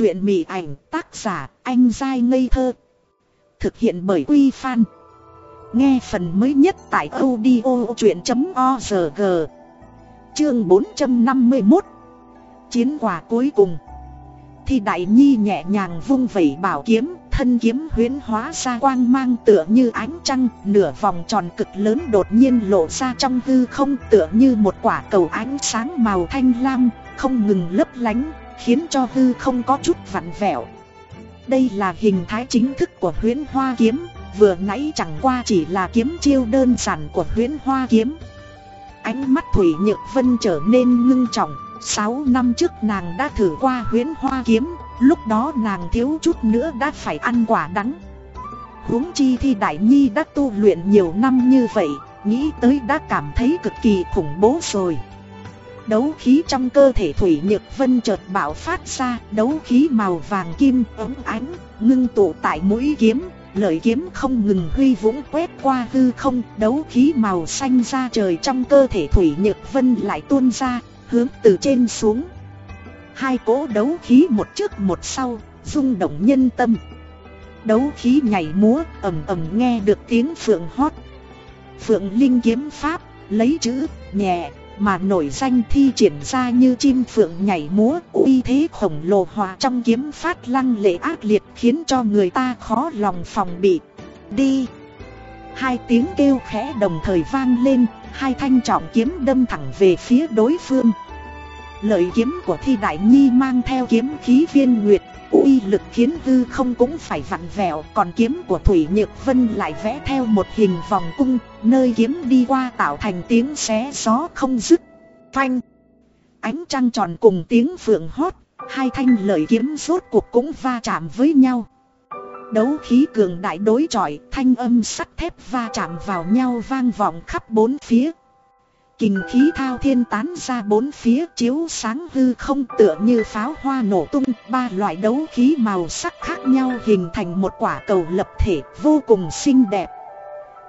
Chuyện mị ảnh tác giả anh dai ngây thơ. Thực hiện bởi Quy Phan. Nghe phần mới nhất tại audio chuyện.org Chương 451 Chiến quả cuối cùng. Thì Đại Nhi nhẹ nhàng vung vẩy bảo kiếm, Thân kiếm huyến hóa ra quang mang tựa như ánh trăng, Nửa vòng tròn cực lớn đột nhiên lộ ra trong hư không Tựa như một quả cầu ánh sáng màu thanh lam, Không ngừng lấp lánh. Khiến cho hư không có chút vặn vẹo. Đây là hình thái chính thức của huyến hoa kiếm, Vừa nãy chẳng qua chỉ là kiếm chiêu đơn giản của huyến hoa kiếm. Ánh mắt Thủy Nhược Vân trở nên ngưng trọng 6 năm trước nàng đã thử qua huyến hoa kiếm, Lúc đó nàng thiếu chút nữa đã phải ăn quả đắng. Huống chi thi Đại Nhi đã tu luyện nhiều năm như vậy, Nghĩ tới đã cảm thấy cực kỳ khủng bố rồi. Đấu khí trong cơ thể Thủy Nhược Vân chợt bạo phát ra, Đấu khí màu vàng kim ấm ánh, Ngưng tụ tại mũi kiếm, Lợi kiếm không ngừng huy vũng quét qua hư không, Đấu khí màu xanh ra trời trong cơ thể Thủy Nhược Vân lại tuôn ra, Hướng từ trên xuống. Hai cỗ đấu khí một trước một sau, rung động nhân tâm. Đấu khí nhảy múa, ầm ầm nghe được tiếng phượng hót. Phượng linh kiếm pháp, lấy chữ, nhẹ mà nổi danh thi triển ra như chim phượng nhảy múa uy thế khổng lồ hòa trong kiếm phát lăng lệ ác liệt khiến cho người ta khó lòng phòng bị. Đi! Hai tiếng kêu khẽ đồng thời vang lên, hai thanh trọng kiếm đâm thẳng về phía đối phương. Lợi kiếm của thi đại nhi mang theo kiếm khí viên nguyệt, uy lực khiến hư không cũng phải vặn vẹo, còn kiếm của Thủy Nhược Vân lại vẽ theo một hình vòng cung, nơi kiếm đi qua tạo thành tiếng xé gió không dứt. Phanh! Ánh trăng tròn cùng tiếng phượng hót, hai thanh lợi kiếm rốt cuộc cũng va chạm với nhau. Đấu khí cường đại đối chọi, thanh âm sắt thép va chạm vào nhau vang vọng khắp bốn phía. Kình khí thao thiên tán ra bốn phía chiếu sáng hư không tựa như pháo hoa nổ tung Ba loại đấu khí màu sắc khác nhau hình thành một quả cầu lập thể vô cùng xinh đẹp.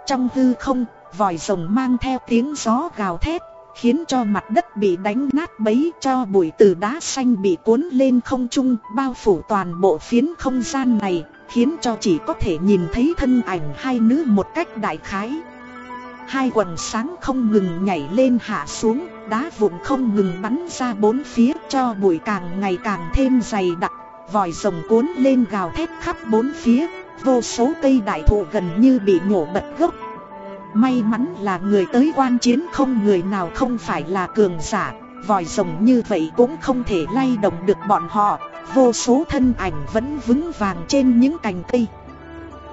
Trong hư không, vòi rồng mang theo tiếng gió gào thét Khiến cho mặt đất bị đánh nát bấy cho bụi từ đá xanh bị cuốn lên không trung Bao phủ toàn bộ phiến không gian này Khiến cho chỉ có thể nhìn thấy thân ảnh hai nữ một cách đại khái. Hai quần sáng không ngừng nhảy lên hạ xuống, đá vụn không ngừng bắn ra bốn phía cho bụi càng ngày càng thêm dày đặc, vòi rồng cuốn lên gào thét khắp bốn phía, vô số cây đại thụ gần như bị nhổ bật gốc. May mắn là người tới quan chiến không người nào không phải là cường giả, vòi rồng như vậy cũng không thể lay động được bọn họ, vô số thân ảnh vẫn vững vàng trên những cành cây.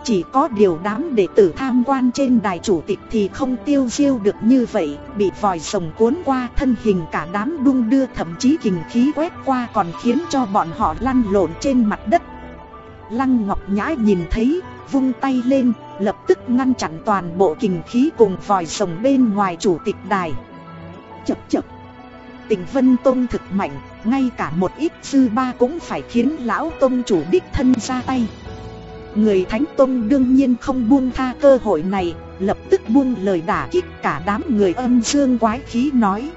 Chỉ có điều đám đệ tử tham quan trên đài chủ tịch thì không tiêu diêu được như vậy Bị vòi rồng cuốn qua thân hình cả đám đung đưa thậm chí kình khí quét qua còn khiến cho bọn họ lăn lộn trên mặt đất. Lăng Ngọc Nhã nhìn thấy, vung tay lên, lập tức ngăn chặn toàn bộ kình khí cùng vòi rồng bên ngoài chủ tịch đài. Chập chập. Tình Vân Tông thực mạnh, ngay cả một ít sư ba cũng phải khiến lão tông chủ đích thân ra tay. Người Thánh Tông đương nhiên không buông tha cơ hội này, lập tức buông lời đả kích cả đám người âm dương quái khí nói.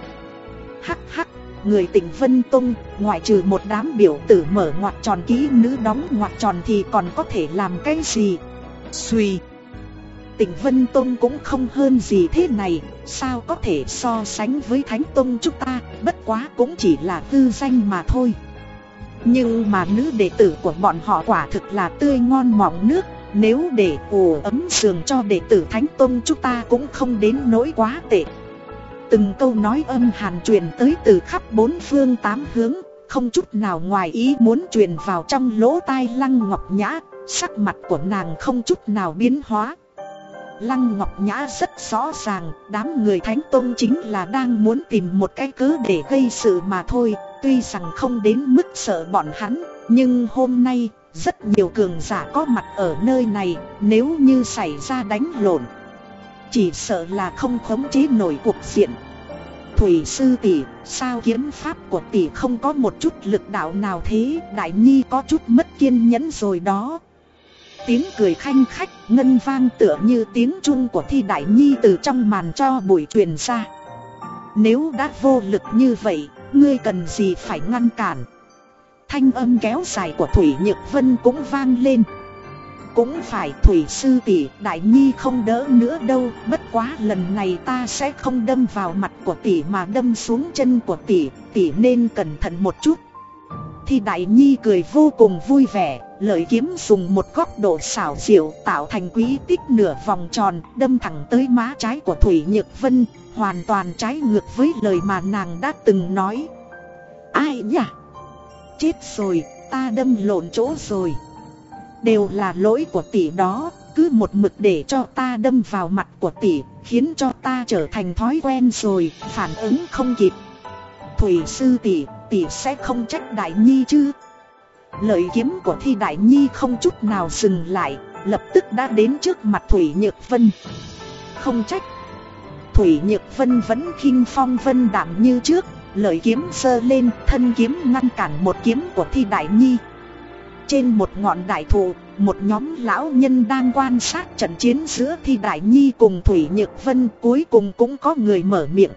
Hắc hắc, người tỉnh Vân Tông, ngoại trừ một đám biểu tử mở ngoặt tròn ký nữ đóng ngoặt tròn thì còn có thể làm cái gì? Suy, Tỉnh Vân Tông cũng không hơn gì thế này, sao có thể so sánh với Thánh Tông chúng ta, bất quá cũng chỉ là tư danh mà thôi. Nhưng mà nữ đệ tử của bọn họ quả thực là tươi ngon mọng nước. Nếu để ủ ấm giường cho đệ tử Thánh Tông chúng ta cũng không đến nỗi quá tệ. Từng câu nói âm hàn truyền tới từ khắp bốn phương tám hướng. Không chút nào ngoài ý muốn truyền vào trong lỗ tai Lăng Ngọc Nhã. Sắc mặt của nàng không chút nào biến hóa. Lăng Ngọc Nhã rất rõ ràng Đám người Thánh Tông chính là đang muốn tìm một cái cớ để gây sự mà thôi Tuy rằng không đến mức sợ bọn hắn, nhưng hôm nay rất nhiều cường giả có mặt ở nơi này, nếu như xảy ra đánh lộn, chỉ sợ là không khống chế nổi cuộc diện. Thủy sư tỷ, sao kiếm pháp của tỷ không có một chút lực đạo nào thế, đại nhi có chút mất kiên nhẫn rồi đó. Tiếng cười khanh khách, ngân vang tựa như tiếng chuông của thi đại nhi từ trong màn cho bụi truyền ra. Nếu đã vô lực như vậy, ngươi cần gì phải ngăn cản? Thanh âm kéo dài của Thủy Nhược Vân cũng vang lên. Cũng phải Thủy Sư tỷ Đại Nhi không đỡ nữa đâu Bất quá lần này ta sẽ không đâm vào mặt của tỷ mà đâm xuống chân của tỷ Tỷ nên cẩn thận một chút. Thì Đại Nhi cười vô cùng vui vẻ. Lợi kiếm dùng một góc độ xảo diệu tạo thành quý tích nửa vòng tròn Đâm thẳng tới má trái của Thủy Nhược Vân Hoàn toàn trái ngược với lời mà nàng đã từng nói. Ai nhỉ? Chết rồi, ta đâm lộn chỗ rồi. Đều là lỗi của tỷ đó Cứ một mực để cho ta đâm vào mặt của tỷ Khiến cho ta trở thành thói quen rồi Phản ứng không kịp. Thủy sư tỷ, tỷ sẽ không trách đại nhi chứ? Lợi kiếm của thi đại nhi không chút nào dừng lại, Lập tức đã đến trước mặt Thủy Nhược Vân. Không trách. Thủy Nhược Vân vẫn khinh phong vân đảm như trước, Lợi kiếm sơ lên, thân kiếm ngăn cản một kiếm của thi đại nhi. Trên một ngọn đại thụ, Một nhóm lão nhân đang quan sát trận chiến giữa thi đại nhi cùng Thủy Nhược Vân, Cuối cùng cũng có người mở miệng.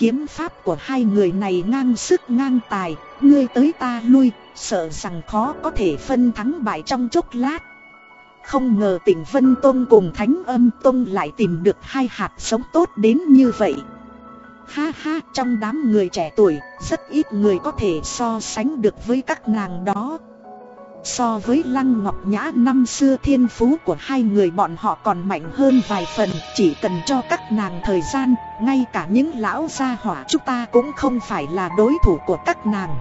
Kiếm pháp của hai người này ngang sức ngang tài, Ngươi tới ta lui, Sợ rằng khó có thể phân thắng bại trong chốc lát. Không ngờ tỉnh Vân Tôn cùng Thánh Âm Tôn lại tìm được hai hạt sống tốt đến như vậy. Ha ha, trong đám người trẻ tuổi, Rất ít người có thể so sánh được với các nàng đó. So với Lăng Ngọc Nhã năm xưa thiên phú của hai người bọn họ còn mạnh hơn vài phần Chỉ cần cho các nàng thời gian Ngay cả những lão gia hỏa chúng ta cũng không phải là đối thủ của các nàng.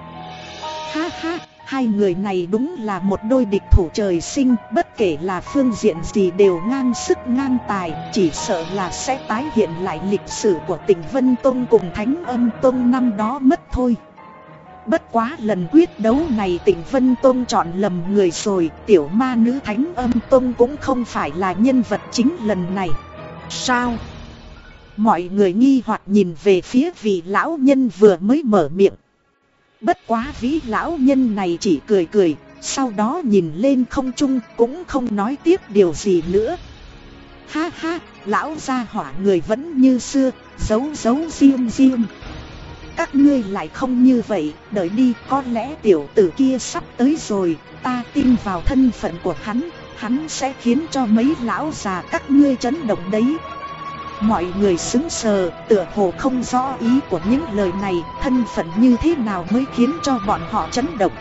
Ha ha, hai người này đúng là một đôi địch thủ trời sinh Bất kể là phương diện gì đều ngang sức ngang tài Chỉ sợ là sẽ tái hiện lại lịch sử của tỉnh Vân Tông cùng Thánh Âm Tông năm đó mất thôi. Bất quá lần quyết đấu này tỉnh Vân Tôn chọn lầm người rồi Tiểu ma nữ Thánh Âm Tôn cũng không phải là nhân vật chính lần này Sao? Mọi người nghi hoặc nhìn về phía vị lão nhân vừa mới mở miệng Bất quá vĩ lão nhân này chỉ cười cười, sau đó nhìn lên không trung cũng không nói tiếp điều gì nữa. Ha ha, lão gia hỏa người vẫn như xưa, giấu giấu riêng riêng. Các ngươi lại không như vậy, đợi đi có lẽ tiểu tử kia sắp tới rồi, ta tin vào thân phận của hắn, hắn sẽ khiến cho mấy lão già các ngươi chấn động đấy. Mọi người xứng sờ, tựa hồ không rõ ý của những lời này, thân phận như thế nào mới khiến cho bọn họ chấn động.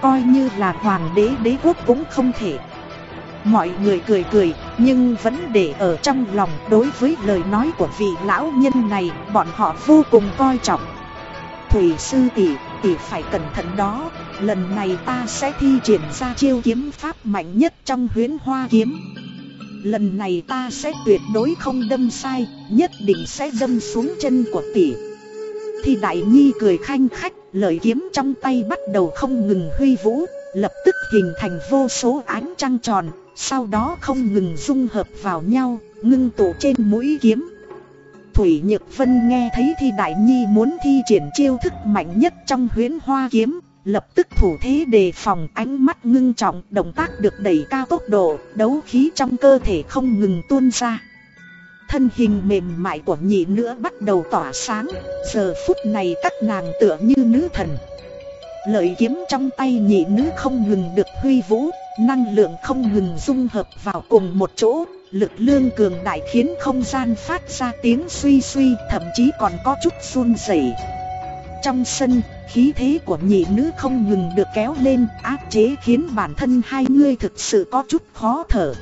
Coi như là hoàng đế đế quốc cũng không thể. Mọi người cười cười, nhưng vẫn để ở trong lòng đối với lời nói của vị lão nhân này, bọn họ vô cùng coi trọng. Thủy sư tỷ, tỷ phải cẩn thận đó, lần này ta sẽ thi triển ra chiêu kiếm pháp mạnh nhất trong huyến hoa kiếm. Lần này ta sẽ tuyệt đối không đâm sai Nhất định sẽ đâm xuống chân của tỷ Thì đại nhi cười khanh khách Lợi kiếm trong tay bắt đầu không ngừng huy vũ Lập tức hình thành vô số ánh trăng tròn sau đó không ngừng dung hợp vào nhau, Ngưng tụ trên mũi kiếm. Thủy Nhược Vân nghe thấy thì Đại Nhi muốn thi triển chiêu thức mạnh nhất trong huyến hoa kiếm, lập tức thủ thế đề phòng, ánh mắt ngưng trọng, động tác được đẩy cao tốc độ, đấu khí trong cơ thể không ngừng tuôn ra. Thân hình mềm mại của nhị nữa bắt đầu tỏa sáng, giờ phút này các nàng tựa như nữ thần. Lợi kiếm trong tay nhị nữ không ngừng được huy vũ năng lượng không ngừng dung hợp vào cùng một chỗ lực lương cường đại khiến không gian phát ra tiếng suy suy thậm chí còn có chút run rẩy trong sân khí thế của nhị nữ không ngừng được kéo lên áp chế khiến bản thân hai người thực sự có chút khó thở.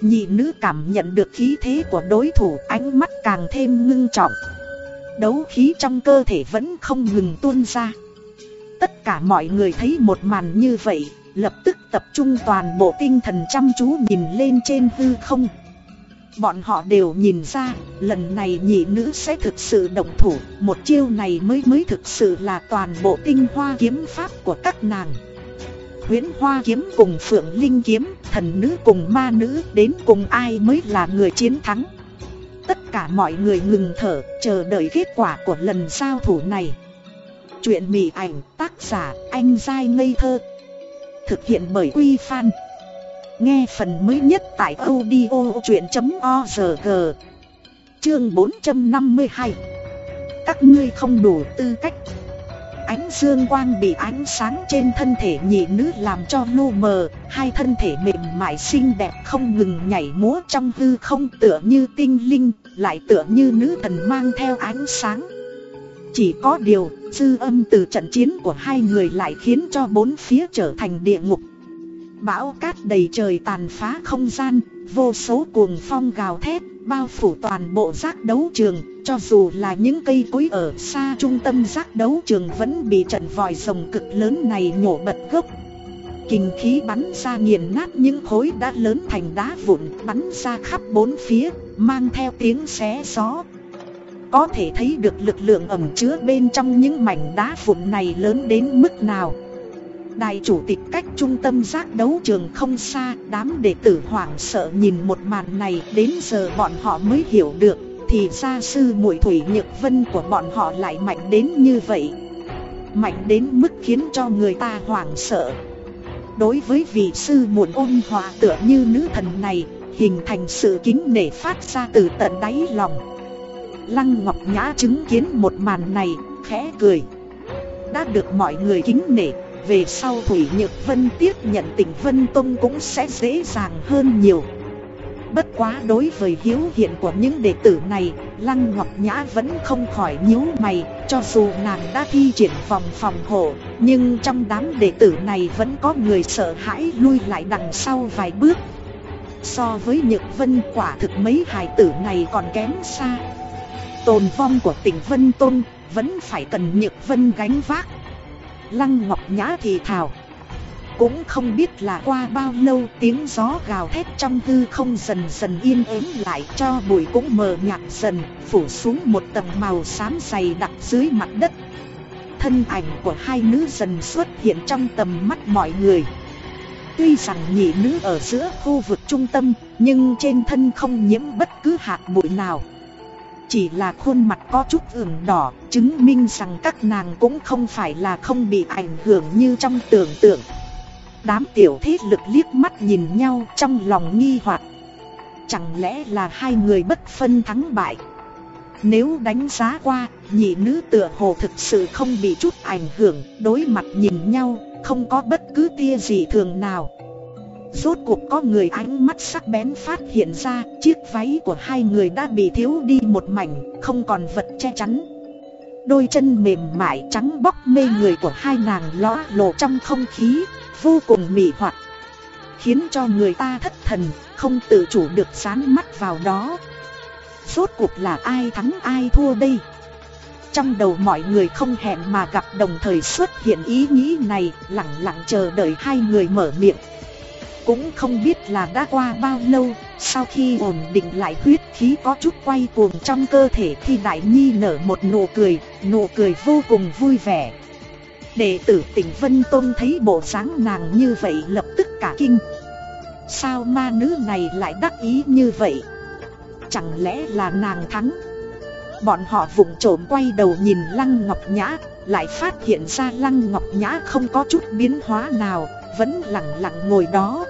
Nhị nữ cảm nhận được khí thế của đối thủ ánh mắt càng thêm ngưng trọng. Đấu khí trong cơ thể vẫn không ngừng tuôn ra. Tất cả mọi người thấy một màn như vậy, lập tức tập trung toàn bộ tinh thần chăm chú nhìn lên trên hư không. Bọn họ đều nhìn ra, lần này nhị nữ sẽ thực sự động thủ, một chiêu này mới mới thực sự là toàn bộ tinh hoa kiếm pháp của các nàng. Huyễn hoa kiếm cùng phượng linh kiếm, thần nữ cùng ma nữ, đến cùng ai mới là người chiến thắng. Tất cả mọi người ngừng thở, chờ đợi kết quả của lần giao thủ này. Chuyện mị ảnh tác giả anh dai ngây thơ Thực hiện bởi Quy Phan. Nghe phần mới nhất tại audio.org Chương 452 Các ngươi không đủ tư cách. Ánh dương quang bị ánh sáng trên thân thể nhị nữ làm cho lu mờ, hai thân thể mềm mại xinh đẹp không ngừng nhảy múa trong hư không tựa như tinh linh, lại tựa như nữ thần mang theo ánh sáng. Chỉ có điều, dư âm từ trận chiến của hai người lại khiến cho bốn phía trở thành địa ngục. Bão cát đầy trời tàn phá không gian, vô số cuồng phong gào thét, bao phủ toàn bộ giác đấu trường, cho dù là những cây cối ở xa trung tâm giác đấu trường vẫn bị trận vòi rồng cực lớn này nhổ bật gốc. Kinh khí bắn ra nghiền nát những khối đá lớn thành đá vụn bắn ra khắp bốn phía, mang theo tiếng xé gió. Có thể thấy được lực lượng ẩm chứa bên trong những mảnh đá vụn này lớn đến mức nào. Đại chủ tịch cách trung tâm giác đấu trường không xa, đám đệ tử hoảng sợ nhìn một màn này, đến giờ bọn họ mới hiểu được, thì gia sư muội thủy nhược vân của bọn họ lại mạnh đến như vậy. Mạnh đến mức khiến cho người ta hoảng sợ. Đối với vị sư muộn ôn hòa tựa như nữ thần này, hình thành sự kính nể phát ra từ tận đáy lòng. Lăng Ngọc Nhã chứng kiến một màn này, khẽ cười. Đã được mọi người kính nể, về sau Thủy Nhược Vân tiếp nhận tỉnh Vân Tông cũng sẽ dễ dàng hơn nhiều. Bất quá đối với hiếu hiện của những đệ tử này, Lăng Ngọc Nhã vẫn không khỏi nhíu mày, cho dù nàng đã thi triển vòng phòng hộ, nhưng trong đám đệ tử này vẫn có người sợ hãi lui lại đằng sau vài bước. So với Nhược Vân quả thực mấy hài tử này còn kém xa. Tồn vong của tỉnh Vân Tôn vẫn phải cần Nhược Vân gánh vác. Lăng Ngọc Nhã thì thào. Cũng không biết là qua bao lâu tiếng gió gào thét trong hư không dần dần yên ắng lại cho bụi cũng mờ nhạt dần, phủ xuống một tầng màu xám dày đặc dưới mặt đất. Thân ảnh của hai nữ dần xuất hiện trong tầm mắt mọi người. Tuy rằng nhị nữ ở giữa khu vực trung tâm, nhưng trên thân không nhiễm bất cứ hạt bụi nào. Chỉ là khuôn mặt có chút ửng đỏ, chứng minh rằng các nàng cũng không phải là không bị ảnh hưởng như trong tưởng tượng. Đám tiểu thế lực liếc mắt nhìn nhau trong lòng nghi hoặc. Chẳng lẽ là hai người bất phân thắng bại? Nếu đánh giá qua, nhị nữ tựa hồ thực sự không bị chút ảnh hưởng Đối mặt nhìn nhau, không có bất cứ tia gì thường nào. Rốt cuộc có người ánh mắt sắc bén phát hiện ra, Chiếc váy của hai người đã bị thiếu đi một mảnh, Không còn vật che chắn. Đôi chân mềm mại trắng bóc mê người của hai nàng ló lộ trong không khí, Vô cùng mị hoặc, Khiến cho người ta thất thần, Không tự chủ được sán mắt vào đó. Rốt cuộc là ai thắng ai thua đây? Trong đầu mọi người không hẹn mà gặp đồng thời xuất hiện ý nghĩ này, Lặng lặng chờ đợi hai người mở miệng cũng không biết là đã qua bao lâu, sau khi ổn định lại huyết khí có chút quay cuồng trong cơ thể thì Đại Nhi nở một nụ cười, nụ cười vô cùng vui vẻ. Đệ tử tỉnh Vân Tôn thấy bộ dáng nàng như vậy lập tức cả kinh. Sao ma nữ này lại đắc ý như vậy? Chẳng lẽ là nàng thắng? Bọn họ vụng trộm quay đầu nhìn Lăng Ngọc Nhã, lại phát hiện ra Lăng Ngọc Nhã không có chút biến hóa nào, vẫn lặng lặng ngồi đó,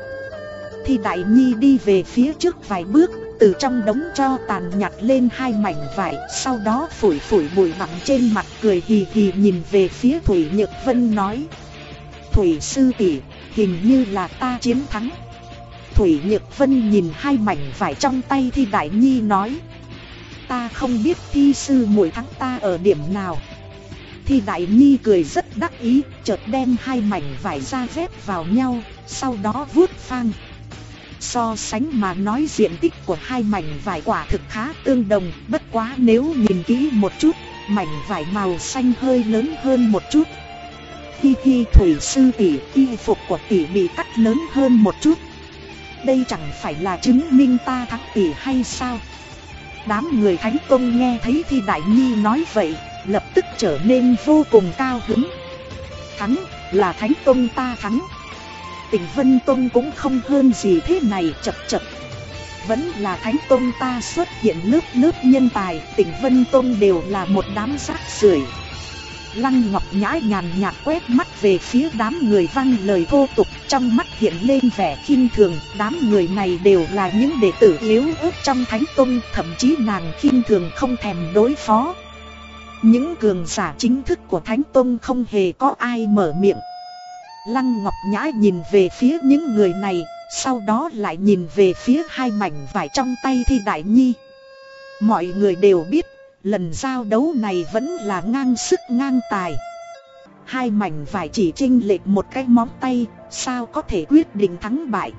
thi Đại Nhi đi về phía trước vài bước, từ trong đống cho tàn nhặt lên hai mảnh vải, sau đó phủi phủi bụi bặm trên mặt cười hì hì nhìn về phía Thủy Nhược Vân nói. Thủy sư tỷ, hình như là ta chiến thắng. Thủy Nhược Vân nhìn hai mảnh vải trong tay thi Đại Nhi nói. Ta không biết thi sư muội thắng ta ở điểm nào. thi Đại Nhi cười rất đắc ý, chợt đem hai mảnh vải ra dép vào nhau, sau đó vuốt phang. So sánh mà nói diện tích của hai mảnh vải quả thực khá tương đồng, bất quá nếu nhìn kỹ một chút, mảnh vải màu xanh hơi lớn hơn một chút. Hi hi thủy sư tỷ, y phục của tỷ bị cắt lớn hơn một chút. Đây chẳng phải là chứng minh ta thắng tỷ hay sao? Đám người Thánh Tông nghe thấy thì Đại Nhi nói vậy, lập tức trở nên vô cùng cao hứng. Thắng, là Thánh Tông ta thắng Tình Vân Tông cũng không hơn gì thế này chập chập. Vẫn là Thánh Tông ta xuất hiện lớp lớp nhân tài, tỉnh Vân Tông đều là một đám rác rưởi. Lăng Ngọc Nhã nhàn nhạt quét mắt về phía đám người văng lời vô tục trong mắt hiện lên vẻ khinh thường, đám người này đều là những đệ tử yếu ớt trong Thánh Tông, thậm chí nàng khinh thường không thèm đối phó. Những cường giả chính thức của Thánh Tông không hề có ai mở miệng Lăng Ngọc Nhã nhìn về phía những người này, Sau đó lại nhìn về phía hai mảnh vải trong tay Thi Đại Nhi. Mọi người đều biết, Lần giao đấu này vẫn là ngang sức ngang tài. Hai mảnh vải chỉ trinh lệch một cái móng tay, Sao có thể quyết định thắng bại?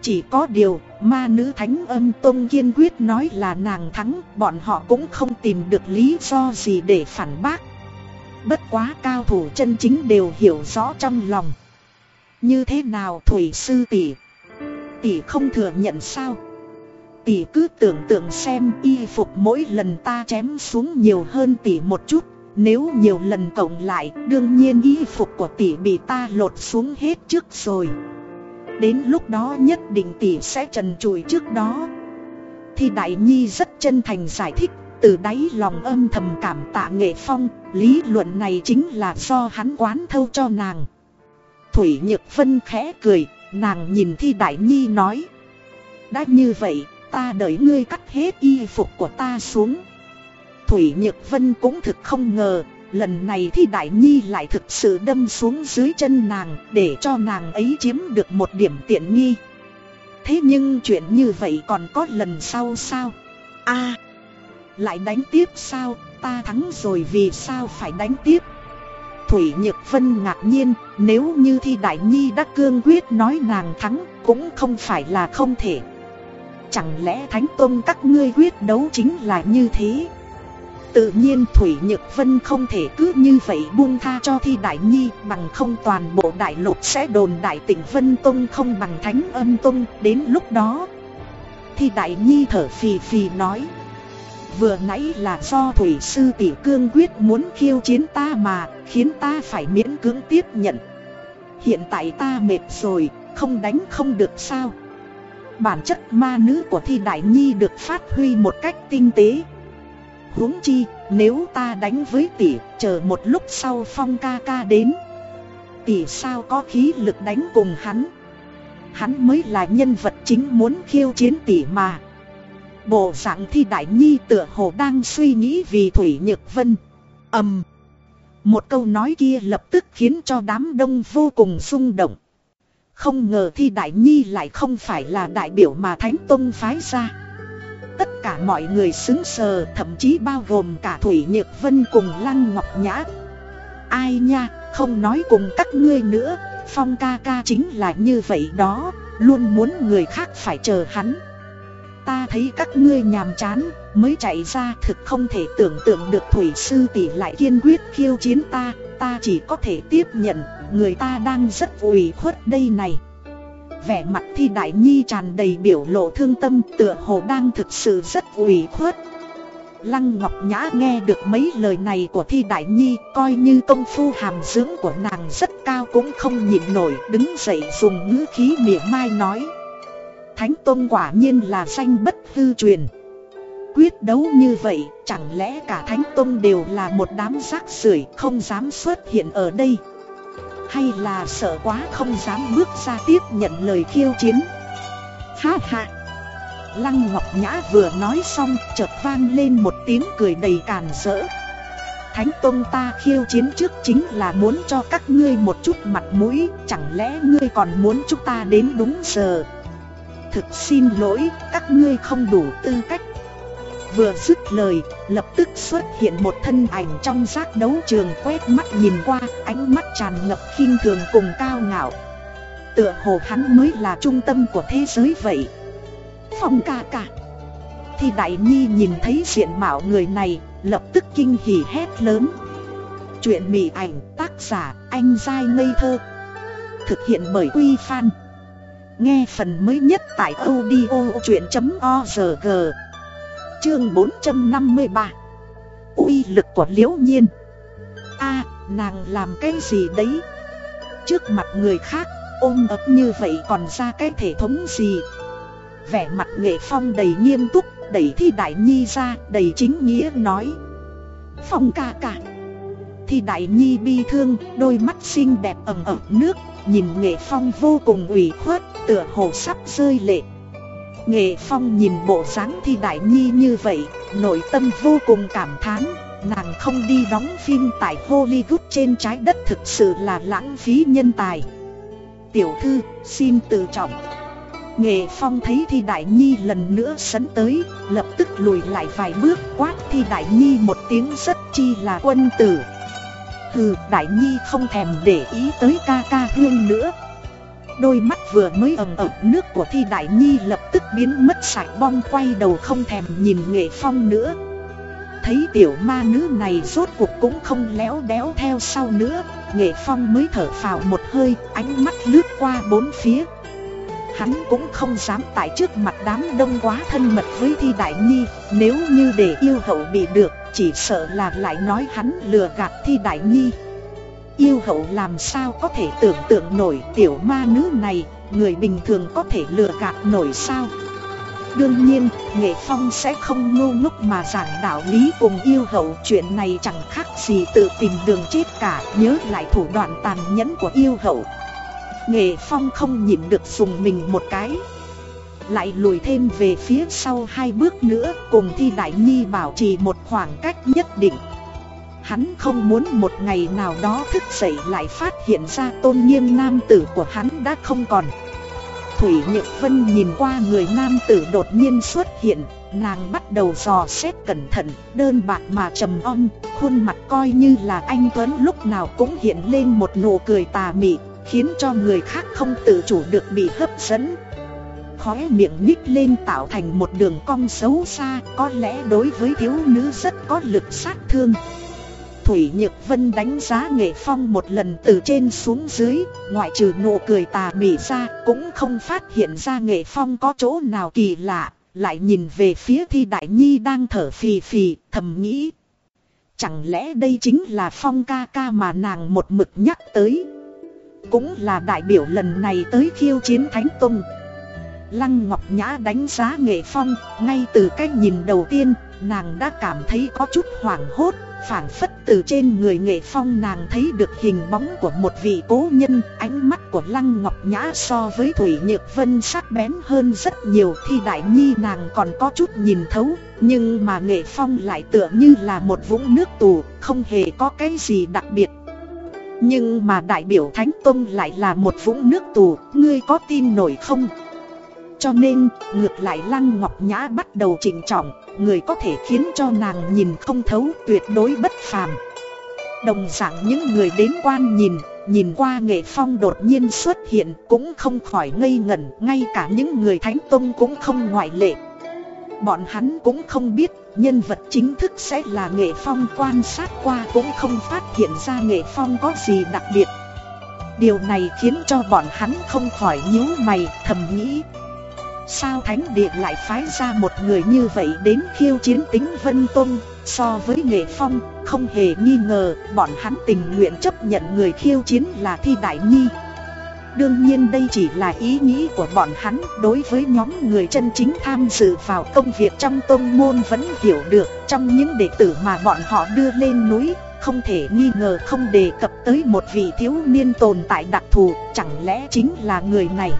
Chỉ có điều, ma nữ thánh âm tôn kiên quyết nói là nàng thắng, Bọn họ cũng không tìm được lý do gì để phản bác. Bất quá cao thủ chân chính đều hiểu rõ trong lòng. Như thế nào thủy sư tỷ? Tỷ không thừa nhận sao? Tỷ cứ tưởng tượng xem y phục mỗi lần ta chém xuống nhiều hơn tỷ một chút. Nếu nhiều lần cộng lại, đương nhiên y phục của tỷ bị ta lột xuống hết trước rồi. Đến lúc đó nhất định tỷ sẽ trần trụi trước đó. Thì Đại Nhi rất chân thành giải thích. Từ đáy lòng âm thầm cảm tạ nghệ phong, Lý luận này chính là do hắn quán thâu cho nàng. Thủy Nhược Vân khẽ cười, Nàng nhìn Thi Đại Nhi nói, Đã như vậy, ta đợi ngươi cắt hết y phục của ta xuống. Thủy Nhược Vân cũng thực không ngờ, Lần này thi Đại Nhi lại thực sự đâm xuống dưới chân nàng Để cho nàng ấy chiếm được một điểm tiện nghi. Thế nhưng chuyện như vậy còn có lần sau sao? A lại đánh tiếp sao? Ta thắng rồi vì sao phải đánh tiếp? Thủy Nhược Vân ngạc nhiên, Nếu như thi Đại Nhi đã cương quyết nói nàng thắng, Cũng không phải là không thể. Chẳng lẽ Thánh Tông các ngươi quyết đấu chính là như thế? Tự nhiên Thủy Nhược Vân không thể cứ như vậy buông tha cho thi đại nhi, Bằng không toàn bộ đại lục sẽ đồn đại tỉnh Vân Tông không bằng Thánh Âm Tông Đến lúc đó, Thi đại nhi thở phì phì nói Vừa nãy là do Thủy Sư Tỷ Cương quyết muốn khiêu chiến ta mà Khiến ta phải miễn cưỡng tiếp nhận Hiện tại ta mệt rồi Không đánh không được sao Bản chất ma nữ của Thi Đại Nhi được phát huy một cách tinh tế huống chi, nếu ta đánh với tỷ, chờ một lúc sau phong ca ca đến. Tỷ sao có khí lực đánh cùng hắn. Hắn mới là nhân vật chính muốn khiêu chiến tỷ mà. Bộ dạng thi đại nhi tựa hồ đang suy nghĩ vì Thủy Nhược Vân. ầm Một câu nói kia lập tức khiến cho đám đông vô cùng rung động. Không ngờ thi đại nhi lại không phải là đại biểu mà Thánh Tông phái ra. Tất cả mọi người xứng sờ thậm chí bao gồm cả Thủy Nhược Vân cùng Lăng Ngọc Nhã Ai nha, không nói cùng các ngươi nữa Phong ca ca chính là như vậy đó Luôn muốn người khác phải chờ hắn Ta thấy các ngươi nhàm chán, Mới chạy ra thực không thể tưởng tượng được Thủy Sư tỷ lại kiên quyết khiêu chiến ta Ta chỉ có thể tiếp nhận, Người ta đang rất ủy khuất đây này. Vẻ mặt thi đại nhi tràn đầy biểu lộ thương tâm tựa hồ đang thực sự rất ủy khuất. Lăng Ngọc Nhã nghe được mấy lời này của Thi Đại Nhi, Coi như công phu hàm dưỡng của nàng rất cao cũng không nhịn nổi, Đứng dậy dùng ngữ khí mỉa mai nói. Thánh Tôn quả nhiên là danh bất hư truyền. Quyết đấu như vậy, chẳng lẽ cả Thánh Tôn đều là một đám rác rưởi không dám xuất hiện ở đây? Hay là sợ quá không dám bước ra tiếp nhận lời khiêu chiến? Ha ha! Lăng Ngọc Nhã vừa nói xong, chợt vang lên một tiếng cười đầy càn rỡ. Thánh Tông ta khiêu chiến trước chính là muốn cho các ngươi một chút mặt mũi, Chẳng lẽ ngươi còn muốn chúng ta đến đúng giờ? Thực xin lỗi, các ngươi không đủ tư cách Vừa dứt lời, lập tức xuất hiện một thân ảnh trong giác đấu trường quét mắt nhìn qua, ánh mắt tràn ngập khinh thường cùng cao ngạo. Tựa hồ hắn mới là trung tâm của thế giới vậy. Phong ca ca. Thì Đại Nhi nhìn thấy diện mạo người này, lập tức kinh hỉ hét lớn. Chuyện mỉ ảnh tác giả anh dai ngây thơ. Thực hiện bởi Quy Phan. Nghe phần mới nhất tại audio chuyện.org Chương 453 uy lực của liễu nhiên. A, nàng làm cái gì đấy? Trước mặt người khác, ôm ấp như vậy còn ra cái thể thống gì? Vẻ mặt nghệ phong đầy nghiêm túc Đẩy thi đại nhi ra, đầy chính nghĩa nói. Phong ca ca. Thi đại nhi bi thương, Đôi mắt xinh đẹp ẩm ẩm nước. Nhìn nghệ phong vô cùng ủy khuất Tựa hồ sắp rơi lệ. Nghệ Phong nhìn bộ dáng thi đại nhi như vậy, nội tâm vô cùng cảm thán, nàng không đi đóng phim tại Hollywood trên trái đất thực sự là lãng phí nhân tài. Tiểu thư, xin tự trọng. Nghệ Phong thấy Thi Đại Nhi lần nữa sấn tới, lập tức lùi lại vài bước quát Thi Đại Nhi một tiếng rất chi là quân tử. Hừ, Đại Nhi không thèm để ý tới ca ca hương nữa. Đôi mắt vừa mới ẩm ẩm nước của Thi Đại Nhi lập tức biến mất sạch bong quay đầu không thèm nhìn Nghệ Phong nữa. Thấy tiểu ma nữ này rốt cuộc cũng không léo đéo theo sau nữa, Nghệ Phong mới thở phào một hơi, ánh mắt lướt qua bốn phía. Hắn cũng không dám tại trước mặt đám đông quá thân mật với Thi Đại Nhi Nếu như để yêu hậu bị được Chỉ sợ là lại nói hắn lừa gạt Thi Đại Nhi. Yêu hậu làm sao có thể tưởng tượng nổi tiểu ma nữ này Người bình thường có thể lừa gạt nổi sao? Đương nhiên, Nghệ Phong sẽ không ngu ngốc mà giảng đạo lý cùng yêu hậu Chuyện này chẳng khác gì tự tìm đường chết cả Nhớ lại thủ đoạn tàn nhẫn của yêu hậu. Nghệ Phong không nhịn được dùng mình một cái. Lại lùi thêm về phía sau hai bước nữa Cùng Thi Đại Nhi bảo trì một khoảng cách nhất định. Hắn không muốn một ngày nào đó thức dậy lại phát hiện ra tôn nghiêm nam tử của hắn đã không còn. Thủy Nhược Vân nhìn qua người nam tử đột nhiên xuất hiện Nàng bắt đầu dò xét cẩn thận, đơn bạc mà trầm om Khuôn mặt coi như là anh Tuấn lúc nào cũng hiện lên một nụ cười tà mị. Khiến cho người khác không tự chủ được bị hấp dẫn. Khóe miệng nhích lên tạo thành một đường cong xấu xa, Có lẽ đối với thiếu nữ rất có lực sát thương. Thủy Nhược Vân đánh giá Nghệ Phong một lần từ trên xuống dưới, Ngoại trừ nụ cười tà mị ra, Cũng không phát hiện ra Nghệ Phong có chỗ nào kỳ lạ, Lại nhìn về phía Thi Đại Nhi đang thở phì phì, thầm nghĩ. Chẳng lẽ đây chính là Phong ca ca mà nàng một mực nhắc tới? Cũng là đại biểu lần này tới khiêu chiến Thánh Tông. Lăng Ngọc Nhã đánh giá nghệ phong, Ngay từ cái nhìn đầu tiên, Nàng đã cảm thấy có chút hoảng hốt, phảng phất từ trên người nghệ phong nàng thấy được hình bóng của một vị cố nhân. Ánh mắt của Lăng Ngọc Nhã so với Thủy Nhược Vân sắc bén hơn rất nhiều. Thi Đại Nhi nàng còn có chút nhìn thấu, Nhưng mà nghệ phong lại tựa như là một vũng nước tù, Không hề có cái gì đặc biệt nhưng mà đại biểu Thánh Tông lại là một vũng nước tù, ngươi có tin nổi không? Cho nên, ngược lại Lăng Ngọc Nhã bắt đầu chỉnh trọng, người có thể khiến cho nàng nhìn không thấu tuyệt đối bất phàm. Đồng dạng những người đến quan nhìn, nhìn qua nghệ phong đột nhiên xuất hiện cũng không khỏi ngây ngẩn, ngay cả những người Thánh Tông cũng không ngoại lệ. Bọn hắn cũng không biết nhân vật chính thức sẽ là nghệ phong quan sát qua cũng không phát hiện ra nghệ phong có gì đặc biệt. Điều này khiến cho bọn hắn không khỏi nhíu mày thầm nghĩ. Sao Thánh Địa lại phái ra một người như vậy đến khiêu chiến tính Vân Tôn So với nghệ phong, không hề nghi ngờ bọn hắn tình nguyện chấp nhận người khiêu chiến là Thi Đại Nhi Đương nhiên đây chỉ là ý nghĩ của bọn hắn, Đối với nhóm người chân chính tham dự vào công việc trong tôn môn vẫn hiểu được, Trong những đệ tử mà bọn họ đưa lên núi, Không thể nghi ngờ không đề cập tới một vị thiếu niên tồn tại đặc thù, Chẳng lẽ chính là người này?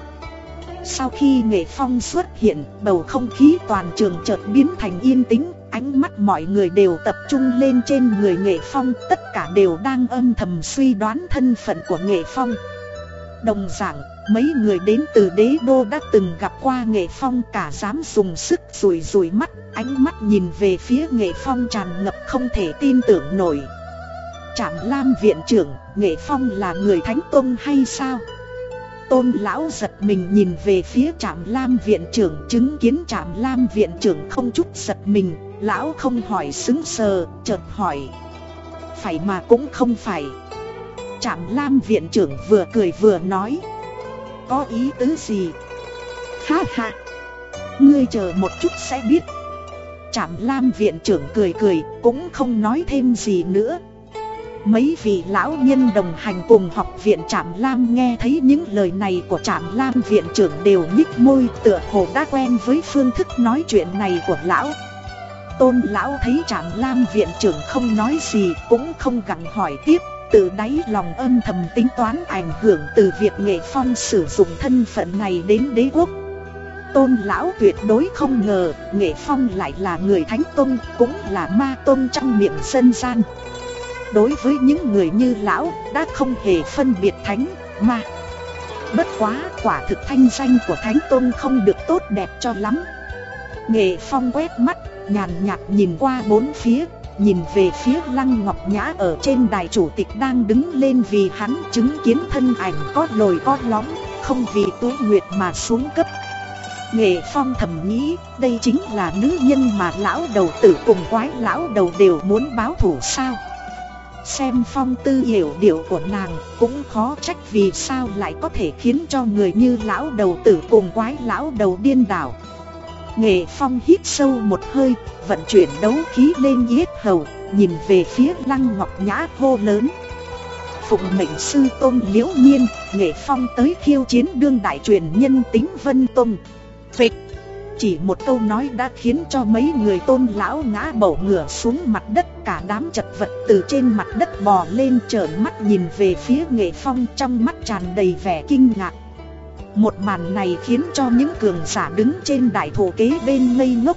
Sau khi nghệ phong xuất hiện, Bầu không khí toàn trường chợt biến thành yên tĩnh, Ánh mắt mọi người đều tập trung lên trên người nghệ phong, Tất cả đều đang âm thầm suy đoán thân phận của nghệ phong. Đồng dạng, mấy người đến từ đế đô đã từng gặp qua nghệ phong cả dám dùng sức rủi rủi mắt, ánh mắt nhìn về phía nghệ phong tràn ngập không thể tin tưởng nổi. Trạm Lam viện trưởng, nghệ phong là người thánh tôn hay sao? Tôn lão giật mình nhìn về phía trạm Lam viện trưởng chứng kiến trạm Lam viện trưởng không chút giật mình, lão không hỏi xứng sờ, chợt hỏi. Phải mà cũng không phải. Trạm Lam viện trưởng vừa cười vừa nói. Có ý tứ gì? Ha ha. Ngươi chờ một chút sẽ biết. Trạm Lam viện trưởng cười cười, Cũng không nói thêm gì nữa. Mấy vị lão nhân đồng hành cùng học viện Trạm Lam nghe thấy những lời này của Trạm Lam viện trưởng đều nhích môi tựa hồ đã quen với phương thức nói chuyện này của lão. Tôn lão thấy Trạm Lam viện trưởng không nói gì cũng không gặng hỏi tiếp từ đáy lòng âm thầm tính toán ảnh hưởng từ việc nghệ phong sử dụng thân phận này đến đế quốc. Tôn lão tuyệt đối không ngờ Nghệ Phong lại là người thánh tôn Cũng là ma tôn trong miệng dân gian. Đối với những người như lão Đã không hề phân biệt thánh, ma. Bất quá quả thực thanh danh của thánh tôn không được tốt đẹp cho lắm. Nghệ Phong quét mắt Nhàn nhạt nhìn qua bốn phía. Nhìn về phía Lăng Ngọc Nhã ở trên đài chủ tịch đang đứng lên vì hắn chứng kiến thân ảnh có lồi có lõm, Không vì túi nguyệt mà xuống cấp. Nghệ Phong thầm nghĩ, đây chính là nữ nhân mà lão đầu tử cùng quái lão đầu đều muốn báo thủ sao? Xem phong tư hiểu điệu của nàng, cũng khó trách vì sao lại có thể khiến cho người như lão đầu tử cùng quái lão đầu điên đảo. Nghệ phong hít sâu một hơi, vận chuyển đấu khí lên yết hầu, nhìn về phía lăng ngọc nhã hô lớn. Phụng mệnh sư tôn liễu nhiên, nghệ phong tới khiêu chiến đương đại truyền nhân tính vân tôn. Phịch! Chỉ một câu nói đã khiến cho mấy người tôn lão ngã bổ ngửa xuống mặt đất Cả đám chật vật từ trên mặt đất bò lên trợn mắt nhìn về phía nghệ phong trong mắt tràn đầy vẻ kinh ngạc một màn này khiến cho những cường giả đứng trên đại thổ kế bên ngây ngốc.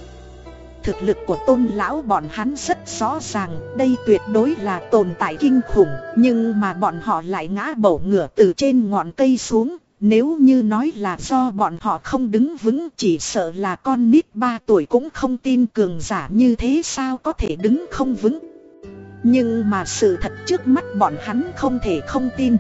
Thực lực của tôn lão bọn hắn rất rõ ràng, Đây tuyệt đối là tồn tại kinh khủng, Nhưng mà bọn họ lại ngã bổ ngửa từ trên ngọn cây xuống. Nếu như nói là do bọn họ không đứng vững, Chỉ sợ là con nít 3 tuổi cũng không tin cường giả như thế sao có thể đứng không vững. Nhưng mà sự thật trước mắt bọn hắn không thể không tin.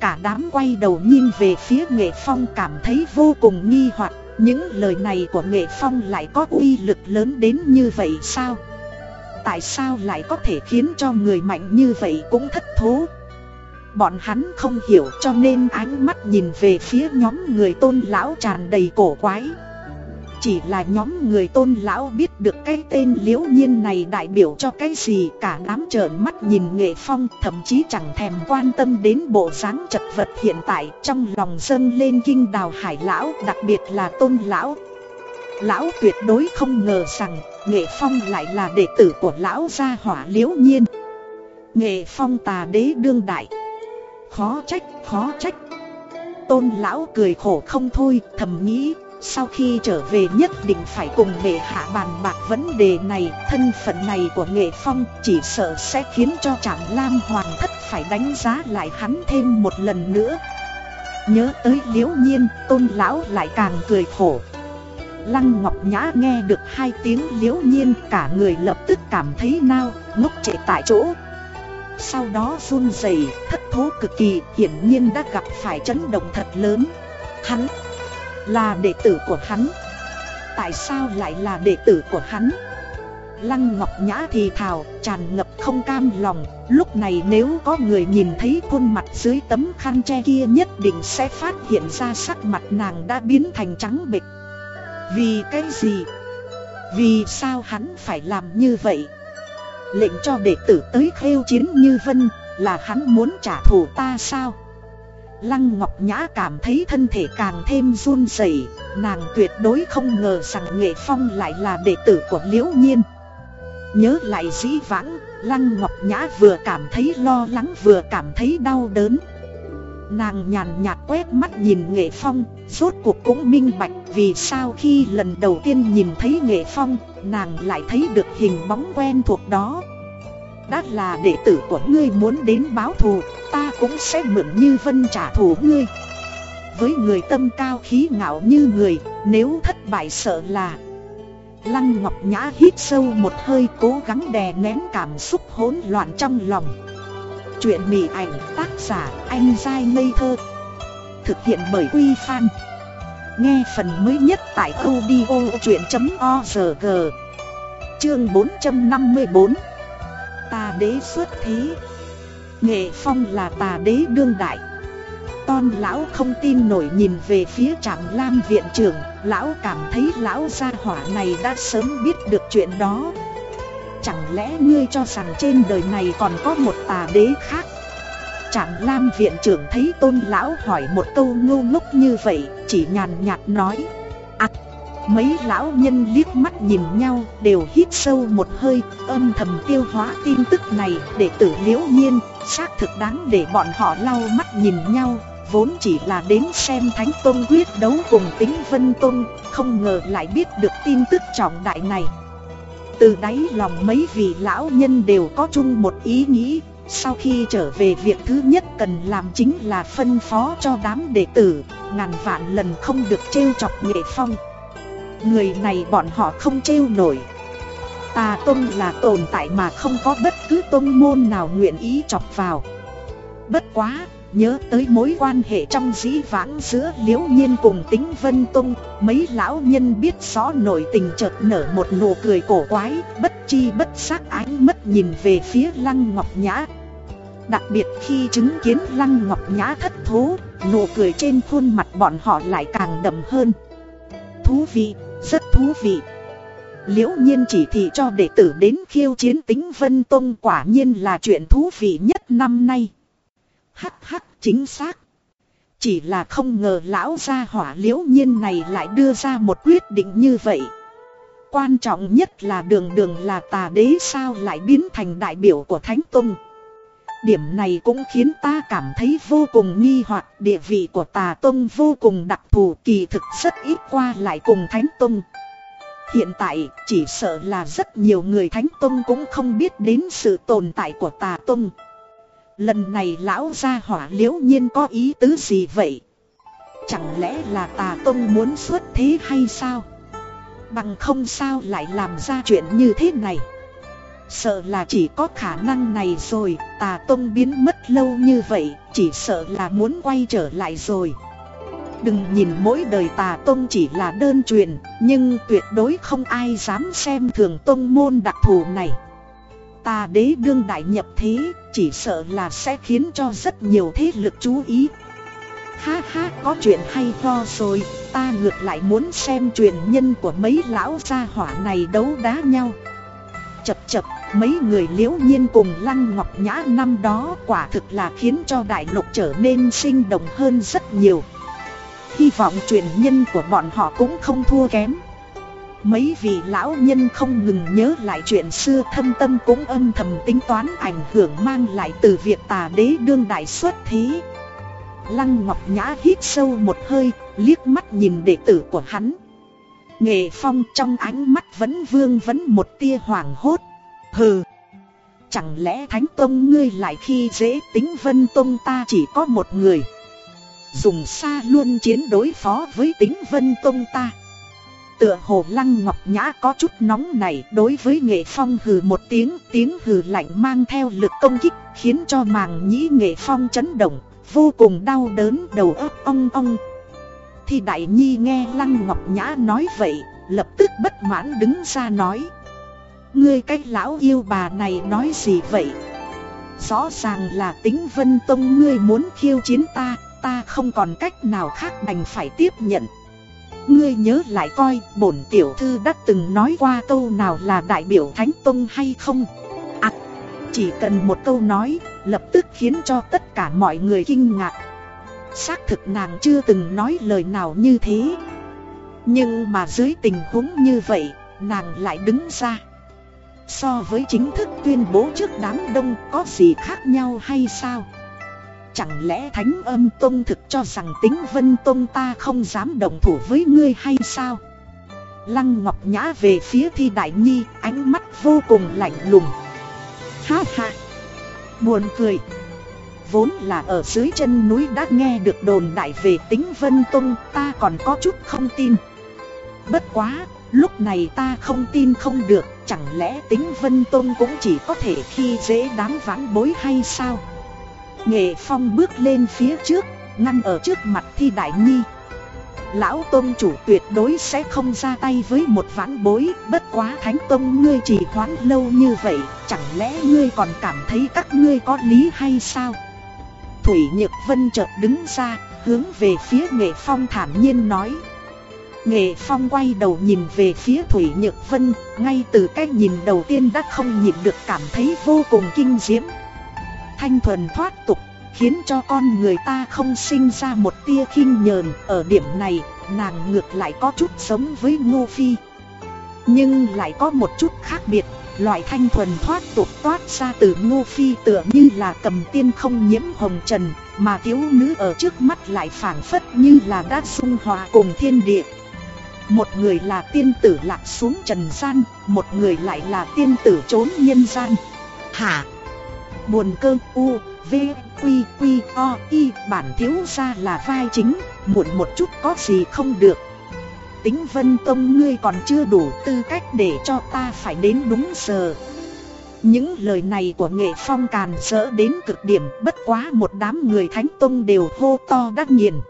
Cả đám quay đầu nhìn về phía Nghệ Phong cảm thấy vô cùng nghi hoặc Những lời này của Nghệ Phong lại có uy lực lớn đến như vậy sao? Tại sao lại có thể khiến cho người mạnh như vậy cũng thất thố? Bọn hắn không hiểu cho nên ánh mắt nhìn về phía nhóm người tôn lão tràn đầy cổ quái chỉ là nhóm người tôn lão biết được cái tên liễu nhiên này đại biểu cho cái gì cả đám trợn mắt nhìn nghệ phong thậm chí chẳng thèm quan tâm đến bộ dáng chật vật hiện tại trong lòng dâng lên kinh đào hải lão đặc biệt là tôn lão. Lão tuyệt đối không ngờ rằng nghệ phong lại là đệ tử của lão gia hỏa liễu nhiên. Nghệ phong tà đế đương đại. Khó trách, khó trách. Tôn lão cười khổ không thôi, thầm nghĩ sau khi trở về nhất định phải cùng nghệ hạ bàn bạc vấn đề này Thân phận này của nghệ phong chỉ sợ sẽ khiến cho trạm lam hoàng thất phải đánh giá lại hắn thêm một lần nữa. Nhớ tới liễu nhiên tôn lão lại càng cười khổ. Lăng Ngọc Nhã nghe được hai tiếng liễu nhiên cả người lập tức cảm thấy nao, ngốc trệ tại chỗ. Sau đó run rẩy thất thố cực kỳ hiển nhiên đã gặp phải chấn động thật lớn. Hắn là đệ tử của hắn Tại sao lại là đệ tử của hắn Lăng Ngọc Nhã thì thào, tràn ngập không cam lòng Lúc này nếu có người nhìn thấy khuôn mặt dưới tấm khăn che kia nhất định sẽ phát hiện ra sắc mặt nàng đã biến thành trắng bệch Vì cái gì? Vì sao hắn phải làm như vậy? Lệnh cho đệ tử tới khêu chiến như vân, là hắn muốn trả thù ta sao? Lăng Ngọc Nhã cảm thấy thân thể càng thêm run rẩy, nàng tuyệt đối không ngờ rằng Nghệ Phong lại là đệ tử của Liễu Nhiên. Nhớ lại dĩ vãng, Lăng Ngọc Nhã vừa cảm thấy lo lắng vừa cảm thấy đau đớn. Nàng nhàn nhạt quét mắt nhìn Nghệ Phong, rốt cuộc cũng minh bạch vì sao khi lần đầu tiên nhìn thấy Nghệ Phong, nàng lại thấy được hình bóng quen thuộc đó. Đã là đệ tử của ngươi muốn đến báo thù Ta cũng sẽ mượn như vân trả thù ngươi. Với người tâm cao khí ngạo như người, Nếu thất bại sợ là. Lăng Ngọc Nhã hít sâu một hơi cố gắng đè nén cảm xúc hỗn loạn trong lòng. Chuyện mỉ ảnh tác giả anh dai ngây thơ. Thực hiện bởi Quy Phan. Nghe phần mới nhất tại audio chuyện.org Chương 454 ta đế xuất thí Nghệ phong là tà đế đương đại. Ton lão không tin nổi nhìn về phía trạm lam viện trưởng Lão cảm thấy lão gia hỏa này đã sớm biết được chuyện đó. Chẳng lẽ ngươi cho rằng trên đời này còn có một tà đế khác? Trạm lam viện trưởng thấy tôn lão hỏi một câu ngu ngốc như vậy, Chỉ nhàn nhạt nói. À Mấy lão nhân liếc mắt nhìn nhau, đều hít sâu một hơi, âm thầm tiêu hóa tin tức này để tử liễu nhiên Xác thực đáng để bọn họ lau mắt nhìn nhau, Vốn chỉ là đến xem Thánh Tông quyết đấu cùng tính Vân Tông Không ngờ lại biết được tin tức trọng đại này. Từ đáy lòng mấy vị lão nhân đều có chung một ý nghĩ, Sau khi trở về việc thứ nhất cần làm chính là phân phó cho đám đệ tử, Ngàn vạn lần không được trêu chọc nghệ phong. Người này bọn họ không trêu nổi. Tà Tông là tồn tại mà không có bất cứ tông môn nào nguyện ý chọc vào. Bất quá, nhớ tới mối quan hệ trong dĩ vãng giữa Liễu Nhiên cùng tính Vân Tông Mấy lão nhân biết rõ nổi tình chợt nở một nụ cười cổ quái Bất chi bất giác ánh mất nhìn về phía Lăng Ngọc Nhã. Đặc biệt khi chứng kiến Lăng Ngọc Nhã thất thố Nụ cười trên khuôn mặt bọn họ lại càng đậm hơn. Thú vị, rất thú vị. Liễu nhiên chỉ thị cho đệ tử đến khiêu chiến tính Vân Tông quả nhiên là chuyện thú vị nhất năm nay. Hắc hắc, chính xác. Chỉ là không ngờ lão gia hỏa liễu nhiên này lại đưa ra một quyết định như vậy. Quan trọng nhất là đường đường là tà đế sao lại biến thành đại biểu của Thánh Tông. Điểm này cũng khiến ta cảm thấy vô cùng nghi hoặc, địa vị của tà Tông vô cùng đặc thù, kỳ thực rất ít qua lại cùng Thánh Tông. Hiện tại chỉ sợ là rất nhiều người Thánh Tông cũng không biết đến sự tồn tại của tà Tông. Lần này lão gia hỏa liễu nhiên có ý tứ gì vậy? Chẳng lẽ là tà Tông muốn xuất thế hay sao? Bằng không sao lại làm ra chuyện như thế này? Sợ là chỉ có khả năng này rồi, tà Tông biến mất lâu như vậy, chỉ sợ là muốn quay trở lại rồi. Đừng nhìn mỗi đời tà tông chỉ là đơn truyền, nhưng tuyệt đối không ai dám xem thường tông môn đặc thù này. Tà đế đương đại nhập thế, chỉ sợ là sẽ khiến cho rất nhiều thế lực chú ý. Ha ha, có chuyện hay ho rồi, ta ngược lại muốn xem truyền nhân của mấy lão gia hỏa này đấu đá nhau. Chập chập, mấy người liễu nhiên cùng Lăng Ngọc Nhã năm đó quả thực là khiến cho đại lục trở nên sinh động hơn rất nhiều. Hy vọng truyền nhân của bọn họ cũng không thua kém. Mấy vị lão nhân không ngừng nhớ lại chuyện xưa thâm tâm cũng âm thầm tính toán ảnh hưởng mang lại từ việc tà đế đương đại xuất thế. Lăng Ngọc Nhã hít sâu một hơi, liếc mắt nhìn đệ tử của hắn. Nghệ Phong trong ánh mắt vẫn vương vẫn một tia hoảng hốt. Hừ Chẳng lẽ Thánh Tông ngươi lại khi dễ tính Vân Tông ta chỉ có một người? Dùng xa luôn chiến đối phó với tính vân tông ta. Tựa hồ lăng ngọc nhã có chút nóng này, đối với nghệ phong hừ một tiếng Tiếng hừ lạnh mang theo lực công kích, Khiến cho màng nhĩ nghệ phong chấn động, Vô cùng đau đớn đầu óc ong ong. Thì đại nhi nghe lăng ngọc nhã nói vậy, Lập tức bất mãn đứng ra nói. Ngươi cách lão yêu bà này nói gì vậy? Rõ ràng là tính vân tông ngươi muốn khiêu chiến ta ta không còn cách nào khác đành phải tiếp nhận. Ngươi nhớ lại coi, bổn tiểu thư đã từng nói qua câu nào là đại biểu Thánh Tông hay không? À chỉ cần một câu nói, lập tức khiến cho tất cả mọi người kinh ngạc. Xác thực nàng chưa từng nói lời nào như thế. Nhưng mà dưới tình huống như vậy, nàng lại đứng ra. So với chính thức tuyên bố trước đám đông có gì khác nhau hay sao? Chẳng lẽ Thánh Âm Tông thực cho rằng tính Vân Tông ta không dám đồng thủ với ngươi hay sao? Lăng Ngọc Nhã về phía Thi Đại Nhi, ánh mắt vô cùng lạnh lùng. Ha ha! Buồn cười! Vốn là ở dưới chân núi đã nghe được đồn đại về tính Vân Tông ta còn có chút không tin. Bất quá, lúc này ta không tin không được, chẳng lẽ tính Vân Tông cũng chỉ có thể khi dễ đám vãn bối hay sao? Nghệ Phong bước lên phía trước, ngăn ở trước mặt Thi Đại Nhi. Lão Tôn chủ tuyệt đối sẽ không ra tay với một vãn bối, bất quá Thánh Tông ngươi chỉ hoãn lâu như vậy, chẳng lẽ ngươi còn cảm thấy các ngươi có lý hay sao? Thủy Nhược Vân chợt đứng ra, hướng về phía Nghệ Phong thản nhiên nói. Nghệ Phong quay đầu nhìn về phía Thủy Nhược Vân, ngay từ cái nhìn đầu tiên đã không nhìn được cảm thấy vô cùng kinh diễm thanh thuần thoát tục, khiến cho con người ta không sinh ra một tia khinh nhờn, ở điểm này, nàng ngược lại có chút giống với Ngô Phi. Nhưng lại có một chút khác biệt, Loại thanh thuần thoát tục toát ra từ ngô phi tựa như là cầm tiên không nhiễm hồng trần Mà thiếu nữ ở trước mắt lại phảng phất như là đã dung hòa cùng thiên địa Một người là tiên tử lạc xuống trần gian Một người lại là tiên tử trốn nhân gian Hả? Buồn cơ u, v, quy, quy, o, y Bản thiếu ra là vai chính Muộn một chút có gì không được. Tính vân tông ngươi còn chưa đủ tư cách để cho ta phải đến đúng giờ. Những lời này của nghệ phong càn rỡ đến cực điểm bất quá một đám người thánh tông đều hô to đắc nhiên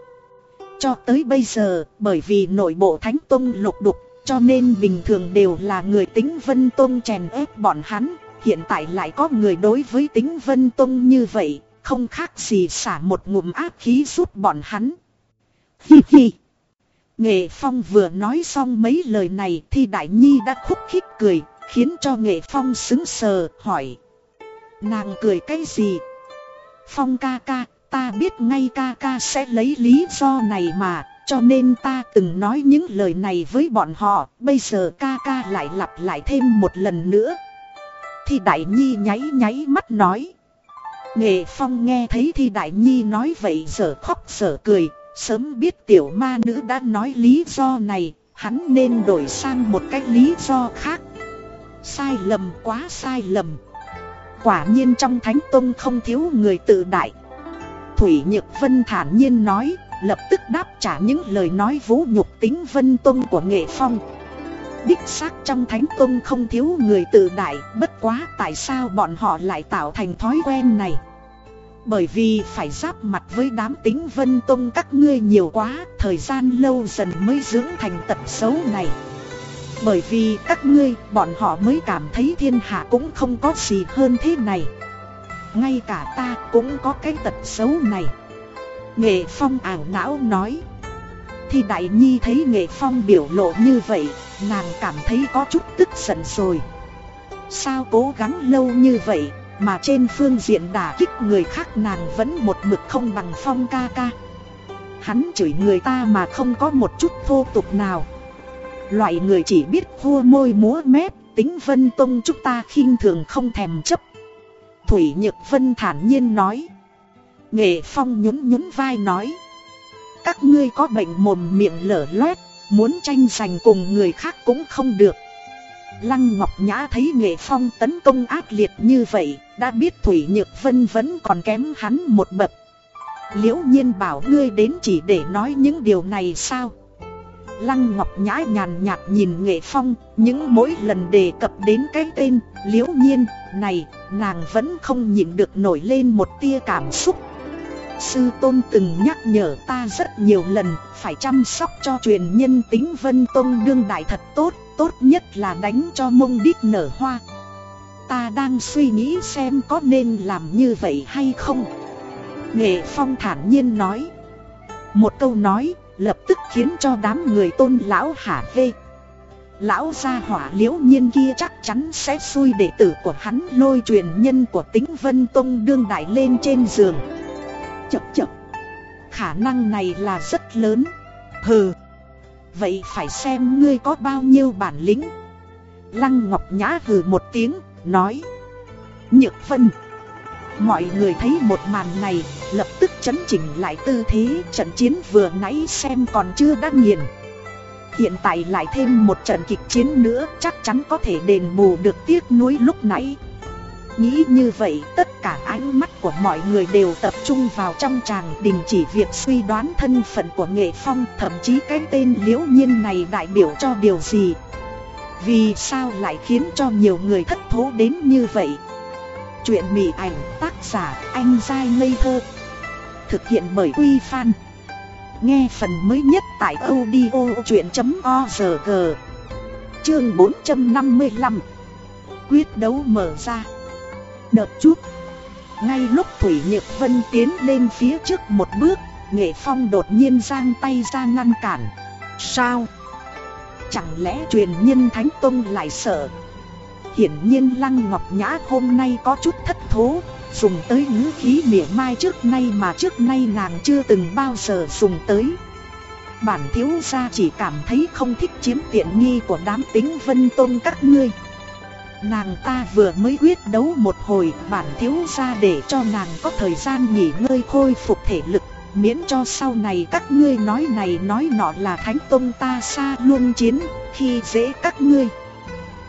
cho tới bây giờ bởi vì nội bộ thánh tông lục đục cho nên bình thường đều là người tính vân tông chèn ép bọn hắn hiện tại lại có người đối với tính vân tông như vậy không khác gì xả một ngụm áp khí giúp bọn hắn hi hi Nghệ Phong vừa nói xong mấy lời này thì Đại Nhi đã khúc khích cười, khiến cho Nghệ Phong xứng sờ, hỏi. Nàng cười cái gì? Phong ca ca, ta biết ngay ca ca sẽ lấy lý do này mà, cho nên ta từng nói những lời này với bọn họ, bây giờ ca ca lại lặp lại thêm một lần nữa. Thì Đại Nhi nháy nháy mắt nói. Nghệ Phong nghe thấy thì Đại Nhi nói vậy sợ khóc sợ cười, Sớm biết tiểu ma nữ đã nói lý do này, hắn nên đổi sang một cách lý do khác. Sai lầm quá sai lầm. Quả nhiên trong Thánh Tông không thiếu người tự đại. Thủy Nhược Vân thản nhiên nói, lập tức đáp trả những lời nói vũ nhục tính Vân Tông của Nghệ Phong. Đích xác trong Thánh Tông không thiếu người tự đại, bất quá tại sao bọn họ lại tạo thành thói quen này. Bởi vì phải giáp mặt với đám tính vân tông các ngươi nhiều quá Thời gian lâu dần mới dưỡng thành tật xấu này. Bởi vì các ngươi bọn họ mới cảm thấy thiên hạ cũng không có gì hơn thế này. Ngay cả ta cũng có cái tật xấu này. Nghệ Phong ảo não nói thì Đại Nhi thấy Nghệ Phong biểu lộ như vậy, Nàng cảm thấy có chút tức giận rồi. Sao cố gắng lâu như vậy, mà trên phương diện đả kích người khác nàng vẫn một mực không bằng phong ca ca. Hắn chửi người ta mà không có một chút thô tục nào. Loại người chỉ biết vua môi múa mép, Tính vân tông chúng ta khinh thường không thèm chấp. Thủy Nhược Vân thản nhiên nói. Nghệ Phong nhún nhún vai nói. Các ngươi có bệnh mồm miệng lở loét Muốn tranh giành cùng người khác cũng không được Lăng Ngọc Nhã thấy Nghệ Phong tấn công ác liệt như vậy, đã biết Thủy Nhược Vân vẫn còn kém hắn một bậc. Liễu nhiên bảo ngươi đến chỉ để nói những điều này sao? Lăng Ngọc Nhã nhàn nhạt nhìn Nghệ Phong, những mỗi lần đề cập đến cái tên Liễu nhiên này, nàng vẫn không nhịn được nổi lên một tia cảm xúc. Sư Tôn từng nhắc nhở ta rất nhiều lần, phải chăm sóc cho truyền nhân tính Vân Tôn đương đại thật tốt tốt nhất là đánh cho mông đít nở hoa. Ta đang suy nghĩ xem có nên làm như vậy hay không. Nghệ Phong thản nhiên nói. Một câu nói lập tức khiến cho đám người tôn lão hả hê. Lão gia hỏa liễu nhiên kia chắc chắn sẽ xui đệ tử của hắn lôi truyền nhân của tính vân tông đương đại lên trên giường chậm chậm. Khả năng này là rất lớn. Hừ. Vậy phải xem ngươi có bao nhiêu bản lĩnh. Lăng Ngọc Nhã hừ một tiếng, nói. Nhược Vân. Mọi người thấy một màn này, lập tức chấn chỉnh lại tư thế trận chiến vừa nãy xem còn chưa đã nghiền. Hiện tại lại thêm một trận kịch chiến nữa chắc chắn có thể đền bù được tiếc nuối lúc nãy. Nghĩ như vậy, tất cả ánh mắt của mọi người đều tập trung vào trong chàng đình chỉ việc suy đoán thân phận của nghệ phong, Thậm chí cái tên liễu nhiên này đại biểu cho điều gì. Vì sao lại khiến cho nhiều người thất thố đến như vậy? Chuyện mỉ ảnh tác giả anh dai ngây thơ. Thực hiện bởi Quy Phan. Nghe phần mới nhất tại audio chuyện.org Chương 455 Quyết đấu mở ra. Đợt chút. Ngay lúc Thủy Nhược Vân tiến lên phía trước một bước, Nghệ Phong đột nhiên giang tay ra ngăn cản. Sao? Chẳng lẽ truyền nhân Thánh Tông lại sợ? Hiển nhiên Lăng Ngọc Nhã hôm nay có chút thất thố, Dùng tới ngữ khí mỉa mai trước nay mà trước nay nàng chưa từng bao giờ dùng tới. Bản thiếu gia chỉ cảm thấy không thích chiếm tiện nghi của đám tính vân tôn các ngươi. Nàng ta vừa mới quyết đấu một hồi, bản thiếu ra để cho nàng có thời gian nghỉ ngơi khôi phục thể lực, Miễn cho sau này các ngươi nói này nói nọ là thánh tông ta xa luôn chiến, khi dễ các ngươi.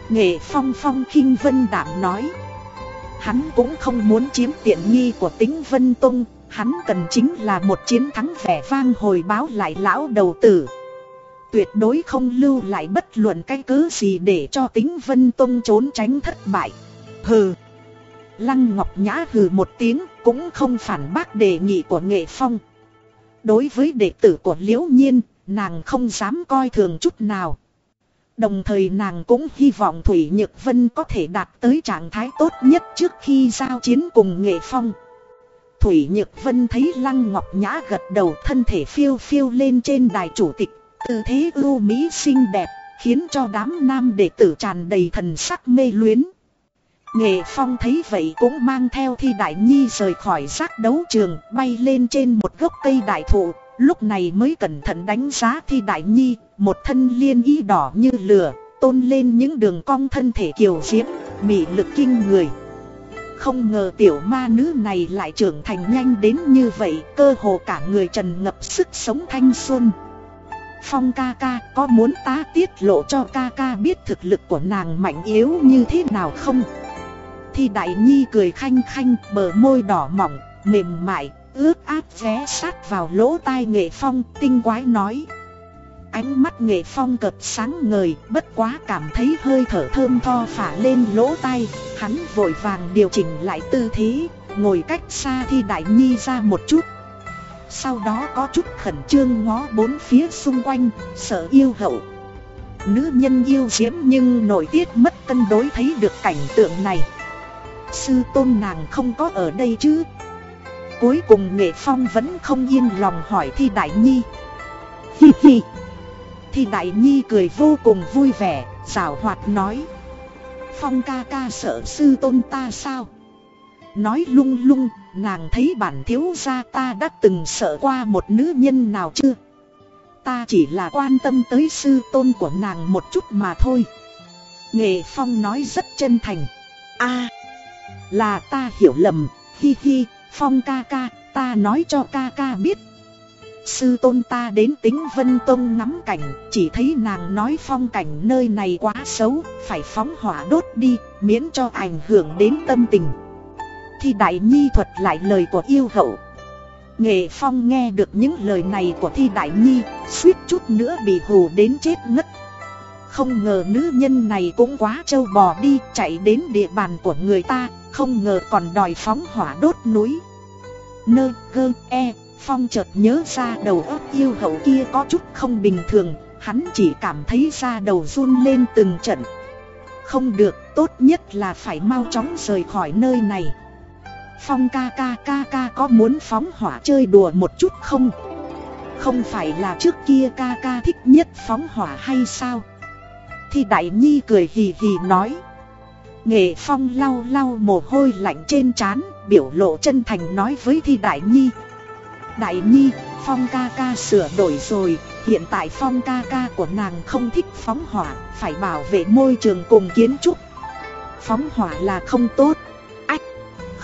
Nghệ phong phong khinh vân đảm nói, Hắn cũng không muốn chiếm tiện nghi của tính vân tông, Hắn cần chính là một chiến thắng vẻ vang hồi báo lại lão đầu tử. Tuyệt đối không lưu lại bất luận cái cớ gì để cho tính vân tông trốn tránh thất bại. Hừ. Lăng Ngọc Nhã hừ một tiếng cũng không phản bác đề nghị của nghệ phong. Đối với đệ tử của Liễu Nhiên, nàng không dám coi thường chút nào. Đồng thời nàng cũng hy vọng Thủy Nhược Vân có thể đạt tới trạng thái tốt nhất trước khi giao chiến cùng nghệ phong. Thủy Nhược Vân thấy Lăng Ngọc Nhã gật đầu thân thể phiêu phiêu lên trên đài chủ tịch. Tư thế ưu mỹ xinh đẹp, Khiến cho đám nam đệ tử tràn đầy thần sắc mê luyến. Nghệ Phong thấy vậy cũng mang theo thi đại nhi rời khỏi giác đấu trường, Bay lên trên một gốc cây đại thụ. Lúc này mới cẩn thận đánh giá thi đại nhi, Một thân liên y đỏ như lửa, Tôn lên những đường cong thân thể kiều diễm, Mị lực kinh người. Không ngờ tiểu ma nữ này lại trưởng thành nhanh đến như vậy, Cơ hồ cả người trần ngập sức sống thanh xuân. Phong ca ca có muốn ta tiết lộ cho ca ca biết thực lực của nàng mạnh yếu như thế nào không? Thì đại nhi cười khanh khanh bờ môi đỏ mỏng, mềm mại, ướt át vé sát vào lỗ tai nghệ phong tinh quái nói. Ánh mắt nghệ phong cợt sáng ngời, bất quá cảm thấy hơi thở thơm tho phả lên lỗ tai, hắn vội vàng điều chỉnh lại tư thế, ngồi cách xa thi đại nhi ra một chút. Sau đó có chút khẩn trương ngó bốn phía xung quanh, sợ yêu hậu. Nữ nhân yêu diễm nhưng nổi tiết mất cân đối thấy được cảnh tượng này. Sư tôn nàng không có ở đây chứ? Cuối cùng nghệ phong vẫn không yên lòng hỏi thi đại nhi. Hi hi. Thi đại nhi cười vô cùng vui vẻ, rào hoạt nói. Phong ca ca sợ sư tôn ta sao? Nói lung lung, nàng thấy bản thiếu gia ta đã từng sợ qua một nữ nhân nào chưa Ta chỉ là quan tâm tới sư tôn của nàng một chút mà thôi Nghệ phong nói rất chân thành a là ta hiểu lầm, hi hi, phong ca ca, ta nói cho ca ca biết. Sư tôn ta đến tính Vân Tông ngắm cảnh, chỉ thấy nàng nói phong cảnh nơi này quá xấu, phải phóng hỏa đốt đi, miễn cho ảnh hưởng đến tâm tình. Thì Đại Nhi thuật lại lời của yêu hậu. Nghệ Phong nghe được những lời này của Thi Đại Nhi, suýt chút nữa bị hù đến chết ngất. Không ngờ nữ nhân này cũng quá trâu bò đi, chạy đến địa bàn của người ta, không ngờ còn đòi phóng hỏa đốt núi Nơ gơ e Phong chợt nhớ ra đầu óc yêu hậu kia có chút không bình thường Hắn chỉ cảm thấy da đầu run lên từng trận Không được tốt nhất là phải mau chóng rời khỏi nơi này Phong ca ca ca ca có muốn phóng hỏa chơi đùa một chút không? Không phải là trước kia ca ca thích nhất phóng hỏa hay sao? Thì Đại Nhi cười hì hì nói Nghệ Phong lau lau mồ hôi lạnh trên trán, biểu lộ chân thành nói với Thi Đại Nhi. Đại Nhi, Phong ca ca sửa đổi rồi, hiện tại Phong ca ca của nàng không thích phóng hỏa, phải bảo vệ môi trường cùng kiến trúc. Phóng hỏa là không tốt.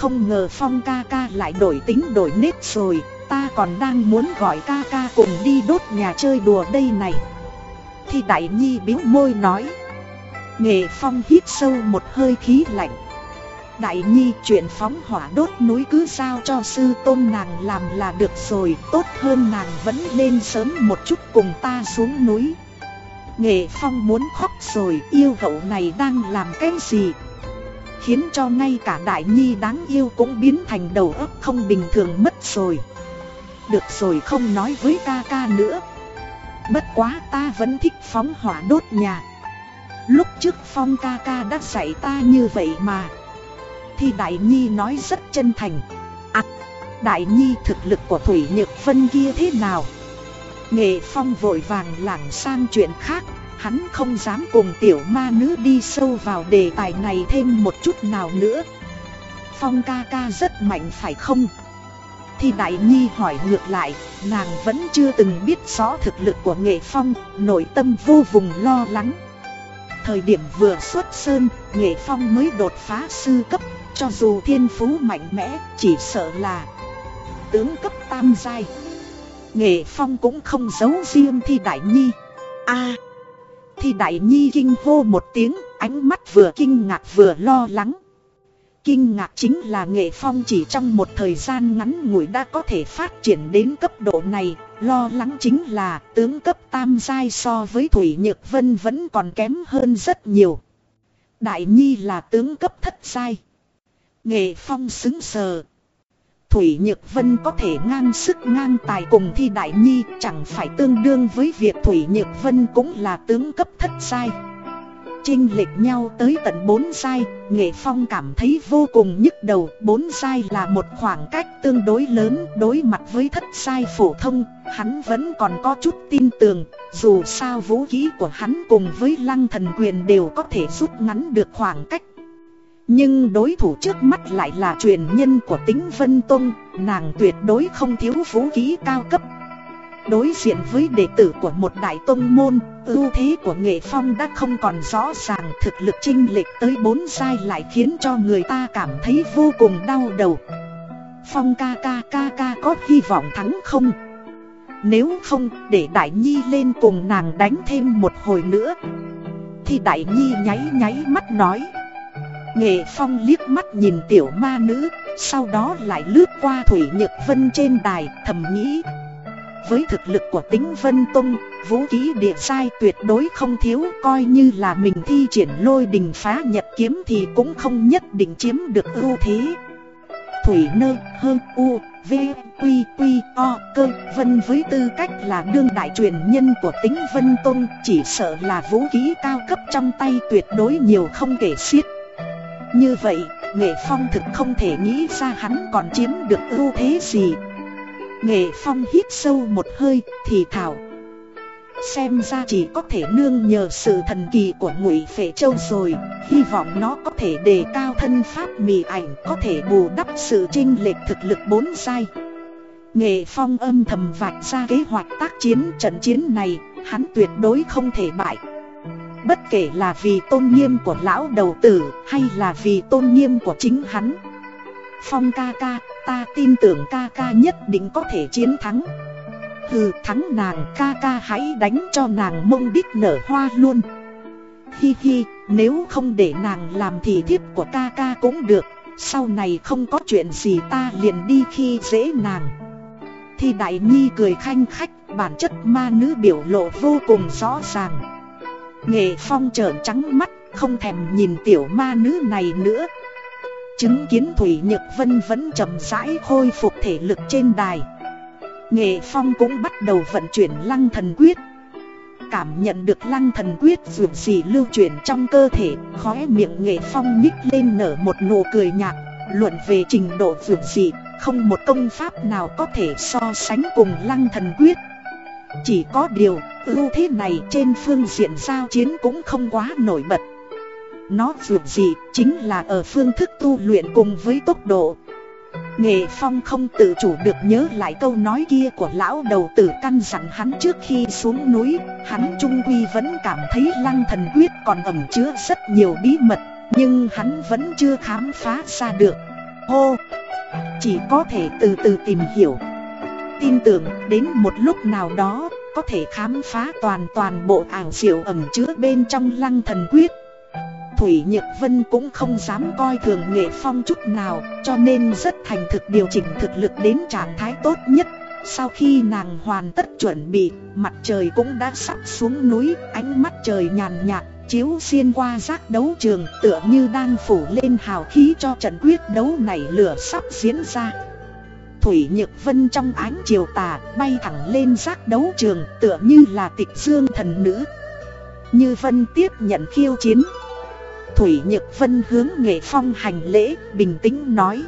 Không ngờ Phong ca ca lại đổi tính đổi nết rồi, ta còn đang muốn gọi ca ca cùng đi đốt nhà chơi đùa đây này. Thi Đại Nhi biếu môi nói. Nghệ Phong hít sâu một hơi khí lạnh Đại Nhi chuyện phóng hỏa đốt núi cứ sao cho sư tôn nàng làm là được rồi Tốt hơn nàng vẫn lên sớm một chút cùng ta xuống núi Nghệ Phong muốn khóc rồi yêu hậu này đang làm cái gì Khiến cho ngay cả Đại Nhi đáng yêu cũng biến thành đầu óc không bình thường mất rồi. Được rồi không nói với ca ca nữa. Bất quá ta vẫn thích phóng hỏa đốt nhà. Lúc trước Phong ca ca đã dạy ta như vậy mà. Thì Đại Nhi nói rất chân thành. À, Đại Nhi thực lực của Thủy Nhược Vân kia thế nào? Nghệ Phong vội vàng lảng sang chuyện khác. Hắn không dám cùng tiểu ma nữ đi sâu vào đề tài này thêm một chút nào nữa Phong ca ca rất mạnh phải không? Thì Đại Nhi hỏi ngược lại, nàng vẫn chưa từng biết rõ thực lực của Nghệ Phong, nội tâm vô vùng lo lắng Thời điểm vừa xuất sơn, Nghệ Phong mới đột phá sư cấp, cho dù thiên phú mạnh mẽ, chỉ sợ là tướng cấp tam giai. Nghệ Phong cũng không giấu riêng Thi Đại Nhi. a Thi Đại Nhi kinh hô một tiếng, ánh mắt vừa kinh ngạc vừa lo lắng. Kinh ngạc chính là Nghệ Phong chỉ trong một thời gian ngắn ngủi đã có thể phát triển đến cấp độ này, lo lắng chính là tướng cấp tam giai so với Thủy Nhược Vân vẫn còn kém hơn rất nhiều. Đại Nhi là tướng cấp thất giai. Nghệ Phong xứng sờ. Thủy Nhược Vân có thể ngang sức ngang tài cùng thi Đại Nhi chẳng phải tương đương với việc Thủy Nhược Vân cũng là tướng cấp thất sai? Trinh lệch nhau tới tận 4 sai, Nghệ Phong cảm thấy vô cùng nhức đầu, 4 sai là một khoảng cách tương đối lớn, đối mặt với thất sai phổ thông, hắn vẫn còn có chút tin tưởng, dù sao vũ khí của hắn cùng với lăng thần quyền đều có thể rút ngắn được khoảng cách. Nhưng đối thủ trước mắt lại là truyền nhân của tính Vân Tông, nàng tuyệt đối không thiếu vũ khí cao cấp. Đối diện với đệ tử của một đại tông môn, ưu thế của nghệ phong đã không còn rõ ràng thực lực chinh lệch tới bốn sai lại khiến cho người ta cảm thấy vô cùng đau đầu. Phong ca ca ca ca có hy vọng thắng không? Nếu không, để Đại Nhi lên cùng nàng đánh thêm một hồi nữa. Thì Đại Nhi nháy nháy mắt nói. Nghệ Phong liếc mắt nhìn tiểu ma nữ, sau đó lại lướt qua Thủy Nhược Vân trên đài, thầm nghĩ. Với thực lực của tính Vân Tông, vũ khí địa sai tuyệt đối không thiếu coi như là mình thi triển lôi đình phá nhật kiếm thì cũng không nhất định chiếm được ưu thế. Thủy nơ hơn u v quy quy o cơ vân với tư cách là đương đại truyền nhân của tính Vân Tông chỉ sợ là vũ khí cao cấp trong tay tuyệt đối nhiều không kể xiết. Như vậy, Nghệ Phong thực không thể nghĩ ra hắn còn chiếm được ưu thế gì. Nghệ Phong hít sâu một hơi, thì thảo. Xem ra chỉ có thể nương nhờ sự thần kỳ của ngụy phệ châu rồi Hy vọng nó có thể đề cao thân pháp mì ảnh Có thể bù đắp sự trinh lệch thực lực bốn sai Nghệ Phong âm thầm vạch ra kế hoạch tác chiến trận chiến này Hắn tuyệt đối không thể bại. Bất kể là vì tôn nghiêm của lão đầu tử hay là vì tôn nghiêm của chính hắn. Phong ca ca, ta tin tưởng ca ca nhất định có thể chiến thắng. Hừ thắng nàng ca ca hãy đánh cho nàng mông đít nở hoa luôn. Hi hi, nếu không để nàng làm thì thiếp của ca ca cũng được. Sau này không có chuyện gì ta liền đi khi dễ nàng. Thì đại nhi cười khanh khách Bản chất ma nữ biểu lộ vô cùng rõ ràng. Nghệ phong trợn trắng mắt, Không thèm nhìn tiểu ma nữ này nữa. Chứng kiến Thủy Nhược Vân vẫn chậm rãi khôi phục thể lực trên đài. Nghệ Phong cũng bắt đầu vận chuyển lăng thần quyết. Cảm nhận được lăng thần quyết vượt gì lưu chuyển trong cơ thể, Khóe miệng Nghệ Phong nhích lên nở một nụ cười nhạt. Luận về trình độ vượt gì, Không một công pháp nào có thể so sánh cùng lăng thần quyết. Chỉ có điều, ưu thế này trên phương diện giao chiến cũng không quá nổi bật. Nó vượt gì chính là ở phương thức tu luyện cùng với tốc độ. Nghệ Phong không tự chủ được nhớ lại câu nói kia của lão đầu tử căn dặn hắn trước khi xuống núi, Hắn trung quy vẫn cảm thấy lăng thần quyết còn ẩm chứa rất nhiều bí mật, Nhưng hắn vẫn chưa khám phá ra được. Hô! Chỉ có thể từ từ tìm hiểu. Tin tưởng đến một lúc nào đó, có thể khám phá toàn toàn bộ ảo diệu ẩm chứa bên trong lăng thần quyết. Thủy Nhược Vân cũng không dám coi thường nghệ phong chút nào, Cho nên rất thành thực điều chỉnh thực lực đến trạng thái tốt nhất. Sau khi nàng hoàn tất chuẩn bị, Mặt trời cũng đã sắp xuống núi, Ánh mắt trời nhàn nhạt, Chiếu xuyên qua giác đấu trường, Tựa như đang phủ lên hào khí cho trận quyết đấu này lửa sắp diễn ra. Thủy Nhược Vân trong ánh chiều tà Bay thẳng lên giác đấu trường Tựa như là tịch dương thần nữ. Như Vân tiếp nhận khiêu chiến. Thủy Nhược Vân hướng Nghệ Phong hành lễ, bình tĩnh nói.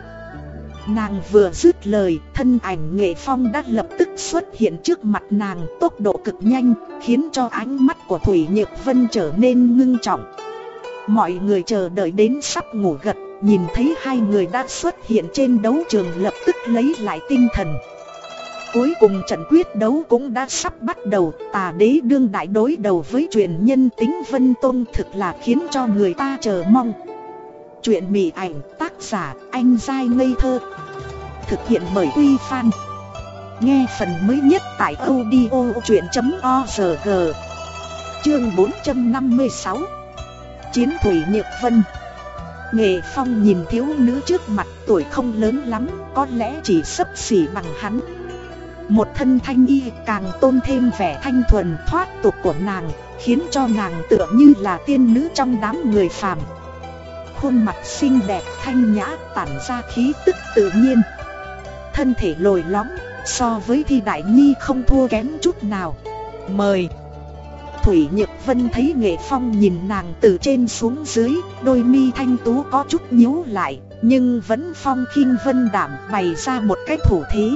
Nàng vừa dứt lời, thân ảnh Nghệ Phong đã lập tức xuất hiện trước mặt nàng tốc độ cực nhanh Khiến cho ánh mắt của Thủy Nhược Vân trở nên ngưng trọng. Mọi người chờ đợi đến sắp ngủ gật, Nhìn thấy hai người đã xuất hiện trên đấu trường lập tức lấy lại tinh thần. Cuối cùng trận quyết đấu cũng đã sắp bắt đầu, Tà đế đương đại đối đầu với truyền nhân tính Vân Tôn thực là khiến cho người ta chờ mong. Chuyện mị ảnh, tác giả, anh dai ngây thơ. Thực hiện bởi Uy Fan Nghe phần mới nhất tại audio chuyện.org Chương 456 Chiến Thủy Nhược Vân. Nghệ Phong nhìn thiếu nữ trước mặt tuổi không lớn lắm, Có lẽ chỉ sấp xỉ bằng hắn. Một thân thanh y càng tôn thêm vẻ thanh thuần thoát tục của nàng, Khiến cho nàng tựa như là tiên nữ trong đám người phàm. Khuôn mặt xinh đẹp thanh nhã tản ra khí tức tự nhiên. Thân thể lồi lõm, so với thi đại nhi không thua kém chút nào. Mời. Thủy Nhược Vân thấy Nghệ Phong nhìn nàng từ trên xuống dưới, đôi mi thanh tú có chút nhíu lại, nhưng vẫn phong khinh vân đảm bày ra một cái thủ thế.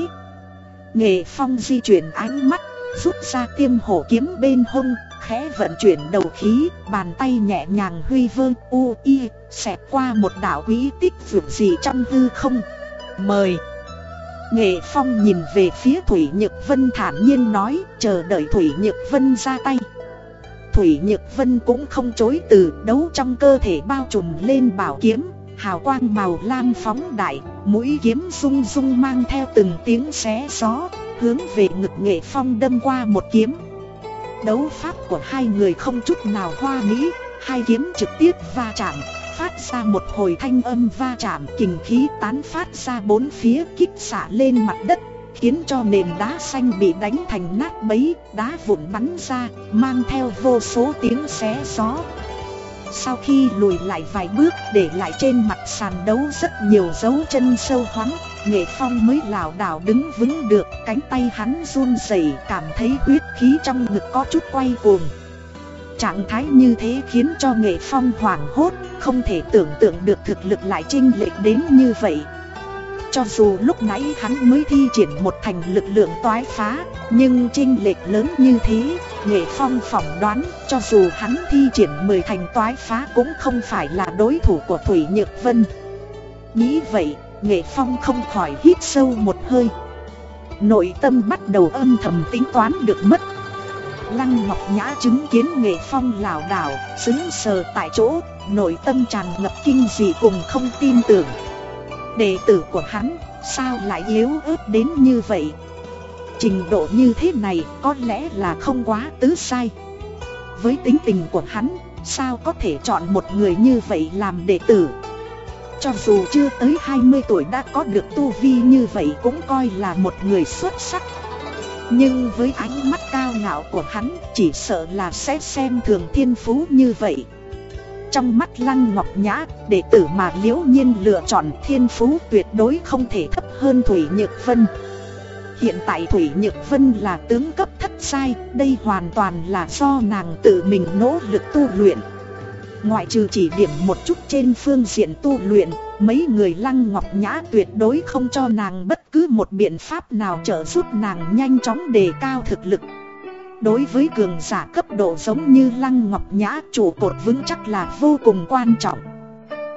Nghệ Phong di chuyển ánh mắt, rút ra tiêm hổ kiếm bên hông, khẽ vận chuyển đầu khí, bàn tay nhẹ nhàng huy vơ u y, xẹt qua một đảo quý tích vượt gì trong hư không. Mời! Nghệ Phong nhìn về phía Thủy Nhược Vân thản nhiên nói, chờ đợi Thủy Nhược Vân ra tay. Thủy Nhược Vân cũng không chối từ, đấu trong cơ thể bao trùm lên bảo kiếm. Hào quang màu lam phóng đại, Mũi kiếm rung rung mang theo từng tiếng xé gió, Hướng về ngực nghệ phong đâm qua một kiếm. Đấu pháp của hai người không chút nào hoa mỹ, Hai kiếm trực tiếp va chạm, Phát ra một hồi thanh âm va chạm, Kình khí tán phát ra bốn phía kích xả lên mặt đất khiến cho nền đá xanh bị đánh thành nát bấy, đá vụn bắn ra, mang theo vô số tiếng xé gió. Sau khi lùi lại vài bước để lại trên mặt sàn đấu rất nhiều dấu chân sâu hoắm, Nghệ Phong mới lảo đảo đứng vững được, cánh tay hắn run rẩy, cảm thấy huyết khí trong ngực có chút quay cuồng. Trạng thái như thế khiến cho Nghệ Phong hoảng hốt, không thể tưởng tượng được thực lực lại chênh lệch đến như vậy. Cho dù lúc nãy hắn mới thi triển một thành lực lượng toái phá Nhưng trinh lệch lớn như thế Nghệ Phong phỏng đoán cho dù hắn thi triển 10 thành toái phá cũng không phải là đối thủ của Thủy Nhược Vân. Nghĩ vậy, Nghệ Phong không khỏi hít sâu một hơi. Nội tâm bắt đầu âm thầm tính toán được mất. Lăng Ngọc Nhã chứng kiến Nghệ Phong lảo đảo, xứng sờ tại chỗ Nội tâm tràn ngập kinh dị cùng không tin tưởng. Đệ tử của hắn, sao lại yếu ớt đến như vậy? Trình độ như thế này có lẽ là không quá tứ sai. Với tính tình của hắn, sao có thể chọn một người như vậy làm đệ tử? Cho dù chưa tới 20 tuổi đã có được tu vi như vậy cũng coi là một người xuất sắc. Nhưng với ánh mắt cao ngạo của hắn, chỉ sợ là sẽ xem thường thiên phú như vậy trong mắt Lăng Ngọc Nhã, đệ tử mà liễu nhiên lựa chọn thiên phú tuyệt đối không thể thấp hơn Thủy Nhược Vân. Hiện tại Thủy Nhược Vân là tướng cấp thất sai, đây hoàn toàn là do nàng tự mình nỗ lực tu luyện. Ngoại trừ chỉ điểm một chút trên phương diện tu luyện, mấy người Lăng Ngọc Nhã tuyệt đối không cho nàng bất cứ một biện pháp nào trợ giúp nàng nhanh chóng đề cao thực lực. Đối với cường giả cấp độ giống như Lăng Ngọc Nhã chủ cột vững chắc là vô cùng quan trọng.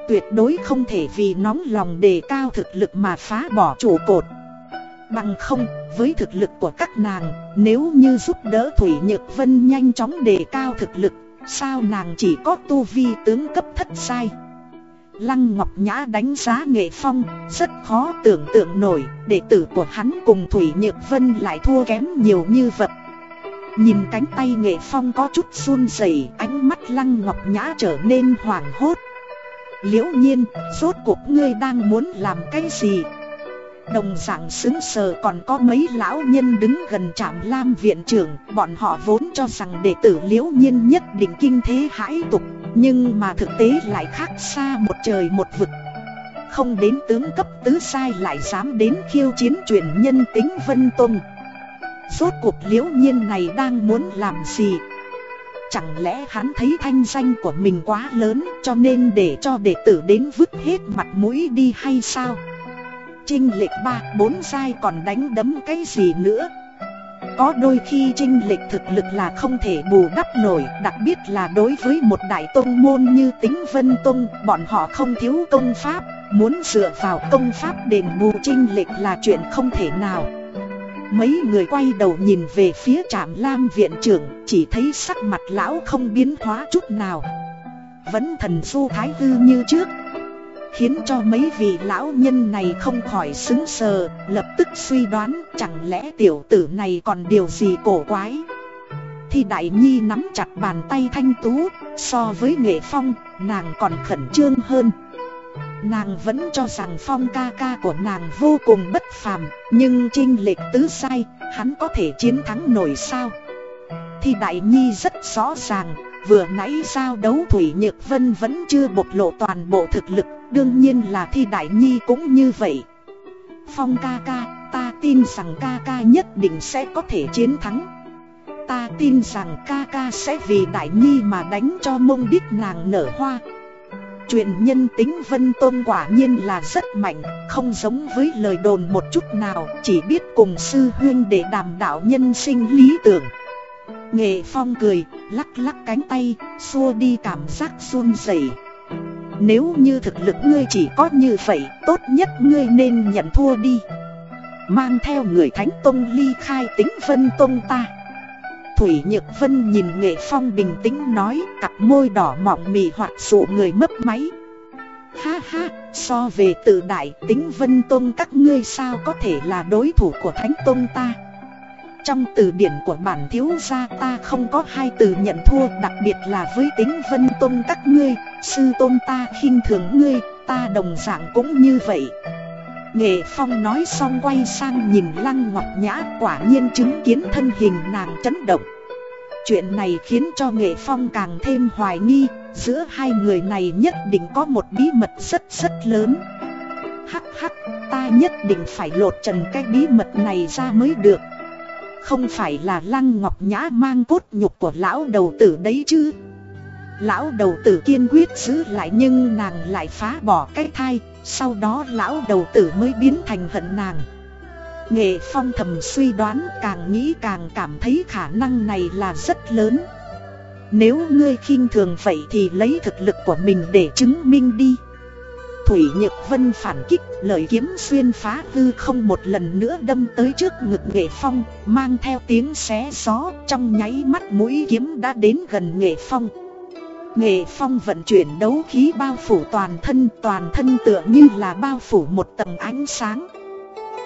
Tuyệt đối không thể vì nóng lòng đề cao thực lực mà phá bỏ chủ cột. Bằng không, với thực lực của các nàng, nếu như giúp đỡ Thủy Nhược Vân nhanh chóng đề cao thực lực Sao nàng chỉ có tu vi tướng cấp thất sai Lăng Ngọc Nhã đánh giá nghệ phong Rất khó tưởng tượng nổi Đệ tử của hắn cùng Thủy Nhược Vân lại thua kém nhiều như vật Nhìn cánh tay nghệ phong có chút run rẩy, ánh mắt lăng ngọc nhã trở nên hoảng hốt. Liễu nhiên, rốt cuộc ngươi đang muốn làm cái gì? Đồng dạng xứng sờ còn có mấy lão nhân đứng gần trạm lam viện trưởng Bọn họ vốn cho rằng đệ tử liễu nhiên nhất định kinh thế hãi tục Nhưng mà thực tế lại khác xa một trời một vực. Không đến tướng cấp tứ sai lại dám đến khiêu chiến truyền nhân tính Vân Tông. Rốt cuộc liễu nhiên này đang muốn làm gì? Chẳng lẽ hắn thấy thanh danh của mình quá lớn Cho nên để cho đệ tử đến vứt hết mặt mũi đi hay sao? Trinh lệch ba, bốn sai còn đánh đấm cái gì nữa? Có đôi khi trinh lệch thực lực là không thể bù đắp nổi, Đặc biệt là đối với một đại tôn môn như tính vân tôn, Bọn họ không thiếu công pháp, Muốn dựa vào công pháp đền bù trinh lệch là chuyện không thể nào. Mấy người quay đầu nhìn về phía trạm lam viện trưởng, Chỉ thấy sắc mặt lão không biến hóa chút nào. Vẫn thần du thái hư như trước. Khiến cho mấy vị lão nhân này không khỏi xứng sờ, Lập tức suy đoán chẳng lẽ tiểu tử này còn điều gì cổ quái. Thì đại nhi nắm chặt bàn tay thanh tú, So với nghệ phong, nàng còn khẩn trương hơn. Nàng vẫn cho rằng phong ca ca của nàng vô cùng bất phàm, Nhưng trinh lệch tứ sai, Hắn có thể chiến thắng nổi sao? Thì đại nhi rất rõ ràng, Vừa nãy giao đấu Thủy Nhược Vân vẫn chưa bộc lộ toàn bộ thực lực, Đương nhiên là thi đại nhi cũng như vậy. Phong ca ca, ta tin rằng ca ca nhất định sẽ có thể chiến thắng. Ta tin rằng ca ca sẽ vì đại nhi mà đánh cho mông đích nàng nở hoa. Chuyện nhân tính Vân Tôn quả nhiên là rất mạnh, không giống với lời đồn một chút nào, chỉ biết cùng sư huyên để đàm đạo nhân sinh lý tưởng. Nghệ Phong cười, lắc lắc cánh tay, xua đi cảm giác run rẩy. Nếu như thực lực ngươi chỉ có như vậy, tốt nhất ngươi nên nhận thua đi. Mang theo người Thánh Tông ly khai tính Vân Tông ta. Thủy Nhược Vân nhìn Nghệ Phong bình tĩnh nói cặp môi đỏ mọng mì hoạt dụ người mấp máy. Ha ha, so về tự đại tính Vân Tôn các ngươi sao có thể là đối thủ của Thánh Tôn ta. Trong từ điển của bản thiếu gia ta không có hai từ nhận thua đặc biệt là với tính Vân Tôn các ngươi, sư tôn ta khinh thường ngươi, ta đồng dạng cũng như vậy. Nghệ Phong nói xong quay sang nhìn Lăng Ngọc Nhã quả nhiên chứng kiến thân hình nàng chấn động. Chuyện này khiến cho Nghệ Phong càng thêm hoài nghi, giữa hai người này nhất định có một bí mật rất rất lớn. Hắc hắc, ta nhất định phải lột trần cái bí mật này ra mới được. Không phải là Lăng Ngọc Nhã mang cốt nhục của lão đầu tử đấy chứ. Lão đầu tử kiên quyết giữ lại nhưng nàng lại phá bỏ cái thai, sau đó lão đầu tử mới biến thành hận nàng. Nghệ Phong thầm suy đoán càng nghĩ càng cảm thấy khả năng này là rất lớn. Nếu ngươi khinh thường vậy thì lấy thực lực của mình để chứng minh đi. Thủy Nhược Vân phản kích lời kiếm xuyên phá hư không một lần nữa đâm tới trước ngực Nghệ Phong, Mang theo tiếng xé gió, trong nháy mắt mũi kiếm đã đến gần Nghệ Phong. Nghệ phong vận chuyển đấu khí bao phủ toàn thân Toàn thân tựa như là bao phủ một tầng ánh sáng.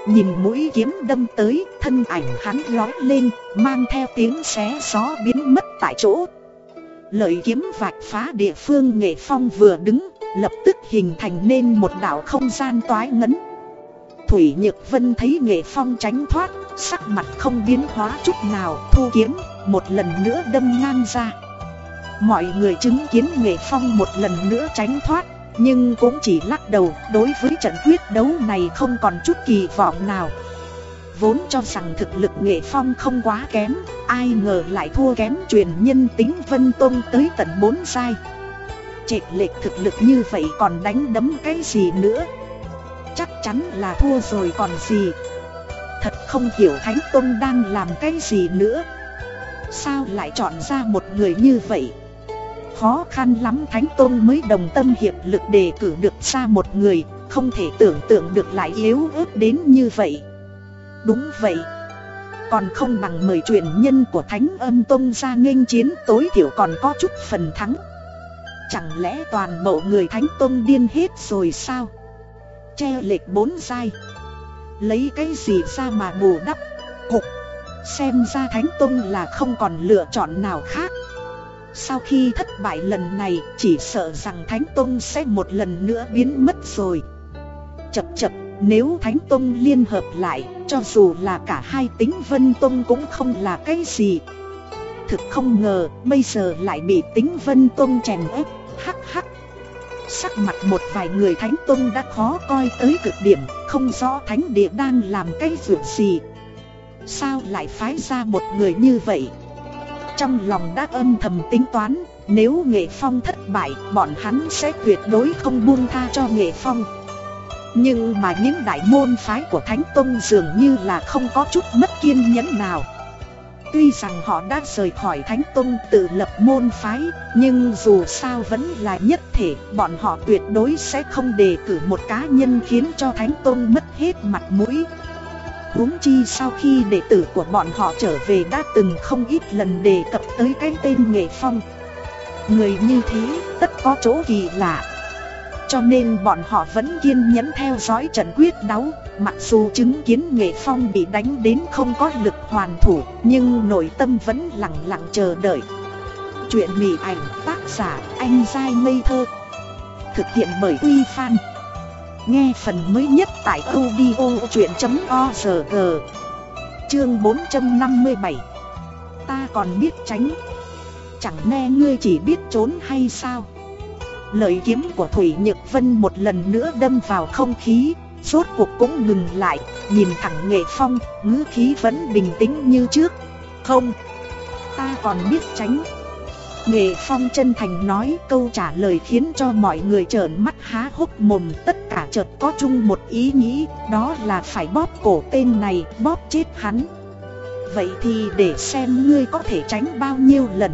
Nhìn mũi kiếm đâm tới, Thân ảnh hắn lói lên, Mang theo tiếng xé gió biến mất tại chỗ. Lợi kiếm vạch phá địa phương nghệ phong vừa đứng, Lập tức hình thành nên một đảo không gian toái ngấn. Thủy Nhược Vân thấy nghệ phong tránh thoát, Sắc mặt không biến hóa chút nào, Thu kiếm, một lần nữa đâm ngang ra. Mọi người chứng kiến Nghệ Phong một lần nữa tránh thoát, Nhưng cũng chỉ lắc đầu, đối với trận quyết đấu này không còn chút kỳ vọng nào. Vốn cho rằng thực lực Nghệ Phong không quá kém, Ai ngờ lại thua kém truyền nhân tính Vân Tôn tới tận 4 sai. Trệt lệch thực lực như vậy còn đánh đấm cái gì nữa? Chắc chắn là thua rồi còn gì? Thật không hiểu Thánh tôn đang làm cái gì nữa? Sao lại chọn ra một người như vậy? Khó khăn lắm. Thánh Tôn mới đồng tâm hiệp lực đề cử được ra một người, Không thể tưởng tượng được lại yếu ớt đến như vậy. Đúng vậy. Còn không bằng mời truyền nhân của Thánh Âm Tôn ra nghênh chiến, tối thiểu còn có chút phần thắng. Chẳng lẽ toàn bộ người Thánh Tôn điên hết rồi sao? Che lệch bốn dai Lấy cái gì ra mà bù đắp? Cục Xem ra Thánh Tông là không còn lựa chọn nào khác sau khi thất bại lần này, chỉ sợ rằng Thánh Tông sẽ một lần nữa biến mất rồi. Chập chập, nếu Thánh Tông liên hợp lại, Cho dù là cả hai tính Vân Tông cũng không là cái gì. Thực không ngờ, bây giờ lại bị tính Vân Tông chèn ép, Hắc hắc. Sắc mặt một vài người Thánh Tông đã khó coi tới cực điểm, Không rõ Thánh Địa đang làm cái việc gì. Sao lại phái ra một người như vậy? Trong lòng đã âm thầm tính toán, Nếu nghệ phong thất bại, Bọn hắn sẽ tuyệt đối không buông tha cho nghệ phong. Nhưng mà những đại môn phái của Thánh Tông dường như là không có chút mất kiên nhẫn nào. Tuy rằng họ đã rời khỏi Thánh Tông tự lập môn phái, Nhưng dù sao vẫn là nhất thể, Bọn họ tuyệt đối sẽ không đề cử một cá nhân khiến cho Thánh Tông mất hết mặt mũi huống chi sau khi đệ tử của bọn họ trở về đã từng không ít lần đề cập tới cái tên Nghệ Phong. Người như thế tất có chỗ kỳ lạ. Cho nên bọn họ vẫn kiên nhẫn theo dõi trận quyết đấu, Mặc dù chứng kiến Nghệ Phong bị đánh đến không có lực hoàn thủ, Nhưng nội tâm vẫn lặng lặng chờ đợi Chuyện mỉ ảnh tác giả anh dai ngây thơ Thực hiện bởi Uy Fan Nghe phần mới nhất tại audio.org Chương 457 Ta còn biết tránh. Chẳng nghe ngươi chỉ biết trốn hay sao? Lời kiếm của Thủy Nhược Vân một lần nữa đâm vào không khí, Rốt cuộc cũng ngừng lại, Nhìn thẳng Nghệ Phong, ngữ khí vẫn bình tĩnh như trước. Không, Ta còn biết tránh. Nghệ Phong chân thành nói câu trả lời khiến cho mọi người trợn mắt há hốc mồm, Tất cả chợt có chung một ý nghĩ, Đó là phải bóp cổ tên này, bóp chết hắn. Vậy thì để xem ngươi có thể tránh bao nhiêu lần.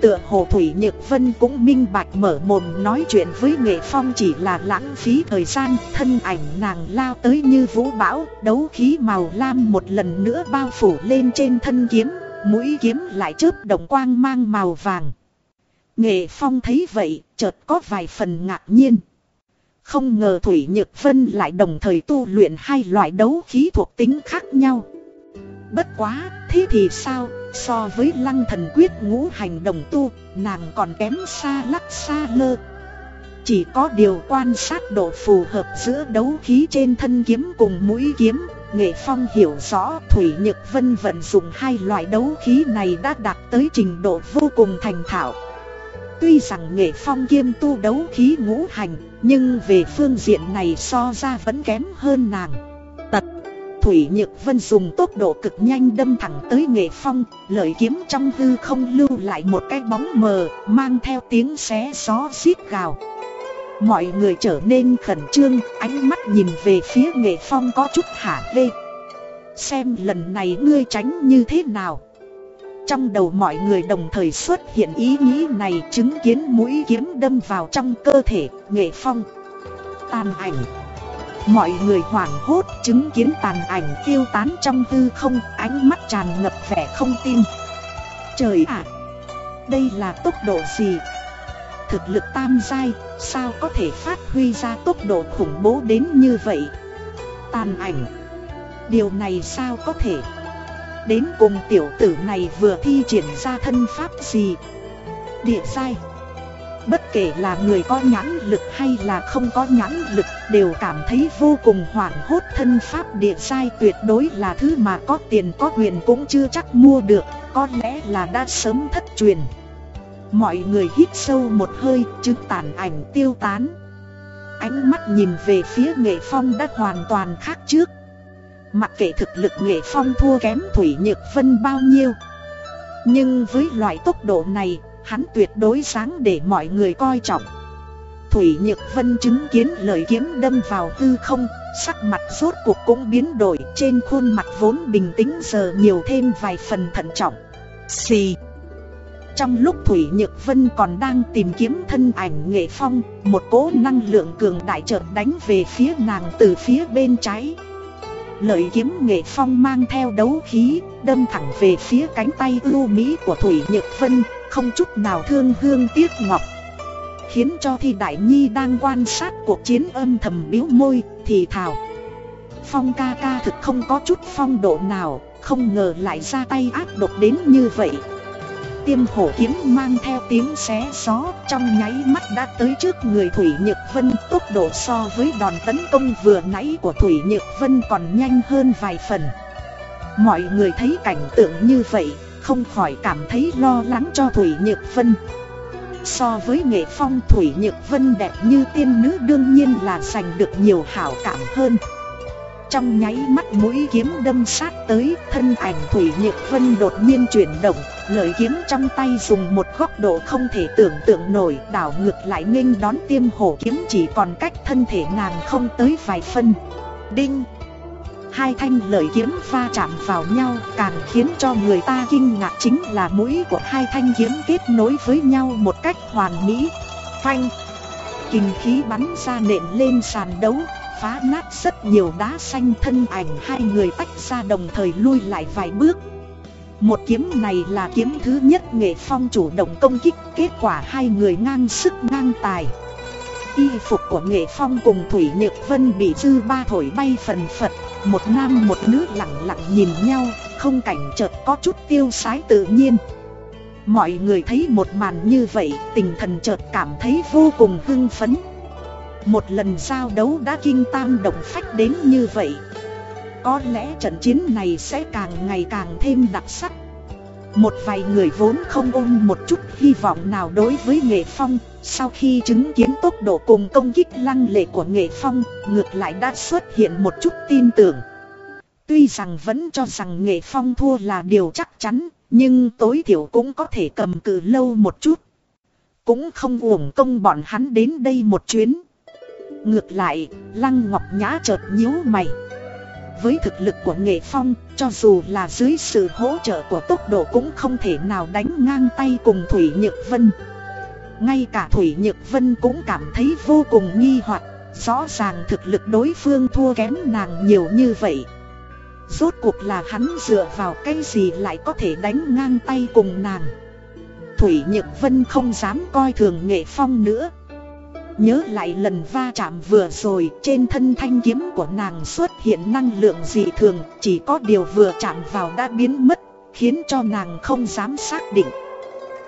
Tựa hồ Thủy Nhược Vân cũng minh bạch mở mồm nói chuyện với Nghệ Phong chỉ là lãng phí thời gian, Thân ảnh nàng lao tới như vũ bão, Đấu khí màu lam một lần nữa bao phủ lên trên thân kiếm. Mũi kiếm lại chớp đồng quang mang màu vàng. Nghệ Phong thấy vậy chợt có vài phần ngạc nhiên. Không ngờ Thủy Nhược Vân lại đồng thời tu luyện hai loại đấu khí thuộc tính khác nhau. Bất quá, thế thì sao, so với lăng thần quyết ngũ hành đồng tu, nàng còn kém xa lắc xa lơ. Chỉ có điều quan sát độ phù hợp giữa đấu khí trên thân kiếm cùng mũi kiếm, Nghệ Phong hiểu rõ Thủy Nhược Vân vận dụng hai loại đấu khí này đã đạt tới trình độ vô cùng thành thạo. Tuy rằng Nghệ Phong kiêm tu đấu khí ngũ hành, nhưng về phương diện này so ra vẫn kém hơn nàng. Tật Thủy Nhược Vân dùng tốc độ cực nhanh đâm thẳng tới nghệ phong, lợi kiếm trong hư không lưu lại một cái bóng mờ, mang theo tiếng xé gió xít gào. Mọi người trở nên khẩn trương, ánh mắt nhìn về phía nghệ phong có chút hả lê. Xem lần này ngươi tránh như thế nào. Trong đầu mọi người đồng thời xuất hiện ý nghĩ này chứng kiến mũi kiếm đâm vào trong cơ thể nghệ phong. Tàn ảnh. Mọi người hoảng hốt chứng kiến tàn ảnh tiêu tán trong hư không Ánh mắt tràn ngập vẻ không tin Trời ạ Đây là tốc độ gì Thực lực tam giai Sao có thể phát huy ra tốc độ khủng bố đến như vậy? Tàn ảnh. Điều này sao có thể? Đến cùng tiểu tử này vừa thi triển ra thân pháp gì? Địa giai. Bất kể là người có nhãn lực hay là không có nhãn lực đều cảm thấy vô cùng hoảng hốt. Thân pháp địa sai tuyệt đối là thứ mà có tiền có quyền cũng chưa chắc mua được, có lẽ là đã sớm thất truyền. Mọi người hít sâu một hơi, chứng tàn ảnh tiêu tán. Ánh mắt nhìn về phía nghệ phong đã hoàn toàn khác trước. Mặc kệ thực lực nghệ phong thua kém Thủy Nhược Vân bao nhiêu. Nhưng với loại tốc độ này hắn tuyệt đối sáng để mọi người coi trọng. Thủy Nhược Vân chứng kiến lời kiếm đâm vào hư không, sắc mặt rốt cuộc cũng biến đổi, trên khuôn mặt vốn bình tĩnh giờ nhiều thêm vài phần thận trọng. Xì. Trong lúc Thủy Nhược Vân còn đang tìm kiếm thân ảnh nghệ phong, một cỗ năng lượng cường đại chợt đánh về phía nàng từ phía bên trái. Lợi kiếm nghệ phong mang theo đấu khí, đâm thẳng về phía cánh tay ưu mỹ của Thủy Nhược Vân, không chút nào thương hương tiếc ngọc. Khiến cho Thi Đại Nhi đang quan sát cuộc chiến âm thầm biếu môi, thì thào. Phong ca ca thực không có chút phong độ nào, không ngờ lại ra tay ác độc đến như vậy. Tiêm hổ kiếm mang theo tiếng xé gió, trong nháy mắt đã tới trước người Thủy Nhược Vân, Tốc độ so với đòn tấn công vừa nãy của Thủy Nhược Vân còn nhanh hơn vài phần. Mọi người thấy cảnh tượng như vậy, không khỏi cảm thấy lo lắng cho Thủy Nhược Vân. So với nghệ phong, Thủy Nhược Vân đẹp như tiên nữ đương nhiên là giành được nhiều hảo cảm hơn. Trong nháy mắt mũi kiếm đâm sát tới Thân ảnh Thủy Nhược Vân đột nhiên chuyển động Lợi kiếm trong tay dùng một góc độ không thể tưởng tượng nổi Đảo ngược lại nghênh đón tiêm hổ kiếm chỉ còn cách thân thể nàng không tới vài phân Đinh Hai thanh lợi kiếm va chạm vào nhau càng khiến cho người ta kinh ngạc chính là mũi của hai thanh kiếm kết nối với nhau một cách hoàn mỹ. Phanh! Kinh khí bắn ra nện lên sàn đấu, phá nát rất nhiều đá xanh thân ảnh hai người tách ra đồng thời lui lại vài bước. Một kiếm này là kiếm thứ nhất nghệ phong chủ động công kích, Kết quả hai người ngang sức ngang tài. Y phục của nghệ phong cùng Thủy Nhược Vân bị dư ba thổi bay phần phật, Một nam một nữ lặng lặng nhìn nhau, Không cảnh chợt có chút tiêu sái tự nhiên. Mọi người thấy một màn như vậy, Tình thần chợt cảm thấy vô cùng hưng phấn. Một lần giao đấu đã kinh tam động phách đến như vậy. Có lẽ trận chiến này sẽ càng ngày càng thêm đặc sắc. Một vài người vốn không ôm một chút hy vọng nào đối với nghệ phong, Sau khi chứng kiến tốc độ cùng công kích lăng lệ của nghệ phong, Ngược lại đã xuất hiện một chút tin tưởng. Tuy rằng vẫn cho rằng nghệ phong thua là điều chắc chắn, Nhưng tối thiểu cũng có thể cầm cự lâu một chút. Cũng không uổng công bọn hắn đến đây một chuyến. Ngược lại, Lăng Ngọc Nhã chợt nhíu mày với thực lực của nghệ phong, cho dù là dưới sự hỗ trợ của tốc độ cũng không thể nào đánh ngang tay cùng Thủy Nhược Vân. Ngay cả Thủy Nhược Vân cũng cảm thấy vô cùng nghi hoặc, rõ ràng thực lực đối phương thua kém nàng nhiều như vậy. Rốt cuộc là hắn dựa vào cái gì lại có thể đánh ngang tay cùng nàng. Thủy Nhược Vân không dám coi thường nghệ phong nữa. Nhớ lại lần va chạm vừa rồi trên thân thanh kiếm của nàng xuất hiện năng lượng dị thường Chỉ có điều vừa chạm vào đã biến mất Khiến cho nàng không dám xác định.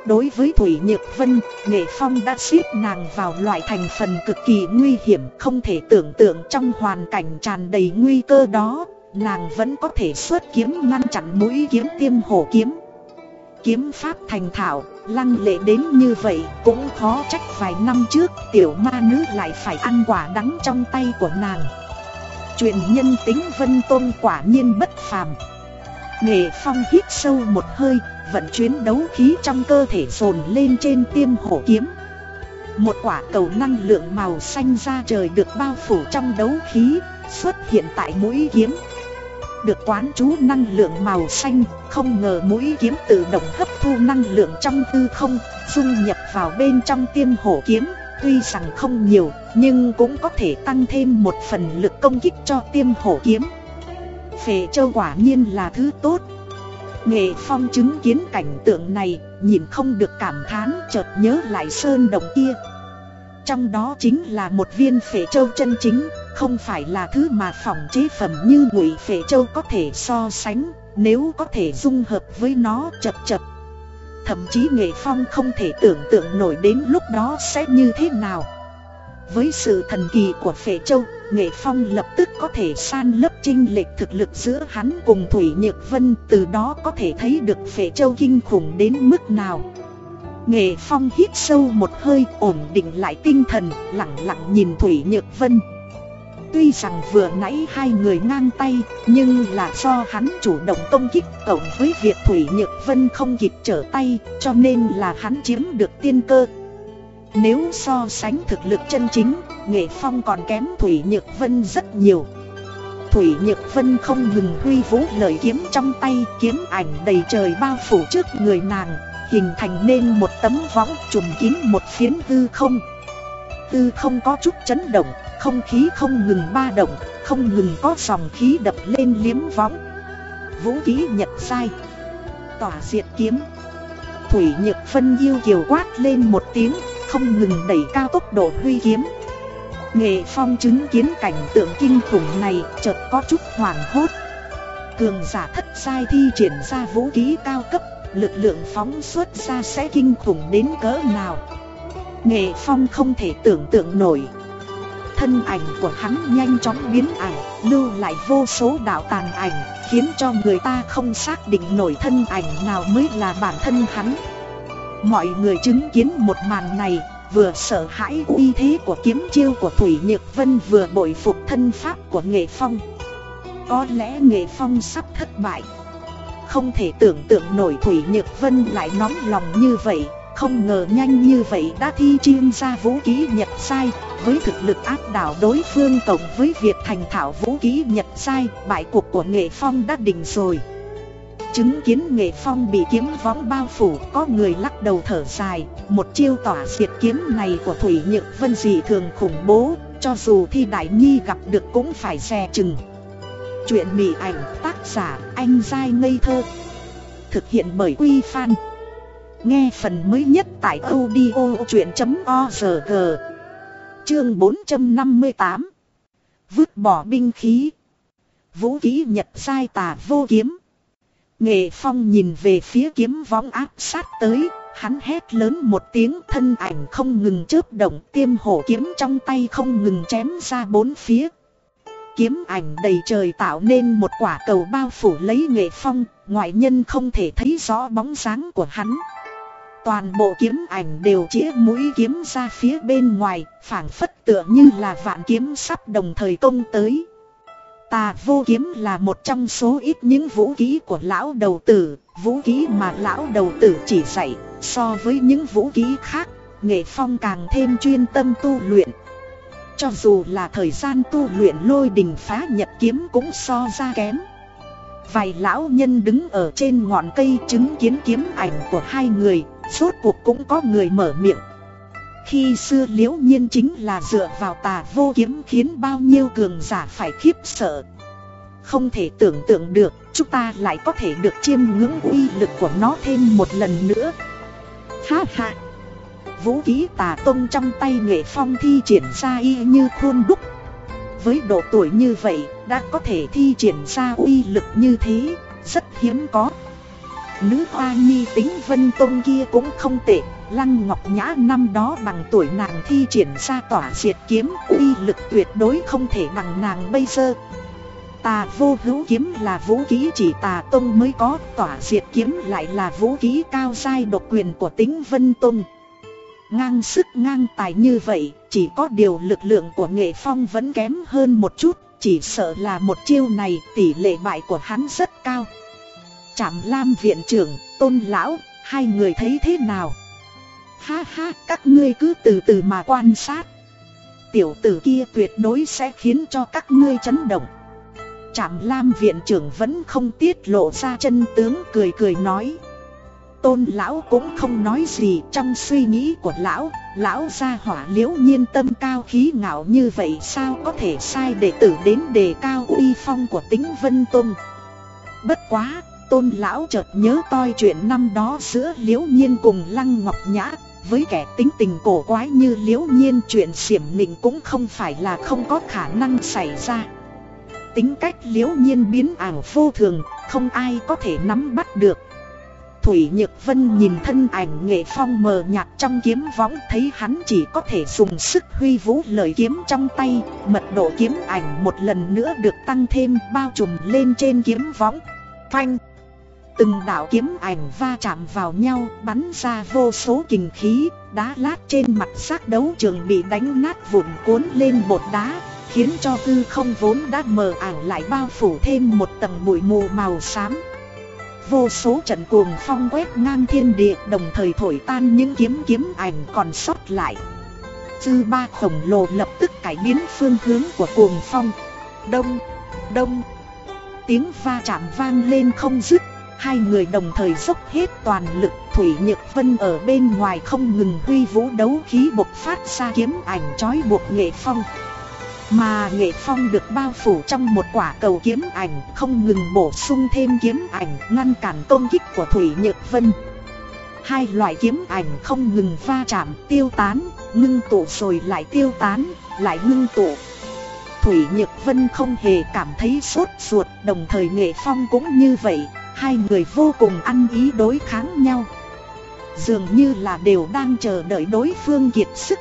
Đối với Thủy Nhược Vân, Nghệ Phong đã xếp nàng vào loại thành phần cực kỳ nguy hiểm Không thể tưởng tượng trong hoàn cảnh tràn đầy nguy cơ đó Nàng vẫn có thể xuất kiếm ngăn chặn mũi kiếm tiêm hổ kiếm. Kiếm pháp thành thạo, lăng lệ đến như vậy cũng khó trách vài năm trước tiểu ma nữ lại phải ăn quả đắng trong tay của nàng. Chuyện nhân tính vân tôn quả nhiên bất phàm. Nghệ phong hít sâu một hơi, vận chuyển đấu khí trong cơ thể dồn lên trên tiêm hổ kiếm. Một quả cầu năng lượng màu xanh ra trời được bao phủ trong đấu khí, xuất hiện tại mũi kiếm được quán chú năng lượng màu xanh, không ngờ mũi kiếm tự động hấp thu năng lượng trong tư không, dung nhập vào bên trong tiêm hổ kiếm, tuy rằng không nhiều, nhưng cũng có thể tăng thêm một phần lực công kích cho tiêm hổ kiếm. Phệ châu quả nhiên là thứ tốt. Nghệ Phong chứng kiến cảnh tượng này, nhìn không được cảm thán chợt nhớ lại sơn đồng kia. Trong đó chính là một viên phệ châu chân chính, không phải là thứ mà phòng chế phẩm như ngụy phệ châu có thể so sánh, nếu có thể dung hợp với nó chập chập. Thậm chí nghệ phong không thể tưởng tượng nổi đến lúc đó sẽ như thế nào. Với sự thần kỳ của phệ châu, nghệ phong lập tức có thể san lấp trinh lệch thực lực giữa hắn cùng Thủy Nhược Vân, từ đó có thể thấy được phệ châu kinh khủng đến mức nào. Nghệ Phong hít sâu một hơi ổn định lại tinh thần, lặng lặng nhìn Thủy Nhược Vân. Tuy rằng vừa nãy hai người ngang tay, nhưng là do hắn chủ động công kích cộng với việc Thủy Nhược Vân không kịp trở tay, cho nên là hắn chiếm được tiên cơ. Nếu so sánh thực lực chân chính, Nghệ Phong còn kém Thủy Nhược Vân rất nhiều. Thủy Nhược Vân không ngừng huy vũ lời kiếm trong tay, kiếm ảnh đầy trời bao phủ trước người nàng, hình thành nên một tấm võng trùm kín một phiến hư không. Hư không có chút chấn động, không khí không ngừng ba động, không ngừng có dòng khí đập lên liếm võng. Vũ khí nhật sai, tỏa diệt kiếm. Thủy Nhược Phân yêu kiều quát lên một tiếng, không ngừng đẩy cao tốc độ huy kiếm. Nghệ Phong chứng kiến cảnh tượng kinh khủng này chợt có chút hoảng hốt. Cường giả thất sai thi triển ra vũ khí cao cấp lực lượng phóng xuất ra sẽ kinh khủng đến cỡ nào. Nghệ Phong không thể tưởng tượng nổi. Thân ảnh của hắn nhanh chóng biến ảnh, lưu lại vô số đạo tàn ảnh, khiến cho người ta không xác định nổi thân ảnh nào mới là bản thân hắn. Mọi người chứng kiến một màn này, vừa sợ hãi uy thế của kiếm chiêu của Thủy Nhược Vân vừa bội phục thân pháp của Nghệ Phong. Có lẽ Nghệ Phong sắp thất bại. Không thể tưởng tượng nổi Thủy Nhược Vân lại nóng lòng như vậy Không ngờ nhanh như vậy đã thi chiên ra vũ khí nhật sai với thực lực áp đảo đối phương cộng với việc thành thảo vũ khí nhật sai Bại cuộc của nghệ phong đã định rồi. Chứng kiến nghệ phong bị kiếm võng bao phủ, Có người lắc đầu thở dài, Một chiêu tỏa diệt kiếm này của Thủy Nhược Vân dị thường khủng bố, cho dù thi đại nhi gặp được cũng phải dè chừng. Chuyện mị ảnh, tác giả, anh giai ngây thơ. Thực hiện bởi Quy Phan. Nghe phần mới nhất tại audio chuyện.org Chương 458 Vứt bỏ binh khí. Vũ khí nhật sai tà vô kiếm. Nghệ phong nhìn về phía kiếm võng áp sát tới, Hắn hét lớn một tiếng thân ảnh không ngừng chớp động tiêm hổ kiếm trong tay không ngừng chém ra bốn phía. Kiếm ảnh đầy trời tạo nên một quả cầu bao phủ lấy nghệ phong, Ngoại nhân không thể thấy rõ bóng dáng của hắn. Toàn bộ kiếm ảnh đều chĩa mũi kiếm ra phía bên ngoài, phảng phất tựa như là vạn kiếm sắp đồng thời công tới. Tà vô kiếm là một trong số ít những vũ khí của lão đầu tử, Vũ khí mà lão đầu tử chỉ dạy, So với những vũ khí khác, Nghệ phong càng thêm chuyên tâm tu luyện. Cho dù là thời gian tu luyện lôi đình phá nhật kiếm cũng so ra kém. Vài lão nhân đứng ở trên ngọn cây chứng kiến kiếm ảnh của hai người Suốt cuộc cũng có người mở miệng. Khi xưa liễu nhiên chính là dựa vào tà vô kiếm khiến bao nhiêu cường giả phải khiếp sợ. Không thể tưởng tượng được, chúng ta lại có thể được chiêm ngưỡng uy lực của nó thêm một lần nữa. Ha ha! Vũ khí tà tông trong tay nghệ phong thi triển ra y như khuôn đúc. Với độ tuổi như vậy, đã có thể thi triển ra uy lực như thế, Rất hiếm có. Nữ hoa nhi tính vân tông kia cũng không tệ. Lăng Ngọc Nhã năm đó bằng tuổi nàng thi triển ra tỏa diệt kiếm, uy lực tuyệt đối không thể bằng nàng bây giờ. Tà vô hữu kiếm là vũ khí chỉ tà tông mới có, Tỏa diệt kiếm lại là vũ khí cao sai độc quyền của tính vân tông. Ngang sức ngang tài như vậy, Chỉ có điều lực lượng của nghệ phong vẫn kém hơn một chút, Chỉ sợ là một chiêu này, tỷ lệ bại của hắn rất cao. Trạm Lam viện trưởng, tôn lão, hai người thấy thế nào? Ha ha, các ngươi cứ từ từ mà quan sát. Tiểu tử kia tuyệt đối sẽ khiến cho các ngươi chấn động. Trạm Lam viện trưởng vẫn không tiết lộ ra chân tướng cười cười nói. Tôn lão cũng không nói gì trong suy nghĩ của lão, lão gia hỏa liễu nhiên tâm cao khí ngạo như vậy sao có thể sai đệ tử đến đề cao uy phong của tính vân tôn. Bất quá, tôn lão chợt nhớ toi chuyện năm đó giữa liễu nhiên cùng lăng ngọc nhã. Với kẻ tính tình cổ quái như liễu nhiên, chuyện xiểm nịnh cũng không phải là không có khả năng xảy ra. Tính cách liễu nhiên biến ảo vô thường, không ai có thể nắm bắt được. Thủy Nhược Vân nhìn thân ảnh nghệ phong mờ nhạt trong kiếm võng, thấy hắn chỉ có thể dùng sức huy vũ lời kiếm trong tay, Mật độ kiếm ảnh một lần nữa được tăng thêm bao trùm lên trên kiếm võng. Phanh! Từng đạo kiếm ảnh va chạm vào nhau bắn ra vô số kình khí Đá lát trên mặt xác đấu trường bị đánh nát vụn cuốn lên bột đá Khiến cho hư không vốn đã mờ ảo lại bao phủ thêm một tầng bụi mù màu xám. Vô số trận cuồng phong quét ngang thiên địa đồng thời thổi tan những kiếm kiếm ảnh còn sót lại. Dư ba khổng lồ lập tức cải biến phương hướng của cuồng phong. Đông, đông. Tiếng va chạm vang lên không dứt. Hai người đồng thời dốc hết toàn lực, Thủy Nhược Vân ở bên ngoài không ngừng huy vũ đấu khí bộc phát ra kiếm ảnh trói buộc nghệ phong. Mà nghệ phong được bao phủ trong một quả cầu kiếm ảnh, Không ngừng bổ sung thêm kiếm ảnh, ngăn cản công kích của Thủy Nhược Vân. Hai loại kiếm ảnh không ngừng va chạm, tiêu tán, Ngưng tụ rồi lại tiêu tán, lại ngưng tụ. Thủy Nhược Vân không hề cảm thấy sốt ruột, Đồng thời nghệ phong cũng như vậy. Hai người vô cùng ăn ý đối kháng nhau. Dường như là đều đang chờ đợi đối phương kiệt sức.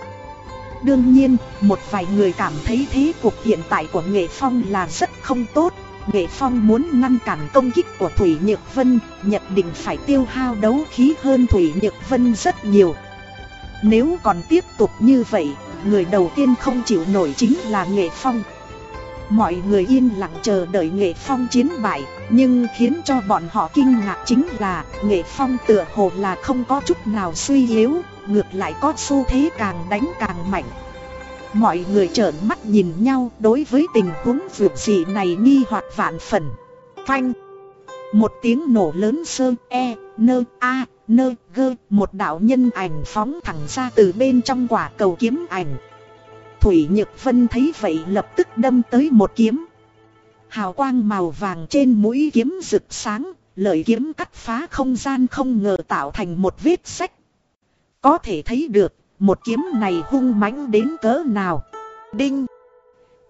Đương nhiên, một vài người cảm thấy thế cuộc hiện tại của Nghệ Phong là rất không tốt. Nghệ Phong muốn ngăn cản công kích của Thủy Nhược Vân Nhất định phải tiêu hao đấu khí hơn Thủy Nhược Vân rất nhiều. Nếu còn tiếp tục như vậy, người đầu tiên không chịu nổi chính là Nghệ Phong. Mọi người yên lặng chờ đợi Nghệ Phong chiến bại Nhưng khiến cho bọn họ kinh ngạc chính là Nghệ Phong tựa hồ là không có chút nào suy yếu Ngược lại có xu thế càng đánh càng mạnh. Mọi người trợn mắt nhìn nhau đối với tình huống vượt dị này nghi hoặc vạn phần. Phanh! Một tiếng nổ lớn sơn e, nơ, a, nơ, gơ Một đạo nhân ảnh phóng thẳng ra từ bên trong quả cầu kiếm ảnh. Thủy Nhược Vân thấy vậy lập tức đâm tới một kiếm. Hào quang màu vàng trên mũi kiếm rực sáng, lợi kiếm cắt phá không gian không ngờ tạo thành một vết sách. Có thể thấy được, một kiếm này hung mãnh đến cỡ nào. Đinh!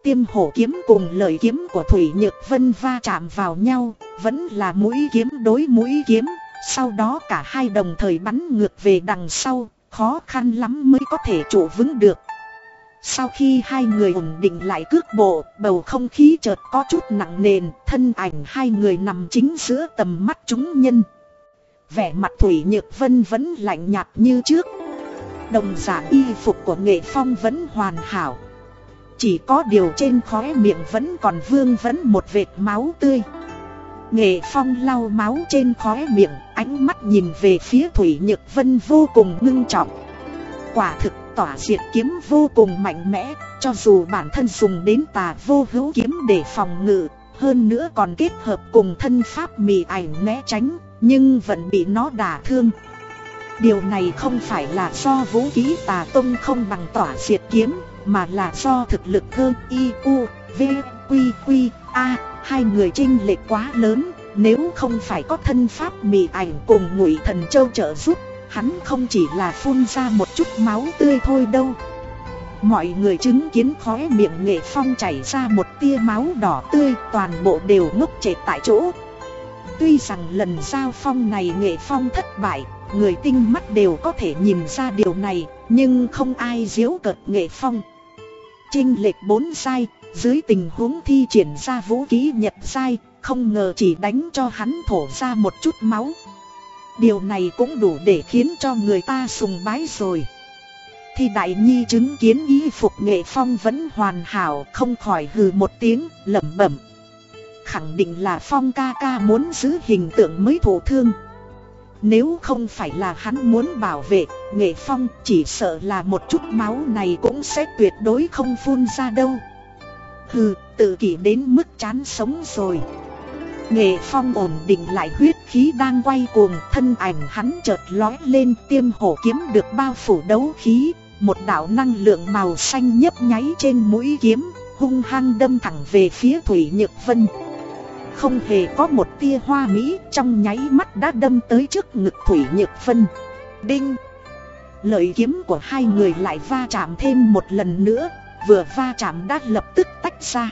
Tiêm hổ kiếm cùng lợi kiếm của Thủy Nhược Vân va chạm vào nhau, vẫn là mũi kiếm đối mũi kiếm, sau đó cả hai đồng thời bắn ngược về đằng sau, khó khăn lắm mới có thể trụ vững được. Sau khi hai người ổn định lại cước bộ, bầu không khí chợt có chút nặng nền, thân ảnh hai người nằm chính giữa tầm mắt chúng nhân. Vẻ mặt Thủy Nhược Vân vẫn lạnh nhạt như trước. Đồng giả y phục của nghệ phong vẫn hoàn hảo. Chỉ có điều trên khóe miệng vẫn còn vương vẫn một vệt máu tươi. Nghệ phong lau máu trên khóe miệng, ánh mắt nhìn về phía Thủy Nhược Vân vô cùng ngưng trọng. Quả thực tỏa diệt kiếm vô cùng mạnh mẽ, cho dù bản thân dùng đến tà vô hữu kiếm để phòng ngự, hơn nữa còn kết hợp cùng thân pháp mì ảnh né tránh, nhưng vẫn bị nó đả thương. Điều này không phải là do vũ khí tà tông không bằng tỏa diệt kiếm, mà là do thực lực hơn y U, V, q, q, A, hai người trinh lệch quá lớn, nếu không phải có thân pháp mì ảnh cùng ngụy thần châu trợ giúp Hắn không chỉ là phun ra một chút máu tươi thôi đâu. Mọi người chứng kiến khóe miệng nghệ phong chảy ra một tia máu đỏ tươi, Toàn bộ đều ngốc trệt tại chỗ. Tuy rằng lần giao phong này nghệ phong thất bại, Người tinh mắt đều có thể nhìn ra điều này, Nhưng không ai diếu cợt nghệ phong. Trinh lệch bốn sai Dưới tình huống thi triển ra vũ khí nhật sai Không ngờ chỉ đánh cho hắn thổ ra một chút máu. Điều này cũng đủ để khiến cho người ta sùng bái rồi. Thì đại nhi chứng kiến y phục nghệ phong vẫn hoàn hảo, Không khỏi hừ một tiếng, lẩm bẩm. Khẳng định là phong ca ca muốn giữ hình tượng mới thổ thương. Nếu không phải là hắn muốn bảo vệ Nghệ phong, chỉ sợ là một chút máu này cũng sẽ tuyệt đối không phun ra đâu. Hừ, tự kỷ đến mức chán sống rồi. Nghệ phong ổn định lại huyết khí đang quay cuồng, Thân ảnh hắn chợt lói lên, tiêm hổ kiếm được bao phủ đấu khí, Một đạo năng lượng màu xanh nhấp nháy trên mũi kiếm, Hung hăng đâm thẳng về phía Thủy Nhược Vân. Không hề có một tia hoa mỹ, trong nháy mắt đã đâm tới trước ngực Thủy Nhược Vân. Đinh! Lợi kiếm của hai người lại va chạm thêm một lần nữa, Vừa va chạm đã lập tức tách ra.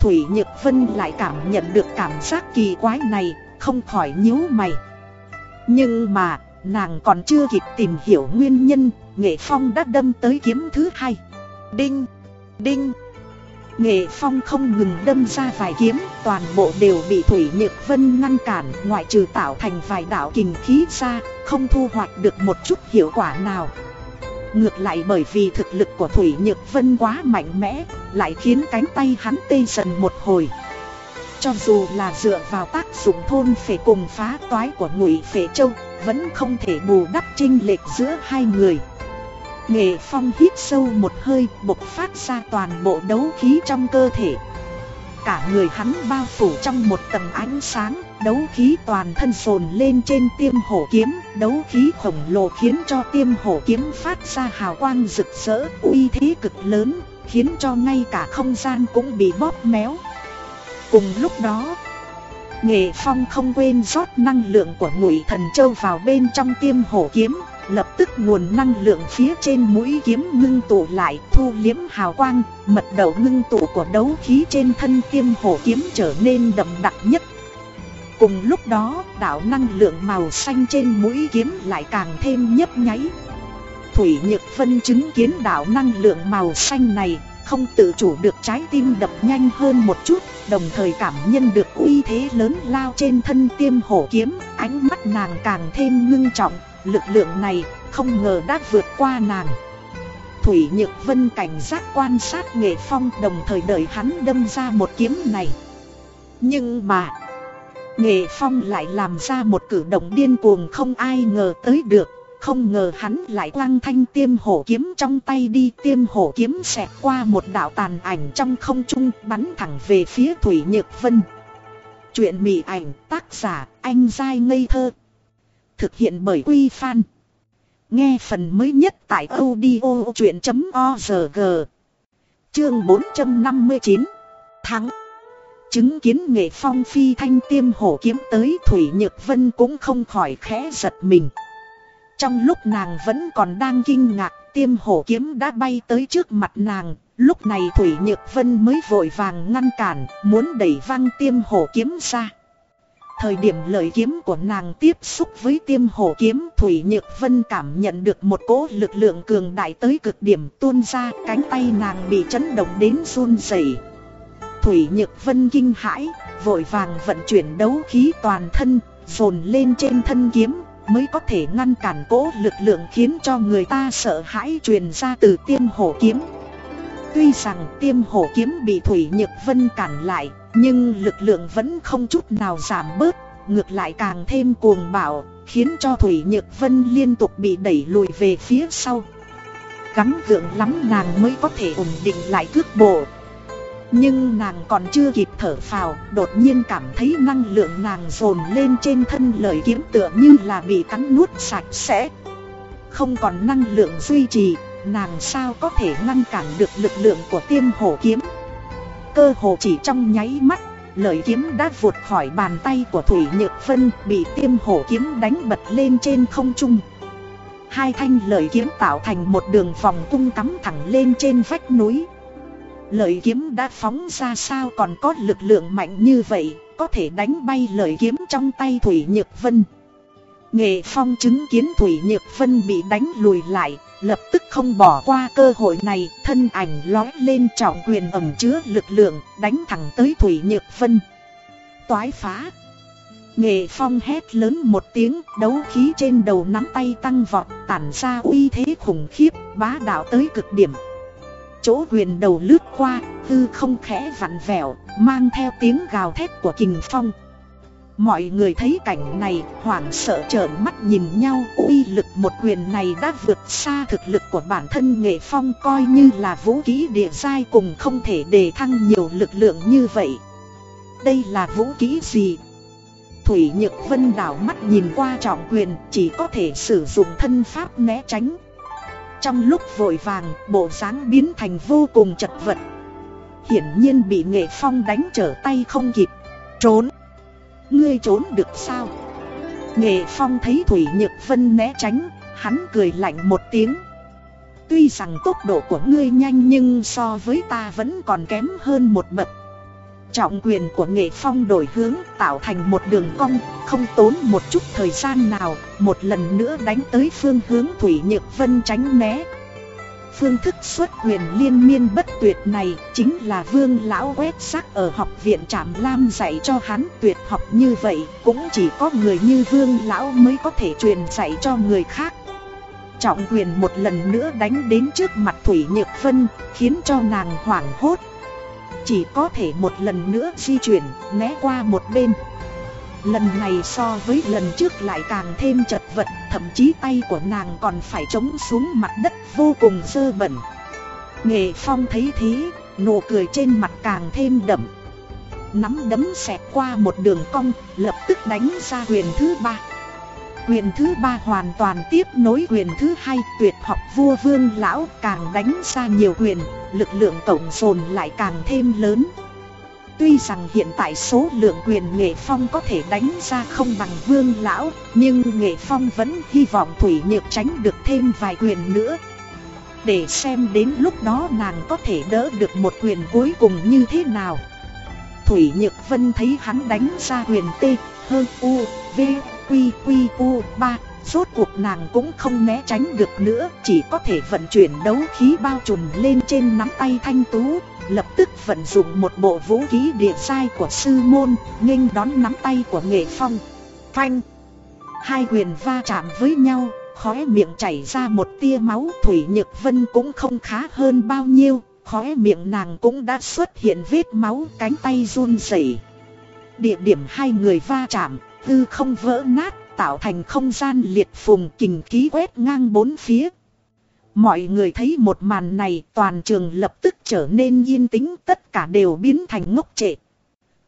Thủy Nhược Vân lại cảm nhận được cảm giác kỳ quái này, không khỏi nhíu mày. Nhưng mà, nàng còn chưa kịp tìm hiểu nguyên nhân, Nghệ Phong đã đâm tới kiếm thứ hai. Đinh! Đinh! Nghệ Phong không ngừng đâm ra vài kiếm, toàn bộ đều bị Thủy Nhược Vân ngăn cản, ngoại trừ tạo thành vài đạo kình khí ra, không thu hoạch được một chút hiệu quả nào. Ngược lại bởi vì thực lực của Thủy Nhược Vân quá mạnh mẽ, lại khiến cánh tay hắn tê dần một hồi. Cho dù là dựa vào tác dụng thôn phệ cùng phá toái của ngụy phệ châu, vẫn không thể bù đắp trinh lệch giữa hai người. Nghệ Phong hít sâu một hơi, bộc phát ra toàn bộ đấu khí trong cơ thể. Cả người hắn bao phủ trong một tầng ánh sáng, đấu khí toàn thân sồn lên trên tiêm hổ kiếm, đấu khí khổng lồ khiến cho tiêm hổ kiếm phát ra hào quang rực rỡ, uy thế cực lớn, khiến cho ngay cả không gian cũng bị bóp méo. Cùng lúc đó, Nghệ Phong không quên rót năng lượng của ngụy thần châu vào bên trong tiêm hổ kiếm, lập tức nguồn năng lượng phía trên mũi kiếm ngưng tụ lại thu liếm hào quang, mật đầu ngưng tụ của đấu khí trên thân tiêm hổ kiếm trở nên đậm đặc nhất. Cùng lúc đó, đạo năng lượng màu xanh trên mũi kiếm lại càng thêm nhấp nháy. Thủy Nhược Vân chứng kiến đạo năng lượng màu xanh này, không tự chủ được trái tim đập nhanh hơn một chút, đồng thời cảm nhận được uy thế lớn lao trên thân tiêm hổ kiếm, ánh mắt nàng càng thêm ngưng trọng, lực lượng này không ngờ đã vượt qua nàng. Thủy Nhược Vân cảnh giác quan sát nghệ phong đồng thời đợi hắn đâm ra một kiếm này. Nhưng mà, nghệ phong lại làm ra một cử động điên cuồng không ai ngờ tới được. Không ngờ hắn lại quăng thanh tiêm hổ kiếm trong tay đi, tiêm hổ kiếm xẹt qua một đạo tàn ảnh trong không trung, bắn thẳng về phía Thủy Nhược Vân. Chuyện mị ảnh, tác giả, anh dai ngây thơ Thực hiện bởi Quy Phan. Nghe phần mới nhất tại audio chuyện.org. Chương 459 Thắng Chứng kiến nghệ phong phi thanh tiêm hổ kiếm tới Thủy Nhược Vân cũng không khỏi khẽ giật mình. Trong lúc nàng vẫn còn đang kinh ngạc, tiêm hổ kiếm đã bay tới trước mặt nàng. Lúc này Thủy Nhược Vân mới vội vàng ngăn cản, muốn đẩy văng tiêm hổ kiếm ra. Thời điểm lợi kiếm của nàng tiếp xúc với tiêm hổ kiếm, Thủy Nhược Vân cảm nhận được một cỗ lực lượng cường đại tới cực điểm, tuôn ra cánh tay nàng bị chấn động đến run rẩy. Thủy Nhược Vân kinh hãi, vội vàng vận chuyển đấu khí toàn thân, dồn lên trên thân kiếm mới có thể ngăn cản cỗ lực lượng khiến cho người ta sợ hãi truyền ra từ tiêm hổ kiếm. Tuy rằng tiêm hổ kiếm bị Thủy Nhược Vân cản lại, nhưng lực lượng vẫn không chút nào giảm bớt, ngược lại càng thêm cuồng bạo, khiến cho Thủy Nhược Vân liên tục bị đẩy lùi về phía sau. Gắng gượng lắm nàng mới có thể ổn định lại cước bộ. Nhưng nàng còn chưa kịp thở phào, đột nhiên cảm thấy năng lượng nàng dồn lên trên thân lời kiếm tựa như là bị cắn nuốt sạch sẽ. Không còn năng lượng duy trì, nàng sao có thể ngăn cản được lực lượng của tiêm hổ kiếm. Cơ hồ chỉ trong nháy mắt, lời kiếm đã vụt khỏi bàn tay của Thủy Nhược Vân bị tiêm hổ kiếm đánh bật lên trên không trung. Hai thanh lời kiếm tạo thành một đường vòng cung cắm thẳng lên trên vách núi. Lợi kiếm đã phóng ra sao còn có lực lượng mạnh như vậy, có thể đánh bay lợi kiếm trong tay Thủy Nhược Vân. Nghệ Phong chứng kiến Thủy Nhược Vân bị đánh lùi lại, lập tức không bỏ qua cơ hội này, thân ảnh lói lên trọng quyền ẩm chứa lực lượng, đánh thẳng tới Thủy Nhược Vân. Toái phá! Nghệ Phong hét lớn một tiếng, đấu khí trên đầu nắm tay tăng vọt, tản ra uy thế khủng khiếp, bá đạo tới cực điểm. Chỗ quyền đầu lướt qua, hư không khẽ vặn vẹo, mang theo tiếng gào thét của kình phong. Mọi người thấy cảnh này hoảng sợ trợn mắt nhìn nhau uy lực một quyền này đã vượt xa thực lực của bản thân nghệ phong coi như là vũ khí địa giai cùng không thể đề thăng nhiều lực lượng như vậy. Đây là vũ khí gì? Thủy Nhược Vân đảo mắt nhìn qua trọng quyền chỉ có thể sử dụng thân pháp né tránh. Trong lúc vội vàng bộ dáng biến thành vô cùng chật vật. Hiển nhiên bị nghệ phong đánh trở tay không kịp. Trốn! Ngươi trốn được sao? Nghệ Phong thấy Thủy Nhược Vân né tránh, hắn cười lạnh một tiếng. Tuy rằng tốc độ của ngươi nhanh nhưng so với ta vẫn còn kém hơn một bậc. Trọng quyền của Nghệ Phong đổi hướng tạo thành một đường cong, không tốn một chút thời gian nào, một lần nữa đánh tới phương hướng Thủy Nhược Vân tránh né. Phương thức xuất quyền liên miên bất tuyệt này chính là vương lão quét sắc ở học viện Trạm Lam dạy cho hắn tuyệt học như vậy cũng chỉ có người như vương lão mới có thể truyền dạy cho người khác. Trọng quyền một lần nữa đánh đến trước mặt Thủy Nhược Vân khiến cho nàng hoảng hốt. Chỉ có thể một lần nữa di chuyển né qua một bên. Lần này so với lần trước lại càng thêm chật vật Thậm chí tay của nàng còn phải chống xuống mặt đất vô cùng dơ bẩn. Nghệ Phong thấy thế, nụ cười trên mặt càng thêm đậm. Nắm đấm xẹt qua một đường cong, lập tức đánh ra quyền thứ ba. Quyền thứ ba hoàn toàn tiếp nối quyền thứ hai tuyệt học vua vương lão càng đánh ra nhiều quyền, lực lượng tổng dồn lại càng thêm lớn. Tuy rằng hiện tại số lượng quyền nghệ phong có thể đánh ra không bằng vương lão Nhưng nghệ phong vẫn hy vọng Thủy Nhược tránh được thêm vài quyền nữa. Để xem đến lúc đó nàng có thể đỡ được một quyền cuối cùng như thế nào. Thủy Nhược Vân thấy hắn đánh ra quyền T, hơn U, V, Quy, Quy, U, ba Rốt cuộc nàng cũng không né tránh được nữa Chỉ có thể vận chuyển đấu khí bao trùm lên trên nắm tay thanh tú lập tức vận dụng một bộ vũ khí địa sai của sư môn, nghênh đón nắm tay của nghệ phong. Phanh! Hai quyền va chạm với nhau, khóe miệng chảy ra một tia máu Thủy Nhược Vân cũng không khá hơn bao nhiêu, khóe miệng nàng cũng đã xuất hiện vết máu cánh tay run rẩy. Địa điểm hai người va chạm, Hư không vỡ nát, tạo thành không gian liệt phùng kình khí quét ngang bốn phía. Mọi người thấy một màn này toàn trường lập tức trở nên yên tĩnh tất cả đều biến thành ngốc trệ.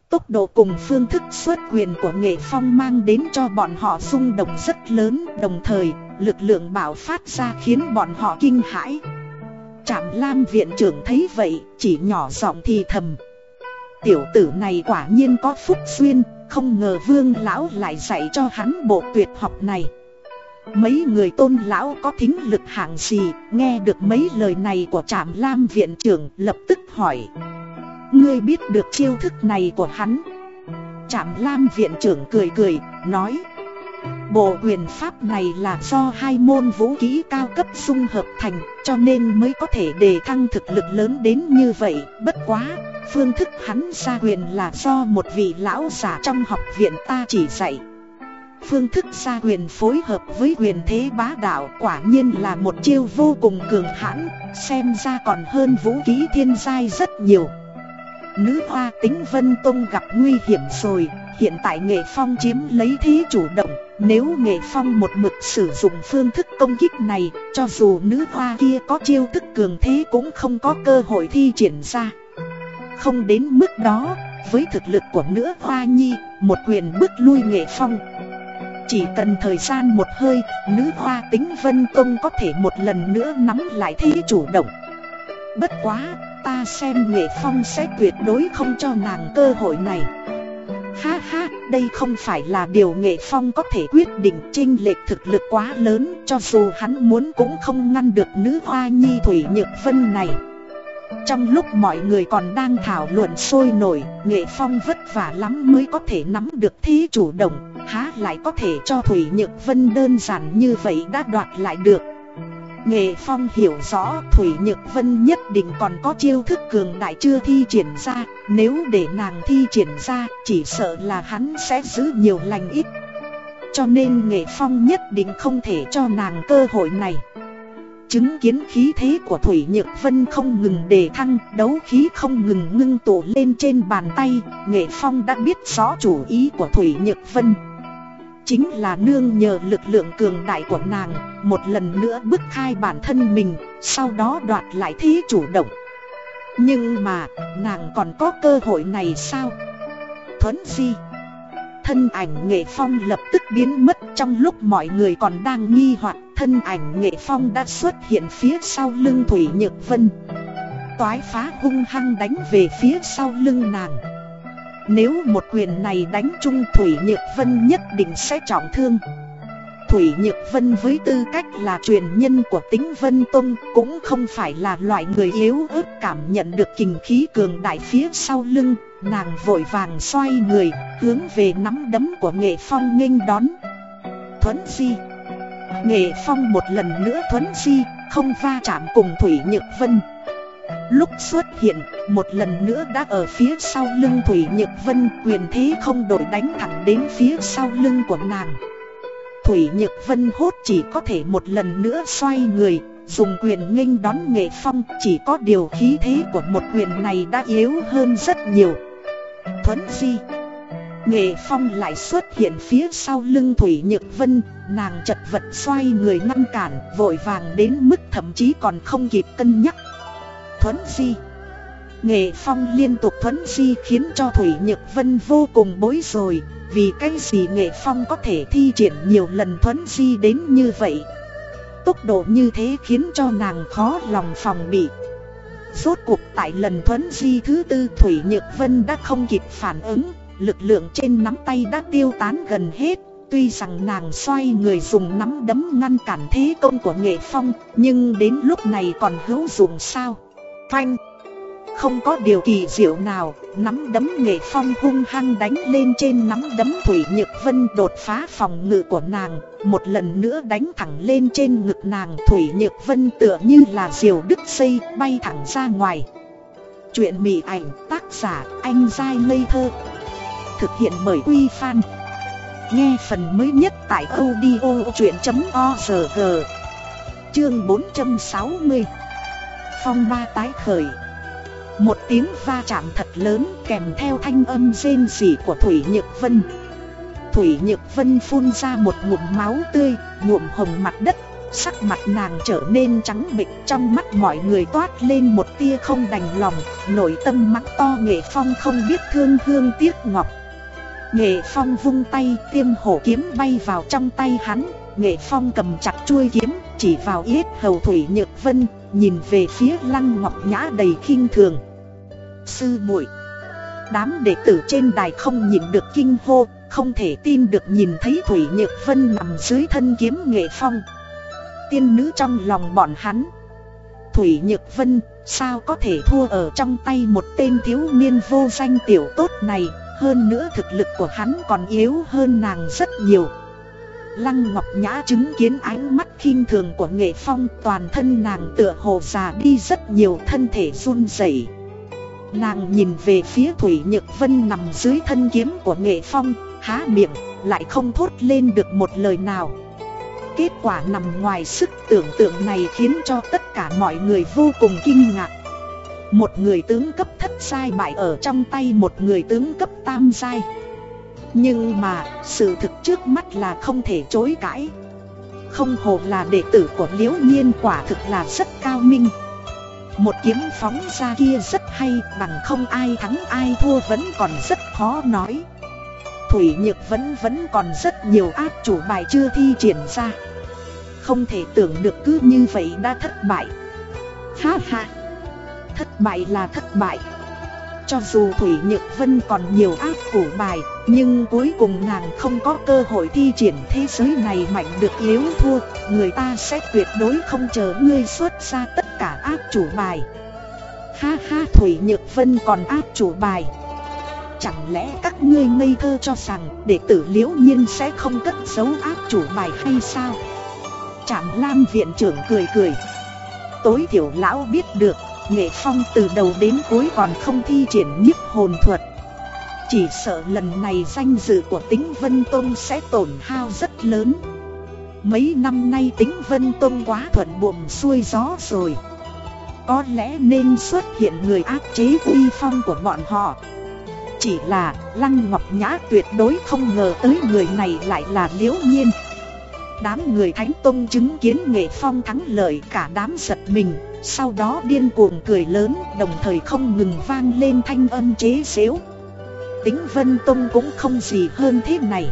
Tốc độ cùng phương thức xuất quyền của nghệ phong mang đến cho bọn họ rung động rất lớn đồng thời lực lượng bảo phát ra khiến bọn họ kinh hãi. Trạm Lam viện trưởng thấy vậy, chỉ nhỏ giọng thì thầm. Tiểu tử này quả nhiên có phúc duyên, không ngờ vương lão lại dạy cho hắn bộ tuyệt học này. Mấy người tôn lão có thính lực hạng gì, nghe được mấy lời này của trạm lam viện trưởng lập tức hỏi. Ngươi biết được chiêu thức này của hắn. Trạm lam viện trưởng cười cười, nói. Bộ quyền pháp này là do hai môn vũ khí cao cấp dung hợp thành cho nên mới có thể đề thăng thực lực lớn đến như vậy. Bất quá, phương thức hắn ra quyền là do một vị lão giả trong học viện ta chỉ dạy. Phương thức ra quyền phối hợp với quyền thế bá đạo quả nhiên là một chiêu vô cùng cường hãn, xem ra còn hơn vũ khí thiên giai rất nhiều. Nữ hoa tính Vân Tông gặp nguy hiểm rồi, hiện tại Nghệ Phong chiếm lấy thế chủ động, nếu Nghệ Phong một mực sử dụng phương thức công kích này, cho dù nữ hoa kia có chiêu thức cường thế cũng không có cơ hội thi triển ra. Không đến mức đó, với thực lực của nữ hoa nhi, một quyền bước lui Nghệ Phong. Chỉ cần thời gian một hơi, nữ hoa tính Vân công có thể một lần nữa nắm lại thế chủ động. Bất quá, ta xem Nghệ Phong sẽ tuyệt đối không cho nàng cơ hội này. Ha ha, đây không phải là điều Nghệ Phong có thể quyết định chênh lệch thực lực quá lớn cho dù hắn muốn cũng không ngăn được nữ hoa nhi Thủy Nhược Vân này. Trong lúc mọi người còn đang thảo luận sôi nổi, Nghệ Phong vất vả lắm mới có thể nắm được thế chủ động, há lại có thể cho Thủy Nhược Vân đơn giản như vậy đã đoạt lại được. Nghệ Phong hiểu rõ Thủy Nhược Vân nhất định còn có chiêu thức cường đại chưa thi triển ra, nếu để nàng thi triển ra chỉ sợ là hắn sẽ giữ nhiều lành ít. Cho nên Nghệ Phong nhất định không thể cho nàng cơ hội này. Chứng kiến khí thế của Thủy Nhược Vân không ngừng đề thăng, đấu khí không ngừng ngưng tụ lên trên bàn tay, Nghệ Phong đã biết rõ chủ ý của Thủy Nhược Vân. Chính là nương nhờ lực lượng cường đại của nàng, một lần nữa bức khai bản thân mình, sau đó đoạt lại thế chủ động. Nhưng mà, nàng còn có cơ hội này sao? Thuấn Di Thân ảnh nghệ phong lập tức biến mất trong lúc mọi người còn đang nghi hoặc Thân ảnh nghệ phong đã xuất hiện phía sau lưng Thủy Nhược Vân Toái phá hung hăng đánh về phía sau lưng nàng nếu một quyền này đánh trung Thủy Nhược Vân nhất định sẽ trọng thương Thủy Nhược Vân với tư cách là truyền nhân của tính Vân Tông cũng không phải là loại người yếu ớt cảm nhận được kình khí cường đại phía sau lưng Nàng vội vàng xoay người, hướng về nắm đấm của Nghệ Phong nghênh đón. Thuấn Di Nghệ Phong một lần nữa Thuấn Di, không va chạm cùng Thủy Nhược Vân. Lúc xuất hiện, một lần nữa đã ở phía sau lưng Thủy Nhược Vân quyền thế không đổi đánh thẳng đến phía sau lưng của nàng. Thủy Nhược Vân hốt chỉ có thể một lần nữa xoay người, dùng quyền nghênh đón Nghệ Phong chỉ có điều khí thế của một quyền này đã yếu hơn rất nhiều. Thuấn Di Nghệ Phong lại xuất hiện phía sau lưng Thủy Nhược Vân Nàng chật vật xoay người ngăn cản Vội vàng đến mức thậm chí còn không kịp cân nhắc Thuấn Di. Nghệ Phong liên tục thuấn di khiến cho Thủy Nhược Vân vô cùng bối rồi Vì cái gì Nghệ Phong có thể thi triển nhiều lần thuấn di đến như vậy? Tốc độ như thế khiến cho nàng khó lòng phòng bị. Rốt cuộc tại lần thuấn di thứ tư Thủy Nhược Vân đã không kịp phản ứng, Lực lượng trên nắm tay đã tiêu tán gần hết. Tuy rằng nàng xoay người dùng nắm đấm ngăn cản thế công của nghệ phong, Nhưng đến lúc này còn hữu dụng sao? Phanh Không có điều kỳ diệu nào, Nắm đấm nghệ phong hung hăng đánh lên trên nắm đấm Thủy Nhược Vân đột phá phòng ngự của nàng, Một lần nữa đánh thẳng lên trên ngực nàng. Thủy Nhược Vân tựa như là diều đứt xây bay thẳng ra ngoài. Chuyện mị ảnh, tác giả, anh dai ngây thơ. Thực hiện bởi Quy Phan. Nghe phần mới nhất tại audio chuyện.org Chương 460 Phong ba tái khởi. Một tiếng va chạm thật lớn kèm theo thanh âm rên rỉ của Thủy Nhược Vân. Thủy Nhược Vân phun ra một ngụm máu tươi, nhuộm hồng mặt đất Sắc mặt nàng trở nên trắng bệch trong mắt mọi người toát lên một tia không đành lòng Nội tâm mắt to nghệ phong không biết thương hương tiếc ngọc. Nghệ Phong vung tay tiêm hổ kiếm bay vào trong tay hắn Nghệ Phong cầm chặt chuôi kiếm chỉ vào yết hầu Thủy Nhược Vân nhìn về phía Lăng Ngọc Nhã đầy khinh thường. Sư muội Đám đệ tử trên đài không nhịn được kinh hô, không thể tin được nhìn thấy Thủy Nhược Vân nằm dưới thân kiếm nghệ phong. Tiên nữ trong lòng bọn hắn. Thủy Nhược Vân, sao có thể thua ở trong tay một tên thiếu niên vô danh tiểu tốt này, hơn nữa thực lực của hắn còn yếu hơn nàng rất nhiều. Lăng Ngọc Nhã chứng kiến ánh mắt khinh thường của Nghệ Phong toàn thân nàng tựa hồ già đi rất nhiều thân thể run rẩy. Nàng nhìn về phía Thủy Nhược Vân nằm dưới thân kiếm của Nghệ Phong, há miệng, lại không thốt lên được một lời nào. Kết quả nằm ngoài sức tưởng tượng này khiến cho tất cả mọi người vô cùng kinh ngạc. Một người tướng cấp thất sai bại ở trong tay một người tướng cấp tam sai. Nhưng mà, sự thực trước mắt là không thể chối cãi. Không hồ là đệ tử của Liễu Nhiên quả thực là rất cao minh. Một kiếm phóng ra kia rất hay bằng không ai thắng ai thua vẫn còn rất khó nói. Thủy Nhược vẫn vẫn còn rất nhiều áp chủ bài chưa thi triển ra. Không thể tưởng được cứ như vậy đã thất bại. Ha ha! Thất bại là thất bại. Cho dù Thủy Nhược Vân còn nhiều ác củ bài, nhưng cuối cùng nàng không có cơ hội thi triển thế giới này mạnh được nếu thua, người ta sẽ tuyệt đối không chờ ngươi xuất ra tất cả ác chủ bài. Ha ha Thủy Nhược Vân còn ác chủ bài. Chẳng lẽ các ngươi ngây thơ cho rằng đệ tử liễu nhiên sẽ không cất giấu ác chủ bài hay sao? Trạm Lam viện trưởng cười cười. Tối thiểu lão biết được Nghệ Phong từ đầu đến cuối còn không thi triển nhiếp hồn thuật. Chỉ sợ lần này danh dự của tính Vân Tông sẽ tổn hao rất lớn. Mấy năm nay tính Vân Tông quá thuận buồm xuôi gió rồi. Có lẽ nên xuất hiện người áp chế uy phong của bọn họ. Chỉ là Lăng Ngọc Nhã tuyệt đối không ngờ tới người này lại là Liễu Nhiên. Đám người Thánh Tông chứng kiến Nghệ Phong thắng lợi cả đám giật mình sau đó điên cuồng cười lớn, đồng thời không ngừng vang lên thanh âm chế xếu. Tính Vân Tông cũng không gì hơn thế này.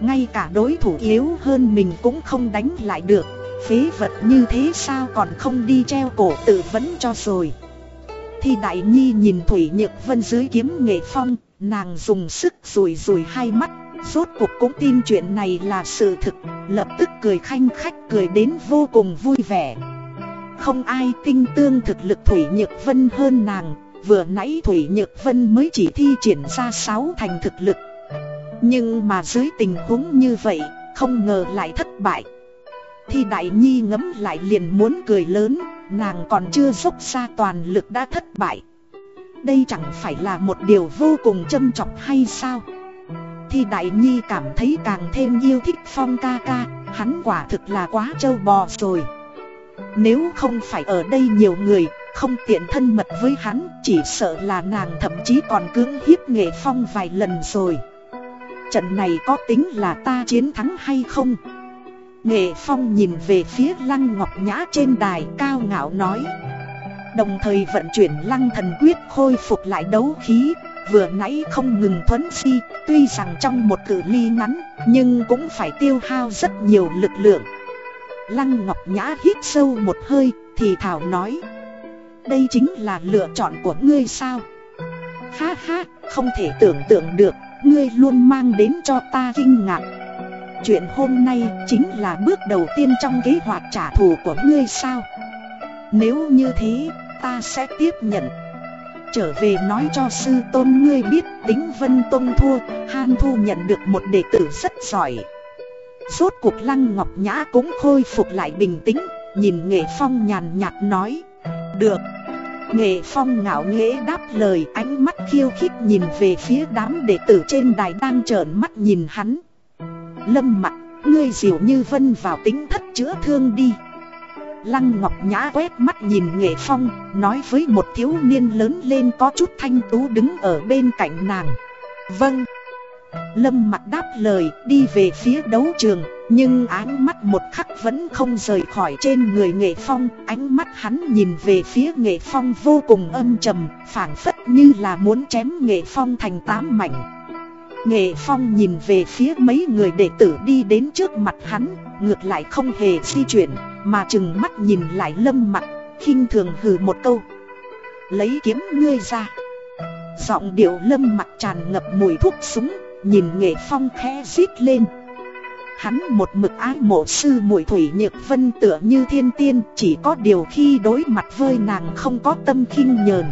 Ngay cả đối thủ yếu hơn mình cũng không đánh lại được. Phế vật như thế sao còn không đi treo cổ tự vấn cho rồi. Thì Đại Nhi nhìn Thủy Nhược Vân dưới kiếm nghệ phong, Nàng dùng sức rùi rùi hai mắt, Rốt cuộc cũng tin chuyện này là sự thực, Lập tức cười khanh khách cười đến vô cùng vui vẻ không ai tinh tương thực lực Thủy Nhược Vân hơn nàng. Vừa nãy Thủy Nhược Vân mới chỉ thi triển ra sáu thành thực lực. Nhưng mà dưới tình huống như vậy, Không ngờ lại thất bại. Thì Đại Nhi ngấm lại liền muốn cười lớn, Nàng còn chưa dốc ra toàn lực đã thất bại. Đây chẳng phải là một điều vô cùng châm chọc hay sao? Thì Đại Nhi cảm thấy càng thêm yêu thích Phong ca ca, Hắn quả thực là quá trâu bò rồi nếu không phải ở đây nhiều người, không tiện thân mật với hắn, chỉ sợ là nàng thậm chí còn cưỡng hiếp nghệ phong vài lần rồi. Trận này có tính là ta chiến thắng hay không? Nghệ phong nhìn về phía lăng ngọc nhã trên đài cao ngạo nói. Đồng thời vận chuyển lăng thần quyết khôi phục lại đấu khí, vừa nãy không ngừng thuấn si tuy rằng trong một cự ly ngắn, nhưng cũng phải tiêu hao rất nhiều lực lượng. Lăng Ngọc Nhã hít sâu một hơi, thì thảo nói. Đây chính là lựa chọn của ngươi sao? Ha ha, không thể tưởng tượng được, ngươi luôn mang đến cho ta kinh ngạc. Chuyện hôm nay chính là bước đầu tiên trong kế hoạch trả thù của ngươi sao? Nếu như thế, ta sẽ tiếp nhận. Trở về nói cho sư tôn ngươi biết tính vân tôn thua Han Thu nhận được một đệ tử rất giỏi. Rốt cuộc Lăng Ngọc Nhã cũng khôi phục lại bình tĩnh Nhìn Nghệ Phong nhàn nhạt nói. Được. Nghệ Phong ngạo nghễ đáp lời ánh mắt khiêu khích nhìn về phía đám đệ tử trên đài đang trợn mắt nhìn hắn. Lâm mặt, ngươi dịu như vân vào tính thất chữa thương đi. Lăng Ngọc Nhã quét mắt nhìn Nghệ Phong Nói với một thiếu niên lớn lên có chút thanh tú đứng ở bên cạnh nàng. Vâng. Lâm mặt đáp lời, đi về phía đấu trường, Nhưng ánh mắt một khắc vẫn không rời khỏi trên người nghệ phong. Ánh mắt hắn nhìn về phía nghệ phong vô cùng âm trầm, phảng phất như là muốn chém nghệ phong thành tám mảnh. Nghệ phong nhìn về phía mấy người đệ tử đi đến trước mặt hắn, Ngược lại không hề di chuyển, Mà chừng mắt nhìn lại lâm mặt, khinh thường hừ một câu. Lấy kiếm ngươi ra. Giọng điệu lâm mặt tràn ngập mùi thuốc súng Nhìn nghệ phong khẽ rít lên. Hắn một mực ái mộ sư muội thủy nhược vân tựa như thiên tiên, Chỉ có điều khi đối mặt với nàng không có tâm khinh nhờn.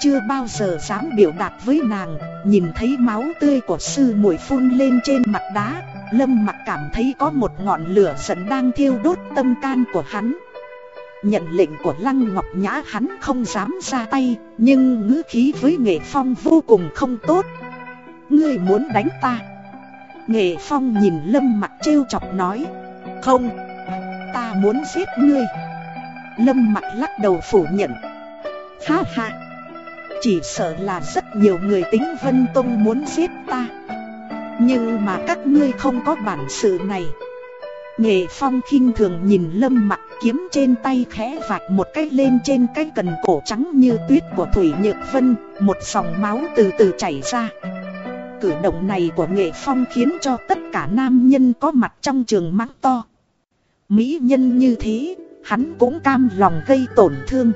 Chưa bao giờ dám biểu đạt với nàng, Nhìn thấy máu tươi của sư muội phun lên trên mặt đá, Lâm mặc cảm thấy có một ngọn lửa giận đang thiêu đốt tâm can của hắn. Nhận lệnh của Lăng Ngọc Nhã hắn không dám ra tay, Nhưng ngữ khí với Nghệ Phong vô cùng không tốt. Ngươi muốn đánh ta. Nghệ Phong nhìn Lâm mặt trêu chọc nói, Không, Ta muốn giết ngươi. Lâm mặt lắc đầu phủ nhận, Ha ha, Chỉ sợ là rất nhiều người tính Vân Tông muốn giết ta. Nhưng mà các ngươi không có bản sự này. Nghệ Phong khinh thường nhìn Lâm mặt kiếm trên tay khẽ vạch một cái lên trên cái cần cổ trắng như tuyết của Thủy Nhược Vân, Một dòng máu từ từ chảy ra. Cử động này của Nghệ Phong khiến cho tất cả nam nhân có mặt trong trường mắng to. Mỹ nhân như thế, hắn cũng cam lòng gây tổn thương.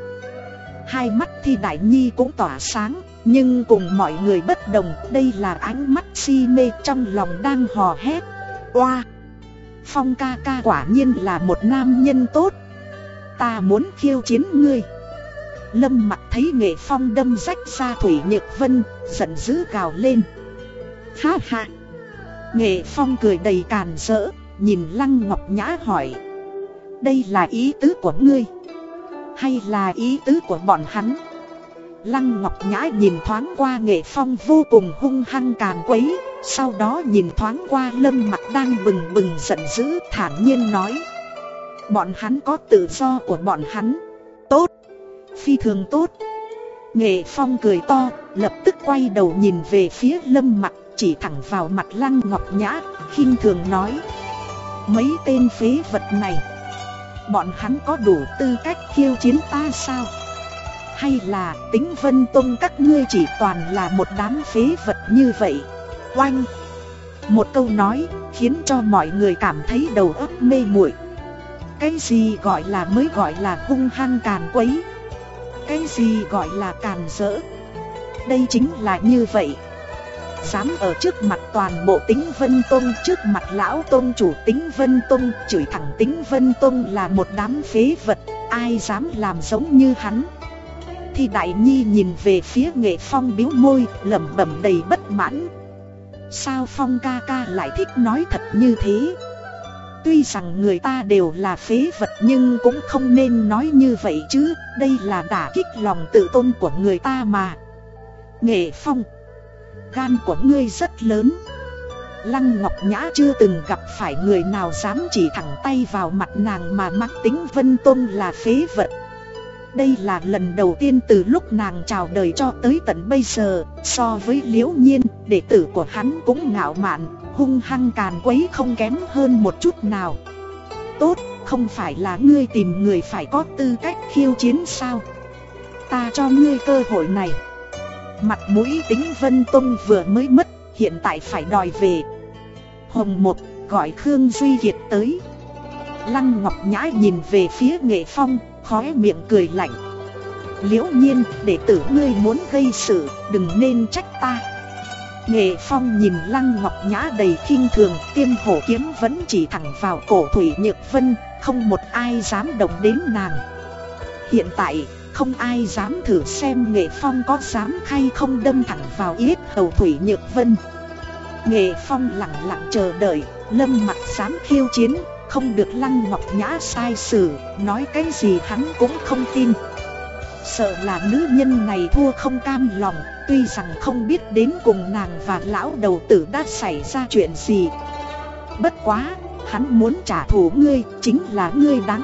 Hai mắt thi đại nhi cũng tỏa sáng Nhưng cùng mọi người bất đồng Đây là ánh mắt si mê trong lòng đang hò hét. Oa! Phong ca ca quả nhiên là một nam nhân tốt. Ta muốn khiêu chiến ngươi. Lâm mặt thấy nghệ phong đâm rách ra Thủy Nhược Vân Giận dữ gào lên. Ha ha. Nghệ phong cười đầy càn rỡ, Nhìn Lăng Ngọc Nhã hỏi. Đây là ý tứ của ngươi? Hay là ý tứ của bọn hắn? Lăng Ngọc Nhã nhìn thoáng qua nghệ phong vô cùng hung hăng càn quấy, Sau đó nhìn thoáng qua lâm mặt đang bừng bừng giận dữ thản nhiên nói. Bọn hắn có tự do của bọn hắn. Tốt. Phi thường tốt. Nghệ phong cười to, Lập tức quay đầu nhìn về phía lâm mặt chỉ thẳng vào mặt Lăng Ngọc Nhã, khinh thường nói. Mấy tên phế vật này, Bọn hắn có đủ tư cách khiêu chiến ta sao? Hay là tính vân tông các ngươi chỉ toàn là một đám phế vật như vậy? Oanh! Một câu nói khiến cho mọi người cảm thấy đầu óc mê muội. Cái gì gọi là mới gọi là hung hăng càn quấy? Cái gì gọi là càn rỡ? Đây chính là như vậy. Dám ở trước mặt toàn bộ tính Vân Tông, Trước mặt lão tôn chủ tính Vân Tông, Chửi thẳng tính Vân Tông là một đám phế vật, Ai dám làm giống như hắn. Thì Đại Nhi nhìn về phía nghệ phong biếu môi, lẩm bẩm đầy bất mãn. Sao phong ca ca lại thích nói thật như thế? Tuy rằng người ta đều là phế vật nhưng cũng không nên nói như vậy chứ, Đây là đả kích lòng tự tôn của người ta mà. Nghệ phong Gan của ngươi rất lớn. Lăng Ngọc Nhã chưa từng gặp phải người nào dám chỉ thẳng tay vào mặt nàng mà mắc tính Vân Tôn là phế vật. Đây là lần đầu tiên từ lúc nàng chào đời cho tới tận bây giờ So với liễu nhiên, đệ tử của hắn cũng ngạo mạn Hung hăng càn quấy không kém hơn một chút nào. Tốt, không phải là ngươi tìm người phải có tư cách khiêu chiến sao? Ta cho ngươi cơ hội này. Mặt mũi tính Vân Tông vừa mới mất, Hiện tại phải đòi về. Hồng một gọi Khương Duy Kiệt tới. Lăng Ngọc Nhã nhìn về phía nghệ phong, khóe miệng cười lạnh. Liễu nhiên, đệ tử ngươi muốn gây sự, đừng nên trách ta. Nghệ phong nhìn lăng ngọc nhã đầy khinh thường, Tiêm hổ kiếm vẫn chỉ thẳng vào cổ thủy nhược vân, Không một ai dám động đến nàng. Hiện tại không ai dám thử xem nghệ phong có dám hay không đâm thẳng vào yết hầu thủy nhược vân Nghệ phong lặng lặng chờ đợi Lâm mặt dám khiêu chiến không được Lăng Ngọc Nhã sai xử, nói cái gì hắn cũng không tin. Sợ là nữ nhân này thua không cam lòng, tuy rằng không biết đến cùng nàng và lão đầu tử đã xảy ra chuyện gì. Bất quá, hắn muốn trả thù ngươi, chính là ngươi đáng